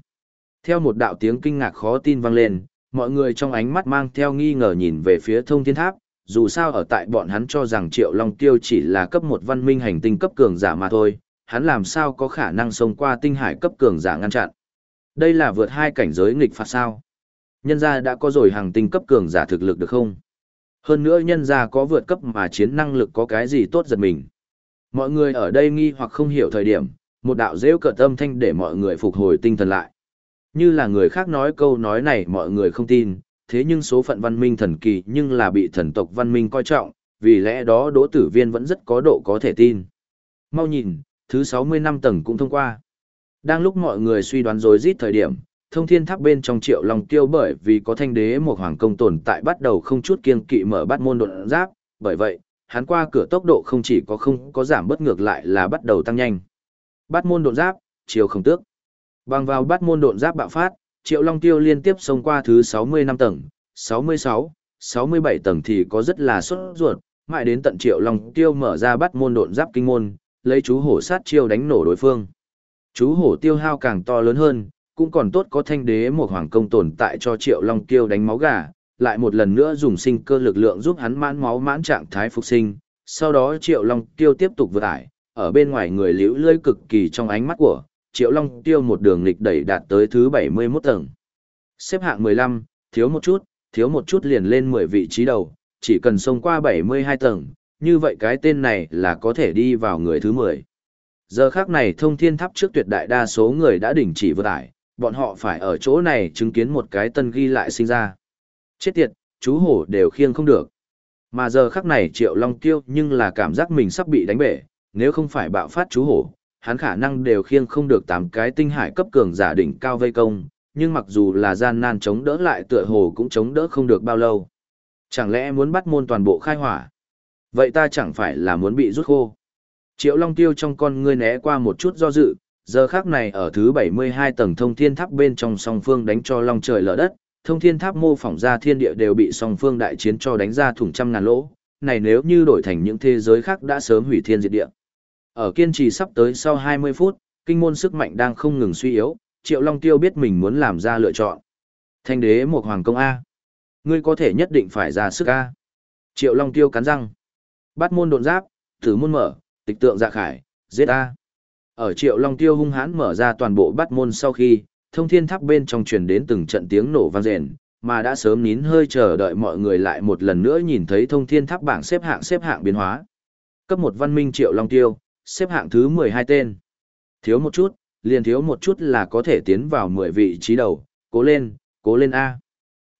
Theo một đạo tiếng kinh ngạc khó tin vang lên, mọi người trong ánh mắt mang theo nghi ngờ nhìn về phía thông thiên tháp, dù sao ở tại bọn hắn cho rằng Triệu Long Tiêu chỉ là cấp một văn minh hành tinh cấp cường giả mà thôi, hắn làm sao có khả năng xông qua tinh hải cấp cường giả ngăn chặn. Đây là vượt hai cảnh giới nghịch phạt sao. Nhân gia đã có rồi hàng tinh cấp cường giả thực lực được không? Hơn nữa nhân gia có vượt cấp mà chiến năng lực có cái gì tốt giật mình. Mọi người ở đây nghi hoặc không hiểu thời điểm, một đạo rêu cợt âm thanh để mọi người phục hồi tinh thần lại. Như là người khác nói câu nói này mọi người không tin, thế nhưng số phận văn minh thần kỳ nhưng là bị thần tộc văn minh coi trọng, vì lẽ đó đỗ tử viên vẫn rất có độ có thể tin. Mau nhìn, thứ 60 năm tầng cũng thông qua. Đang lúc mọi người suy đoán rồi rít thời điểm, thông thiên tháp bên trong triệu lòng tiêu bởi vì có thanh đế một hoàng công tồn tại bắt đầu không chút kiên kỵ mở bắt môn đột giáp, bởi vậy, hắn qua cửa tốc độ không chỉ có không có giảm bất ngược lại là bắt đầu tăng nhanh. Bắt môn đột giáp, chiều không tước. Bằng vào bắt môn độn giáp bạo phát, Triệu Long Tiêu liên tiếp xông qua thứ 65 tầng, 66, 67 tầng thì có rất là xuất ruột, mãi đến tận Triệu Long Tiêu mở ra bắt môn độn giáp kinh môn, lấy chú hổ sát chiêu đánh nổ đối phương. Chú hổ tiêu hao càng to lớn hơn, cũng còn tốt có thanh đế một hoàng công tồn tại cho Triệu Long Tiêu đánh máu gà, lại một lần nữa dùng sinh cơ lực lượng giúp hắn mãn máu mãn trạng thái phục sinh. Sau đó Triệu Long Tiêu tiếp tục vượt ải, ở bên ngoài người liễu lơi cực kỳ trong ánh mắt của, Triệu Long Tiêu một đường lịch đẩy đạt tới thứ 71 tầng. Xếp hạng 15, thiếu một chút, thiếu một chút liền lên 10 vị trí đầu, chỉ cần xông qua 72 tầng, như vậy cái tên này là có thể đi vào người thứ 10. Giờ khác này thông thiên tháp trước tuyệt đại đa số người đã đình chỉ vừa tải, bọn họ phải ở chỗ này chứng kiến một cái tân ghi lại sinh ra. Chết tiệt, chú hổ đều khiêng không được. Mà giờ khắc này Triệu Long Tiêu nhưng là cảm giác mình sắp bị đánh bể, nếu không phải bạo phát chú hổ, hắn khả năng đều khiêng không được tám cái tinh hải cấp cường giả đỉnh cao vây công, nhưng mặc dù là gian nan chống đỡ lại tựa hồ cũng chống đỡ không được bao lâu. Chẳng lẽ muốn bắt môn toàn bộ khai hỏa? Vậy ta chẳng phải là muốn bị rút khô? Triệu Long Tiêu trong con ngươi né qua một chút do dự, giờ khác này ở thứ 72 tầng thông thiên tháp bên trong song phương đánh cho long trời lở đất, thông thiên tháp mô phỏng ra thiên địa đều bị song phương đại chiến cho đánh ra thủng trăm ngàn lỗ, này nếu như đổi thành những thế giới khác đã sớm hủy thiên diệt địa. Ở kiên trì sắp tới sau 20 phút, kinh môn sức mạnh đang không ngừng suy yếu, Triệu Long Tiêu biết mình muốn làm ra lựa chọn. Thanh đế một hoàng công A. Ngươi có thể nhất định phải ra sức A. Triệu Long Tiêu cắn răng. Bắt môn độn giáp, thử môn mở, tịch tượng dạ khải, giết A. Ở Triệu Long Tiêu hung hãn mở ra toàn bộ bắt môn sau khi, thông thiên tháp bên trong truyền đến từng trận tiếng nổ vang rền, mà đã sớm nín hơi chờ đợi mọi người lại một lần nữa nhìn thấy thông thiên tháp bảng xếp hạng xếp hạng biến hóa. Cấp một văn minh Triệu Long Tiêu, xếp hạng thứ 12 tên. Thiếu một chút, liền thiếu một chút là có thể tiến vào 10 vị trí đầu, cố lên, cố lên A.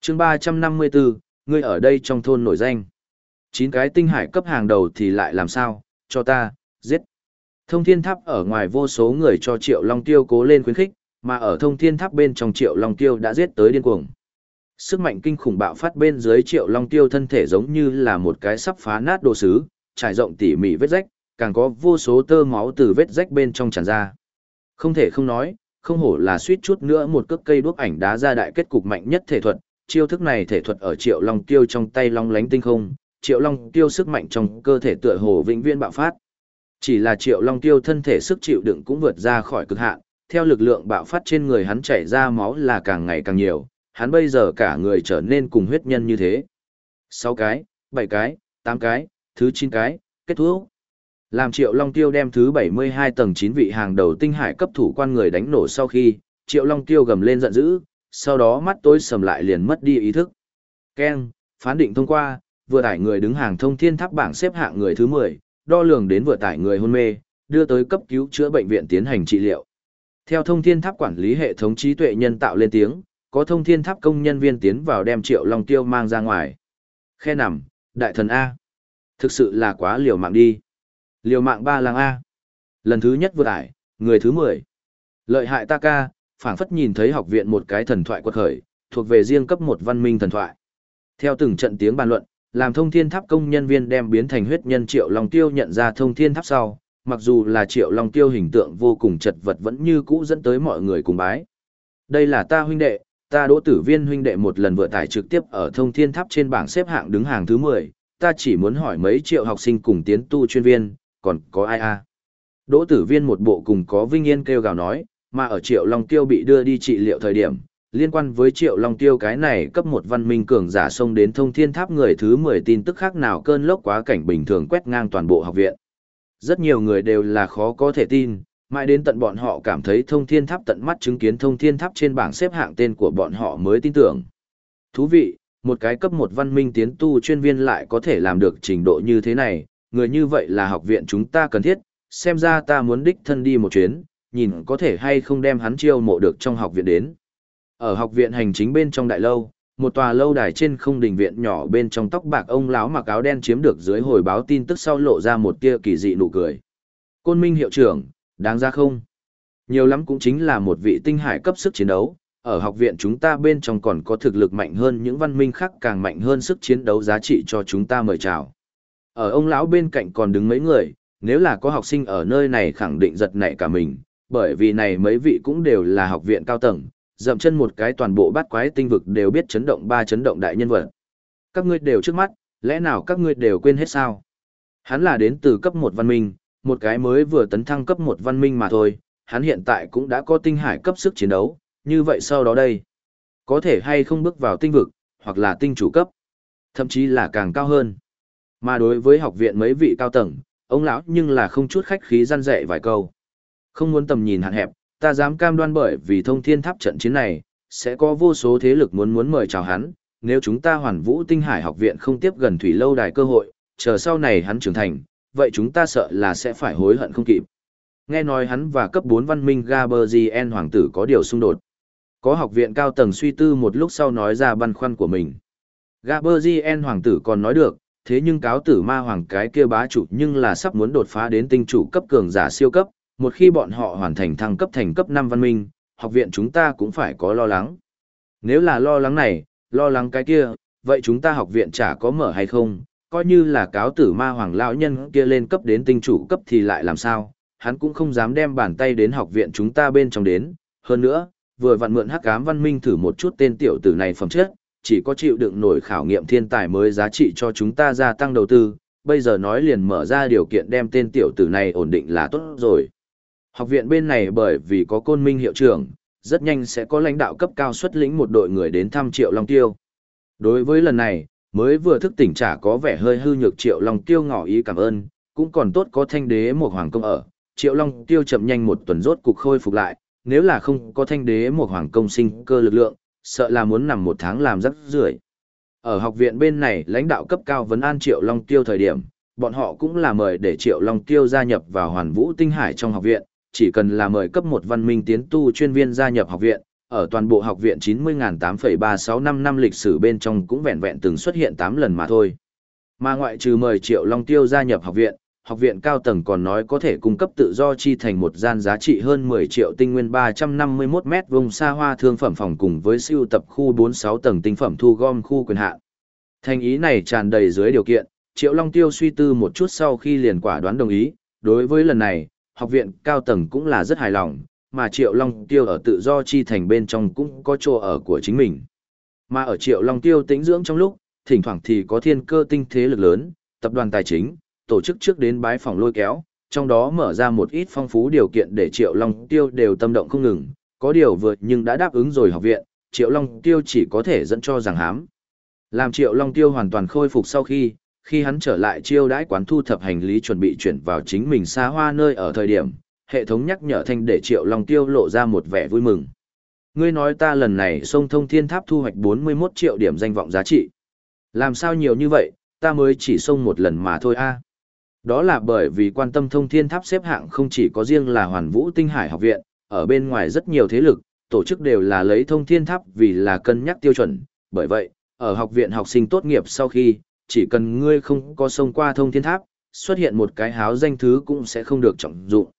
chương 354, ngươi ở đây trong thôn nổi danh. chín cái tinh hải cấp hàng đầu thì lại làm sao, cho ta, giết. Thông thiên tháp ở ngoài vô số người cho Triệu Long Tiêu cố lên khuyến khích, mà ở thông thiên tháp bên trong Triệu Long Tiêu đã giết tới điên cuồng. Sức mạnh kinh khủng bạo phát bên dưới Triệu Long Tiêu thân thể giống như là một cái sắp phá nát đồ sứ, trải rộng tỉ mỉ vết rách, càng có vô số tơ máu từ vết rách bên trong tràn ra. Không thể không nói, không hổ là suýt chút nữa một cước cây đuốc ảnh đá ra đại kết cục mạnh nhất thể thuật, chiêu thức này thể thuật ở Triệu Long Tiêu trong tay long lánh tinh không, Triệu Long Tiêu sức mạnh trong cơ thể tựa hồ vĩnh viễn bạo phát. Chỉ là Triệu Long Tiêu thân thể sức chịu đựng cũng vượt ra khỏi cực hạn, theo lực lượng bạo phát trên người hắn chảy ra máu là càng ngày càng nhiều, hắn bây giờ cả người trở nên cùng huyết nhân như thế. 6 cái, 7 cái, 8 cái, thứ 9 cái, kết thúc. Làm Triệu Long Tiêu đem thứ 72 tầng 9 vị hàng đầu tinh hải cấp thủ quan người đánh nổ sau khi, Triệu Long Tiêu gầm lên giận dữ, sau đó mắt tối sầm lại liền mất đi ý thức. Ken, phán định thông qua, vừa tải người đứng hàng thông thiên tháp bảng xếp hạng người thứ 10, đo lường đến vừa tải người hôn mê, đưa tới cấp cứu chữa bệnh viện tiến hành trị liệu. Theo thông thiên tháp quản lý hệ thống trí tuệ nhân tạo lên tiếng, có thông thiên tháp công nhân viên tiến vào đem Triệu Long Tiêu mang ra ngoài. Khe nằm, đại thần A. Thực sự là quá liều mạng đi. Liều mạng ba làng A. Lần thứ nhất vượt ải, người thứ 10. Lợi hại ta ca, phảng phất nhìn thấy học viện một cái thần thoại quật khởi, thuộc về riêng cấp một văn minh thần thoại. Theo từng trận tiếng bàn luận, làm thông thiên tháp công nhân viên đem biến thành huyết nhân triệu long tiêu nhận ra thông thiên tháp sau, mặc dù là triệu long tiêu hình tượng vô cùng chật vật vẫn như cũ dẫn tới mọi người cùng bái. Đây là ta huynh đệ, ta đỗ tử viên huynh đệ một lần vừa tải trực tiếp ở thông thiên tháp trên bảng xếp hạng đứng hàng thứ 10, ta chỉ muốn hỏi mấy triệu học sinh cùng tiến tu chuyên viên, còn có ai a? Đỗ tử viên một bộ cùng có vinh yên kêu gào nói, mà ở triệu long tiêu bị đưa đi trị liệu thời điểm, liên quan với triệu long tiêu cái này cấp một văn minh cường giả xông đến thông thiên tháp người thứ 10 tin tức khác nào cơn lốc quá cảnh bình thường quét ngang toàn bộ học viện. Rất nhiều người đều là khó có thể tin, mãi đến tận bọn họ cảm thấy thông thiên tháp tận mắt chứng kiến thông thiên tháp trên bảng xếp hạng tên của bọn họ mới tin tưởng. Thú vị, một cái cấp một văn minh tiến tu chuyên viên lại có thể làm được trình độ như thế này, người như vậy là học viện chúng ta cần thiết, xem ra ta muốn đích thân đi một chuyến, nhìn có thể hay không đem hắn chiêu mộ được trong học viện đến. Ở học viện hành chính bên trong đại lâu, một tòa lâu đài trên không đình viện nhỏ bên trong tóc bạc ông lão mặc áo đen chiếm được dưới hồi báo tin tức sau lộ ra một tia kỳ dị nụ cười. Côn Minh hiệu trưởng, đáng ra không? Nhiều lắm cũng chính là một vị tinh hải cấp sức chiến đấu, ở học viện chúng ta bên trong còn có thực lực mạnh hơn những văn minh khác càng mạnh hơn sức chiến đấu giá trị cho chúng ta mời chào. Ở ông lão bên cạnh còn đứng mấy người, nếu là có học sinh ở nơi này khẳng định giật nảy cả mình, bởi vì này mấy vị cũng đều là học viện cao tầng, dậm chân một cái toàn bộ bát quái tinh vực đều biết chấn động ba chấn động đại nhân vật. Các ngươi đều trước mắt, lẽ nào các ngươi đều quên hết sao? Hắn là đến từ cấp một văn minh, một cái mới vừa tấn thăng cấp một văn minh mà thôi, hắn hiện tại cũng đã có tinh hải cấp sức chiến đấu, như vậy sau đó đây, có thể hay không bước vào tinh vực, hoặc là tinh chủ cấp, thậm chí là càng cao hơn. Mà đối với học viện mấy vị cao tầng, ông lão nhưng là không chút khách khí răn dạy vài câu. Không muốn tầm nhìn hạn hẹp, ta dám cam đoan bởi vì thông thiên tháp trận chiến này, sẽ có vô số thế lực muốn muốn mời chào hắn, nếu chúng ta hoàn vũ tinh hải học viện không tiếp gần thủy lâu đài cơ hội, chờ sau này hắn trưởng thành, vậy chúng ta sợ là sẽ phải hối hận không kịp. Nghe nói hắn và cấp 4 văn minh Gaberzien hoàng tử có điều xung đột. Có học viện cao tầng suy tư một lúc sau nói ra băn khoăn của mình. Gaberzien hoàng tử còn nói được, thế nhưng cáo tử ma hoàng cái kia bá chủ nhưng là sắp muốn đột phá đến tinh chủ cấp cường giả siêu cấp, một khi bọn họ hoàn thành thăng cấp thành cấp 5 văn minh, học viện chúng ta cũng phải có lo lắng. Nếu là lo lắng này, lo lắng cái kia, vậy chúng ta học viện chả có mở hay không, coi như là cáo tử ma hoàng lão nhân kia lên cấp đến tinh chủ cấp thì lại làm sao, hắn cũng không dám đem bàn tay đến học viện chúng ta bên trong đến, hơn nữa, vừa vặn mượn hắc ám văn minh thử một chút tên tiểu tử này phẩm chất, chỉ có chịu đựng nổi khảo nghiệm thiên tài mới giá trị cho chúng ta gia tăng đầu tư, bây giờ nói liền mở ra điều kiện đem tên tiểu tử này ổn định là tốt rồi. Học viện bên này bởi vì có côn minh hiệu trưởng, rất nhanh sẽ có lãnh đạo cấp cao xuất lĩnh một đội người đến thăm Triệu Long Tiêu. Đối với lần này, mới vừa thức tỉnh trả có vẻ hơi hư nhược Triệu Long Tiêu ngỏ ý cảm ơn, cũng còn tốt có thanh đế một hoàng công ở. Triệu Long Tiêu chậm nhanh một tuần rốt cục khôi phục lại, nếu là không có thanh đế một hoàng công sinh cơ lực lượng, sợ là muốn nằm một tháng làm rất rưởi. Ở học viện bên này, lãnh đạo cấp cao vấn an Triệu Long Tiêu thời điểm, bọn họ cũng là mời để Triệu Long Tiêu gia nhập vào Hoàn Vũ Tinh Hải trong học viện, chỉ cần là mời cấp một văn minh tiến tu chuyên viên gia nhập học viện, ở toàn bộ học viện 90.8,365 năm lịch sử bên trong cũng vẹn vẹn từng xuất hiện 8 lần mà thôi. Mà ngoại trừ mời Triệu Long Tiêu gia nhập học viện, học viện cao tầng còn nói có thể cung cấp tự do chi thành một gian giá trị hơn 10 triệu tinh nguyên 351 mét vùng xa hoa thương phẩm phòng cùng với siêu tập khu 46 tầng tinh phẩm thu gom khu quyền hạn. Thành ý này tràn đầy dưới điều kiện, Triệu Long Tiêu suy tư một chút sau khi liền quả đoán đồng ý, đối với lần này, học viện cao tầng cũng là rất hài lòng, mà Triệu Long Tiêu ở tự do chi thành bên trong cũng có chỗ ở của chính mình. Mà ở Triệu Long Tiêu tĩnh dưỡng trong lúc, thỉnh thoảng thì có thiên cơ tinh thế lực lớn, tập đoàn tài chính, tổ chức trước đến bái phòng lôi kéo, trong đó mở ra một ít phong phú điều kiện để Triệu Long Tiêu đều tâm động không ngừng, có điều vượt nhưng đã đáp ứng rồi học viện, Triệu Long Tiêu chỉ có thể dẫn cho rằng hám. Làm Triệu Long Tiêu hoàn toàn khôi phục sau khi, khi hắn trở lại chiêu đãi quán thu thập hành lý chuẩn bị chuyển vào chính mình xa hoa nơi ở thời điểm, hệ thống nhắc nhở thanh để Triệu Long Tiêu lộ ra một vẻ vui mừng. Ngươi nói ta lần này sông thông thiên tháp thu hoạch 41 triệu điểm danh vọng giá trị. Làm sao nhiều như vậy, ta mới chỉ sông một lần mà thôi a. Đó là bởi vì quan tâm thông thiên tháp xếp hạng không chỉ có riêng là hoàn vũ tinh hải học viện, ở bên ngoài rất nhiều thế lực, tổ chức đều là lấy thông thiên tháp vì là cân nhắc tiêu chuẩn. Bởi vậy, ở học viện học sinh tốt nghiệp sau khi, chỉ cần ngươi không có sông qua thông thiên tháp, xuất hiện một cái háo danh thứ cũng sẽ không được trọng dụng.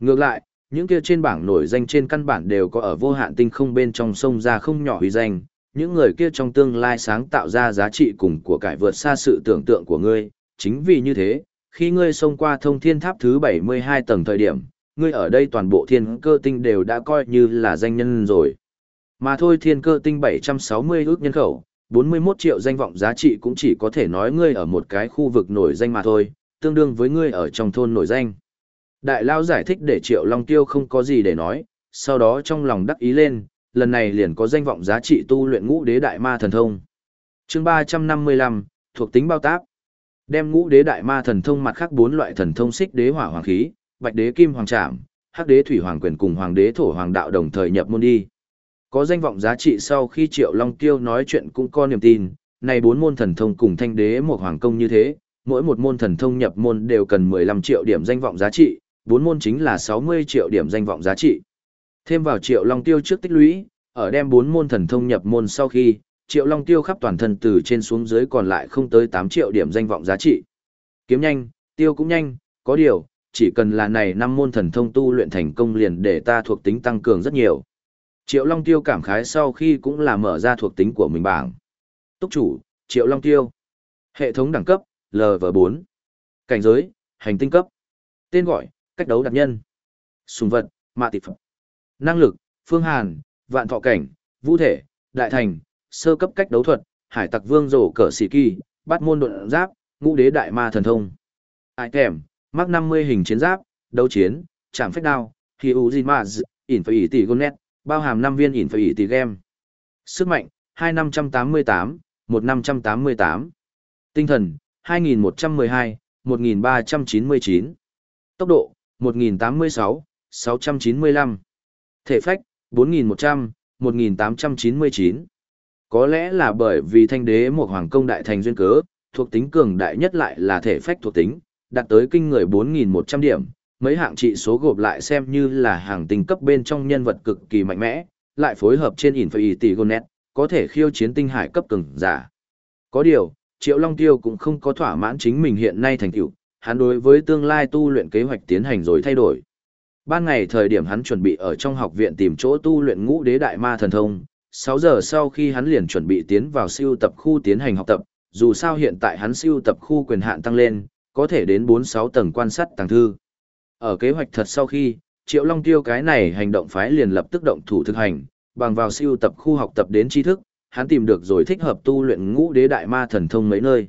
Ngược lại, những kia trên bảng nổi danh trên căn bản đều có ở vô hạn tinh không bên trong sông ra không nhỏ hủy danh, những người kia trong tương lai sáng tạo ra giá trị cùng của cải vượt xa sự tưởng tượng của ngươi, chính vì như thế, khi ngươi xông qua thông thiên tháp thứ 72 tầng thời điểm, ngươi ở đây toàn bộ thiên cơ tinh đều đã coi như là danh nhân rồi. Mà thôi thiên cơ tinh 760 ước nhân khẩu, 41 triệu danh vọng giá trị cũng chỉ có thể nói ngươi ở một cái khu vực nổi danh mà thôi, tương đương với ngươi ở trong thôn nổi danh. Đại Lao giải thích để Triệu Long Tiêu không có gì để nói, sau đó trong lòng đắc ý lên, lần này liền có danh vọng giá trị tu luyện ngũ đế đại ma thần thông. chương 355, thuộc tính bao tác. Đem ngũ đế đại ma thần thông mặt khác bốn loại thần thông xích đế hỏa hoàng khí, bạch đế kim hoàng trảm, hắc đế thủy hoàng quyền cùng hoàng đế thổ hoàng đạo đồng thời nhập môn đi. Có danh vọng giá trị sau khi Triệu Long Tiêu nói chuyện cũng có niềm tin, này bốn môn thần thông cùng thanh đế một hoàng công như thế, mỗi một môn thần thông nhập môn đều cần 15 triệu điểm danh vọng giá trị, bốn môn chính là 60 triệu điểm danh vọng giá trị. Thêm vào Triệu Long Tiêu trước tích lũy, ở đem bốn môn thần thông nhập môn sau khi, Triệu Long Tiêu khắp toàn thân từ trên xuống dưới còn lại không tới 8 triệu điểm danh vọng giá trị. Kiếm nhanh, tiêu cũng nhanh, có điều, chỉ cần là này năm môn thần thông tu luyện thành công liền để ta thuộc tính tăng cường rất nhiều. Triệu Long Tiêu cảm khái sau khi cũng là mở ra thuộc tính của mình bảng. Túc chủ, Triệu Long Tiêu. Hệ thống đẳng cấp, LV4. Cảnh giới, hành tinh cấp. Tên gọi, cách đấu đặc nhân. Sùng vật, mạ tịp phẩm. Năng lực, phương hàn, vạn thọ cảnh, vũ thể, đại thành, sơ cấp cách đấu thuật, hải tặc vương rổ cờ xì kỳ, bắt môn độn giáp, ngũ đế đại ma thần thông. Ai kèm, mắc 50 hình chiến giáp, đấu chiến, chạm phách đao, hi u di ma ỉn phải ỉ tỷ gonet, bao hàm 5 viên ỉn phải ỉ tỷ game. Sức mạnh, 2588, 1588. Tinh thần, 2112, 1399. Tốc độ, 1086, 695. Thể phách, 4.100, 1.899. Có lẽ là bởi vì thanh đế một hoàng công đại thành duyên cớ, thuộc tính cường đại nhất lại là thể phách thuộc tính, đạt tới kinh người 4.100 điểm, mấy hạng trị số gộp lại xem như là hàng tinh cấp bên trong nhân vật cực kỳ mạnh mẽ, lại phối hợp trên Infinity Gonet, có thể khiêu chiến tinh hải cấp cường giả. Có điều, Triệu Long Tiêu cũng không có thỏa mãn chính mình hiện nay thành tựu, hắn đối với tương lai tu luyện kế hoạch tiến hành rồi thay đổi. Ban ngày thời điểm hắn chuẩn bị ở trong học viện tìm chỗ tu luyện ngũ đế đại ma thần thông, 6 giờ sau khi hắn liền chuẩn bị tiến vào siêu tập khu tiến hành học tập, dù sao hiện tại hắn siêu tập khu quyền hạn tăng lên, có thể đến 4-6 tầng quan sát tàng thư. Ở kế hoạch thật sau khi, Triệu Long Tiêu cái này hành động phái liền lập tức động thủ thực hành, bằng vào siêu tập khu học tập đến tri thức, hắn tìm được rồi thích hợp tu luyện ngũ đế đại ma thần thông mấy nơi.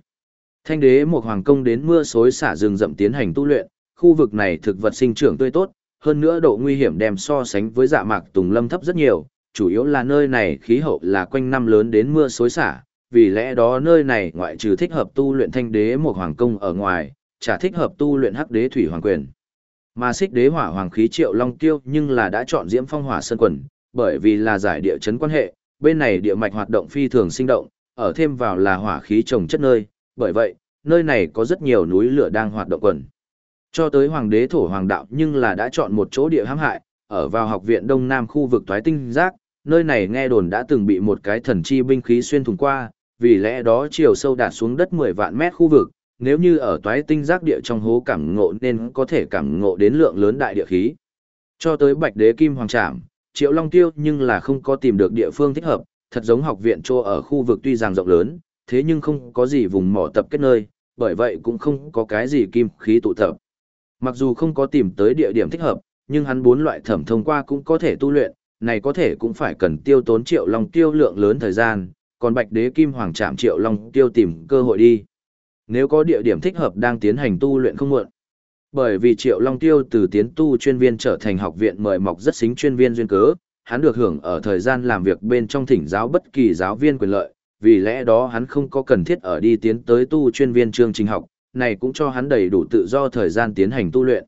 Thanh đế một hoàng công đến mưa xối xả rừng rậm tiến hành tu luyện, khu vực này thực vật sinh trưởng tươi tốt, hơn nữa độ nguy hiểm đem so sánh với dạ mạc tùng lâm thấp rất nhiều, chủ yếu là nơi này khí hậu là quanh năm lớn đến mưa xối xả, vì lẽ đó nơi này ngoại trừ thích hợp tu luyện thanh đế một hoàng công ở ngoài, chả thích hợp tu luyện hắc đế thủy hoàng quyền. Mà xích đế hỏa hoàng khí triệu long tiêu nhưng là đã chọn diễm phong hỏa sơn quần, bởi vì là giải địa chấn quan hệ, bên này địa mạch hoạt động phi thường sinh động, ở thêm vào là hỏa khí trồng chất nơi, bởi vậy, nơi này có rất nhiều núi lửa đang hoạt động quần. Cho tới hoàng đế thổ hoàng đạo nhưng là đã chọn một chỗ địa hãm hại, ở vào học viện đông nam khu vực toái tinh giác, nơi này nghe đồn đã từng bị một cái thần chi binh khí xuyên thủng qua, vì lẽ đó chiều sâu đạt xuống đất 10 vạn mét khu vực, nếu như ở toái tinh giác địa trong hố cảm ngộ nên có thể cảm ngộ đến lượng lớn đại địa khí. Cho tới bạch đế kim hoàng trảm, triệu long tiêu nhưng là không có tìm được địa phương thích hợp, thật giống học viện trô ở khu vực tuy rằng rộng lớn, thế nhưng không có gì vùng mỏ tập kết nơi, bởi vậy cũng không có cái gì kim khí tụ tập. Mặc dù không có tìm tới địa điểm thích hợp, nhưng hắn bốn loại thẩm thông qua cũng có thể tu luyện, này có thể cũng phải cần tiêu tốn triệu long tiêu lượng lớn thời gian, còn bạch đế kim hoàng chạm triệu long tiêu tìm cơ hội đi. Nếu có địa điểm thích hợp đang tiến hành tu luyện không muộn. Bởi vì triệu long tiêu từ tiến tu chuyên viên trở thành học viện mời mọc rất xính chuyên viên duyên cớ, hắn được hưởng ở thời gian làm việc bên trong thỉnh giáo bất kỳ giáo viên quyền lợi, vì lẽ đó hắn không có cần thiết ở đi tiến tới tu chuyên viên chương trình học, này cũng cho hắn đầy đủ tự do thời gian tiến hành tu luyện.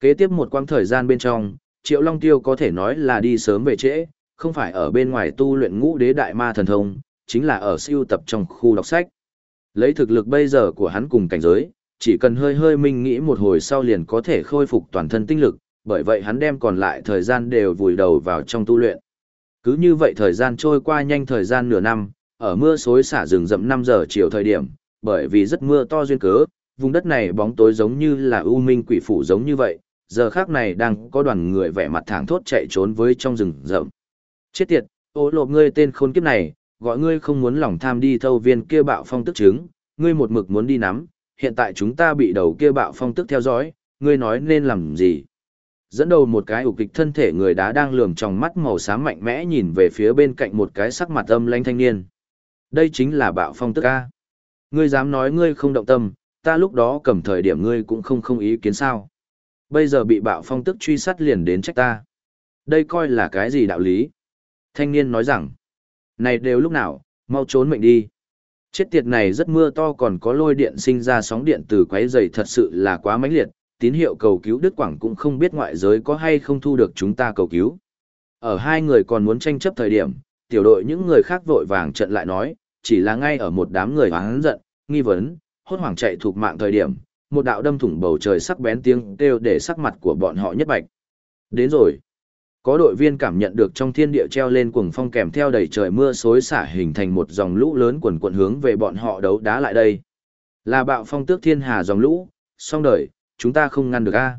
Kế tiếp một quãng thời gian bên trong, Triệu Long Tiêu có thể nói là đi sớm về trễ, không phải ở bên ngoài tu luyện ngũ đế đại ma thần thông, chính là ở siêu tập trong khu đọc sách. Lấy thực lực bây giờ của hắn cùng cảnh giới, chỉ cần hơi hơi minh nghĩ một hồi sau liền có thể khôi phục toàn thân tinh lực, bởi vậy hắn đem còn lại thời gian đều vùi đầu vào trong tu luyện. Cứ như vậy thời gian trôi qua nhanh thời gian nửa năm, ở mưa xối xả rừng rậm 5 giờ chiều thời điểm, bởi vì rất mưa to duyên cớ, vùng đất này bóng tối giống như là u minh quỷ phủ giống như vậy, giờ khác này đang có đoàn người vẻ mặt thẳng thốt chạy trốn với trong rừng rậm. Chết tiệt, ô lộp ngươi tên khôn kiếp này, gọi ngươi không muốn lòng tham đi thâu viên kia bạo phong tức chứng, ngươi một mực muốn đi nắm, hiện tại chúng ta bị đầu kia bạo phong tức theo dõi, ngươi nói nên làm gì? Dẫn đầu một cái ục kịch thân thể người đá đang lườm trong mắt màu xám mạnh mẽ nhìn về phía bên cạnh một cái sắc mặt âm lanh thanh niên. Đây chính là bạo phong tức A. Ngươi dám nói ngươi không động tâm, ta lúc đó cầm thời điểm ngươi cũng không không ý kiến sao. Bây giờ bị bạo phong tức truy sát liền đến trách ta. Đây coi là cái gì đạo lý? Thanh niên nói rằng, này đều lúc nào, mau trốn mệnh đi. Chết tiệt này rất mưa to còn có lôi điện sinh ra sóng điện từ quái dày thật sự là quá mãnh liệt, tín hiệu cầu cứu Đức Quảng cũng không biết ngoại giới có hay không thu được chúng ta cầu cứu. Ở hai người còn muốn tranh chấp thời điểm, tiểu đội những người khác vội vàng trận lại nói, chỉ là ngay ở một đám người hoáng giận, nghi vấn, hốt hoảng chạy thuộc mạng thời điểm, một đạo đâm thủng bầu trời sắc bén tiếng kêu để sắc mặt của bọn họ nhất bạch. Đến rồi. Có đội viên cảm nhận được trong thiên địa treo lên cuồng phong kèm theo đầy trời mưa xối xả hình thành một dòng lũ lớn quần quần hướng về bọn họ đấu đá lại đây. Là bạo phong tước thiên hà dòng lũ, song đời, chúng ta không ngăn được a.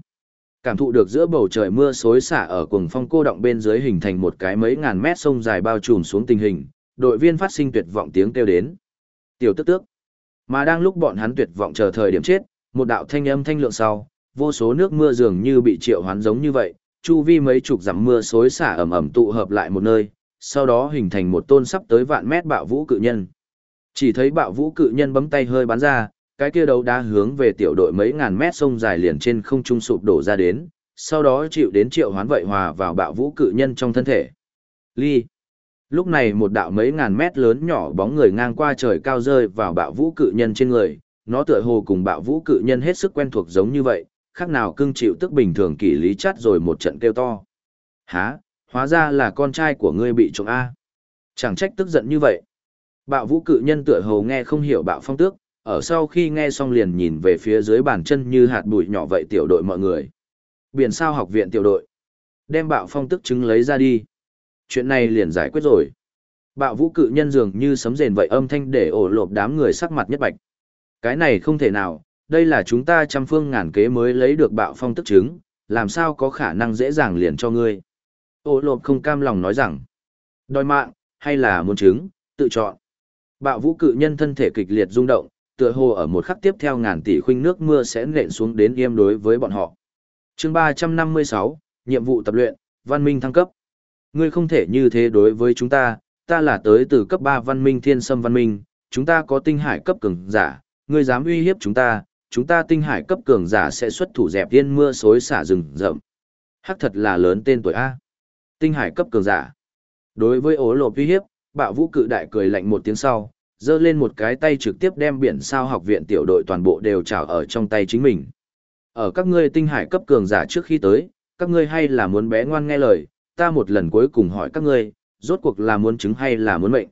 Cảm thụ được giữa bầu trời mưa xối xả ở cuồng phong cô động bên dưới hình thành một cái mấy ngàn mét sông dài bao trùm xuống tình hình, đội viên phát sinh tuyệt vọng tiếng kêu đến. Tiểu tức tước. Mà đang lúc bọn hắn tuyệt vọng chờ thời điểm chết, một đạo thanh âm thanh lượng sau, vô số nước mưa dường như bị triệu hoán giống như vậy, chu vi mấy chục dặm mưa xối xả ẩm ẩm tụ hợp lại một nơi, sau đó hình thành một tôn sắp tới vạn mét bạo vũ cự nhân. Chỉ thấy bạo vũ cự nhân bấm tay hơi bắn ra, cái kia đấu đá hướng về tiểu đội mấy ngàn mét sông dài liền trên không trung sụp đổ ra đến, sau đó chịu đến triệu hoán vậy hòa vào bạo vũ cự nhân trong thân thể. Ly. Lúc này một đạo mấy ngàn mét lớn nhỏ bóng người ngang qua trời cao rơi vào bạo vũ cự nhân trên người, nó tựa hồ cùng bạo vũ cự nhân hết sức quen thuộc giống như vậy, khác nào cưng chịu tức bình thường kỷ lý chát rồi một trận kêu to. Há, hóa ra là con trai của ngươi bị trộm A. Chẳng trách tức giận như vậy. Bạo vũ cự nhân tựa hồ nghe không hiểu bạo phong tước, ở sau khi nghe xong liền nhìn về phía dưới bàn chân như hạt bụi nhỏ vậy tiểu đội mọi người. Biển sao học viện tiểu đội. Đem bạo phong tức chứng lấy ra đi. Chuyện này liền giải quyết rồi. Bạo vũ cự nhân dường như sấm rền vậy âm thanh để ổ lộp đám người sắc mặt nhất bạch. Cái này không thể nào, đây là chúng ta trăm phương ngàn kế mới lấy được bạo phong tức chứng, làm sao có khả năng dễ dàng liền cho ngươi. Ô lộp không cam lòng nói rằng, đòi mạng, hay là muốn chứng, tự chọn. Bạo vũ cự nhân thân thể kịch liệt rung động, tựa hồ ở một khắc tiếp theo ngàn tỷ khuynh nước mưa sẽ nện xuống đến yêm đối với bọn họ. chương 356, nhiệm vụ tập luyện, văn minh thăng cấp. Ngươi không thể như thế đối với chúng ta, ta là tới từ cấp 3 văn minh thiên sâm văn minh, chúng ta có tinh hải cấp cường giả, ngươi dám uy hiếp chúng ta, chúng ta tinh hải cấp cường giả sẽ xuất thủ dẹp tiên mưa xối xả rừng rậm. Hắc thật là lớn tên tuổi A. Tinh hải cấp cường giả. Đối với ố lộp uy hiếp, bạo vũ cự đại cười lạnh một tiếng sau, giơ lên một cái tay trực tiếp đem biển sao học viện tiểu đội toàn bộ đều trào ở trong tay chính mình. Ở các ngươi tinh hải cấp cường giả trước khi tới, các ngươi hay là muốn bé ngoan nghe lời, ta một lần cuối cùng hỏi các ngươi, rốt cuộc là muốn chứng hay là muốn mệnh.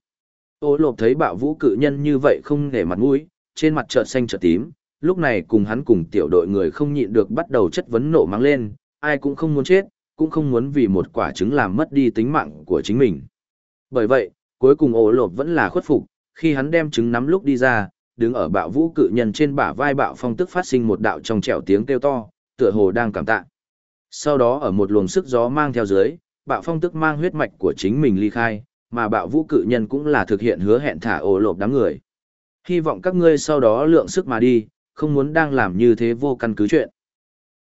Ô lộp thấy bạo vũ cự nhân như vậy không để mặt mũi, trên mặt chợt xanh chợt tím, lúc này cùng hắn cùng tiểu đội người không nhịn được bắt đầu chất vấn nộ mang lên, ai cũng không muốn chết, cũng không muốn vì một quả trứng làm mất đi tính mạng của chính mình. Bởi vậy, cuối cùng ổ lột vẫn là khuất phục, khi hắn đem trứng nắm lúc đi ra, đứng ở bạo vũ cự nhân trên bả vai bạo phong tức phát sinh một đạo trong trẻo tiếng kêu to, tựa hồ đang cảm tạ. Sau đó ở một luồng sức gió mang theo dưới, bạo phong tức mang huyết mạch của chính mình ly khai, mà bạo vũ cự nhân cũng là thực hiện hứa hẹn thả ổ lột đám người. Hy vọng các ngươi sau đó lượng sức mà đi, không muốn đang làm như thế vô căn cứ chuyện.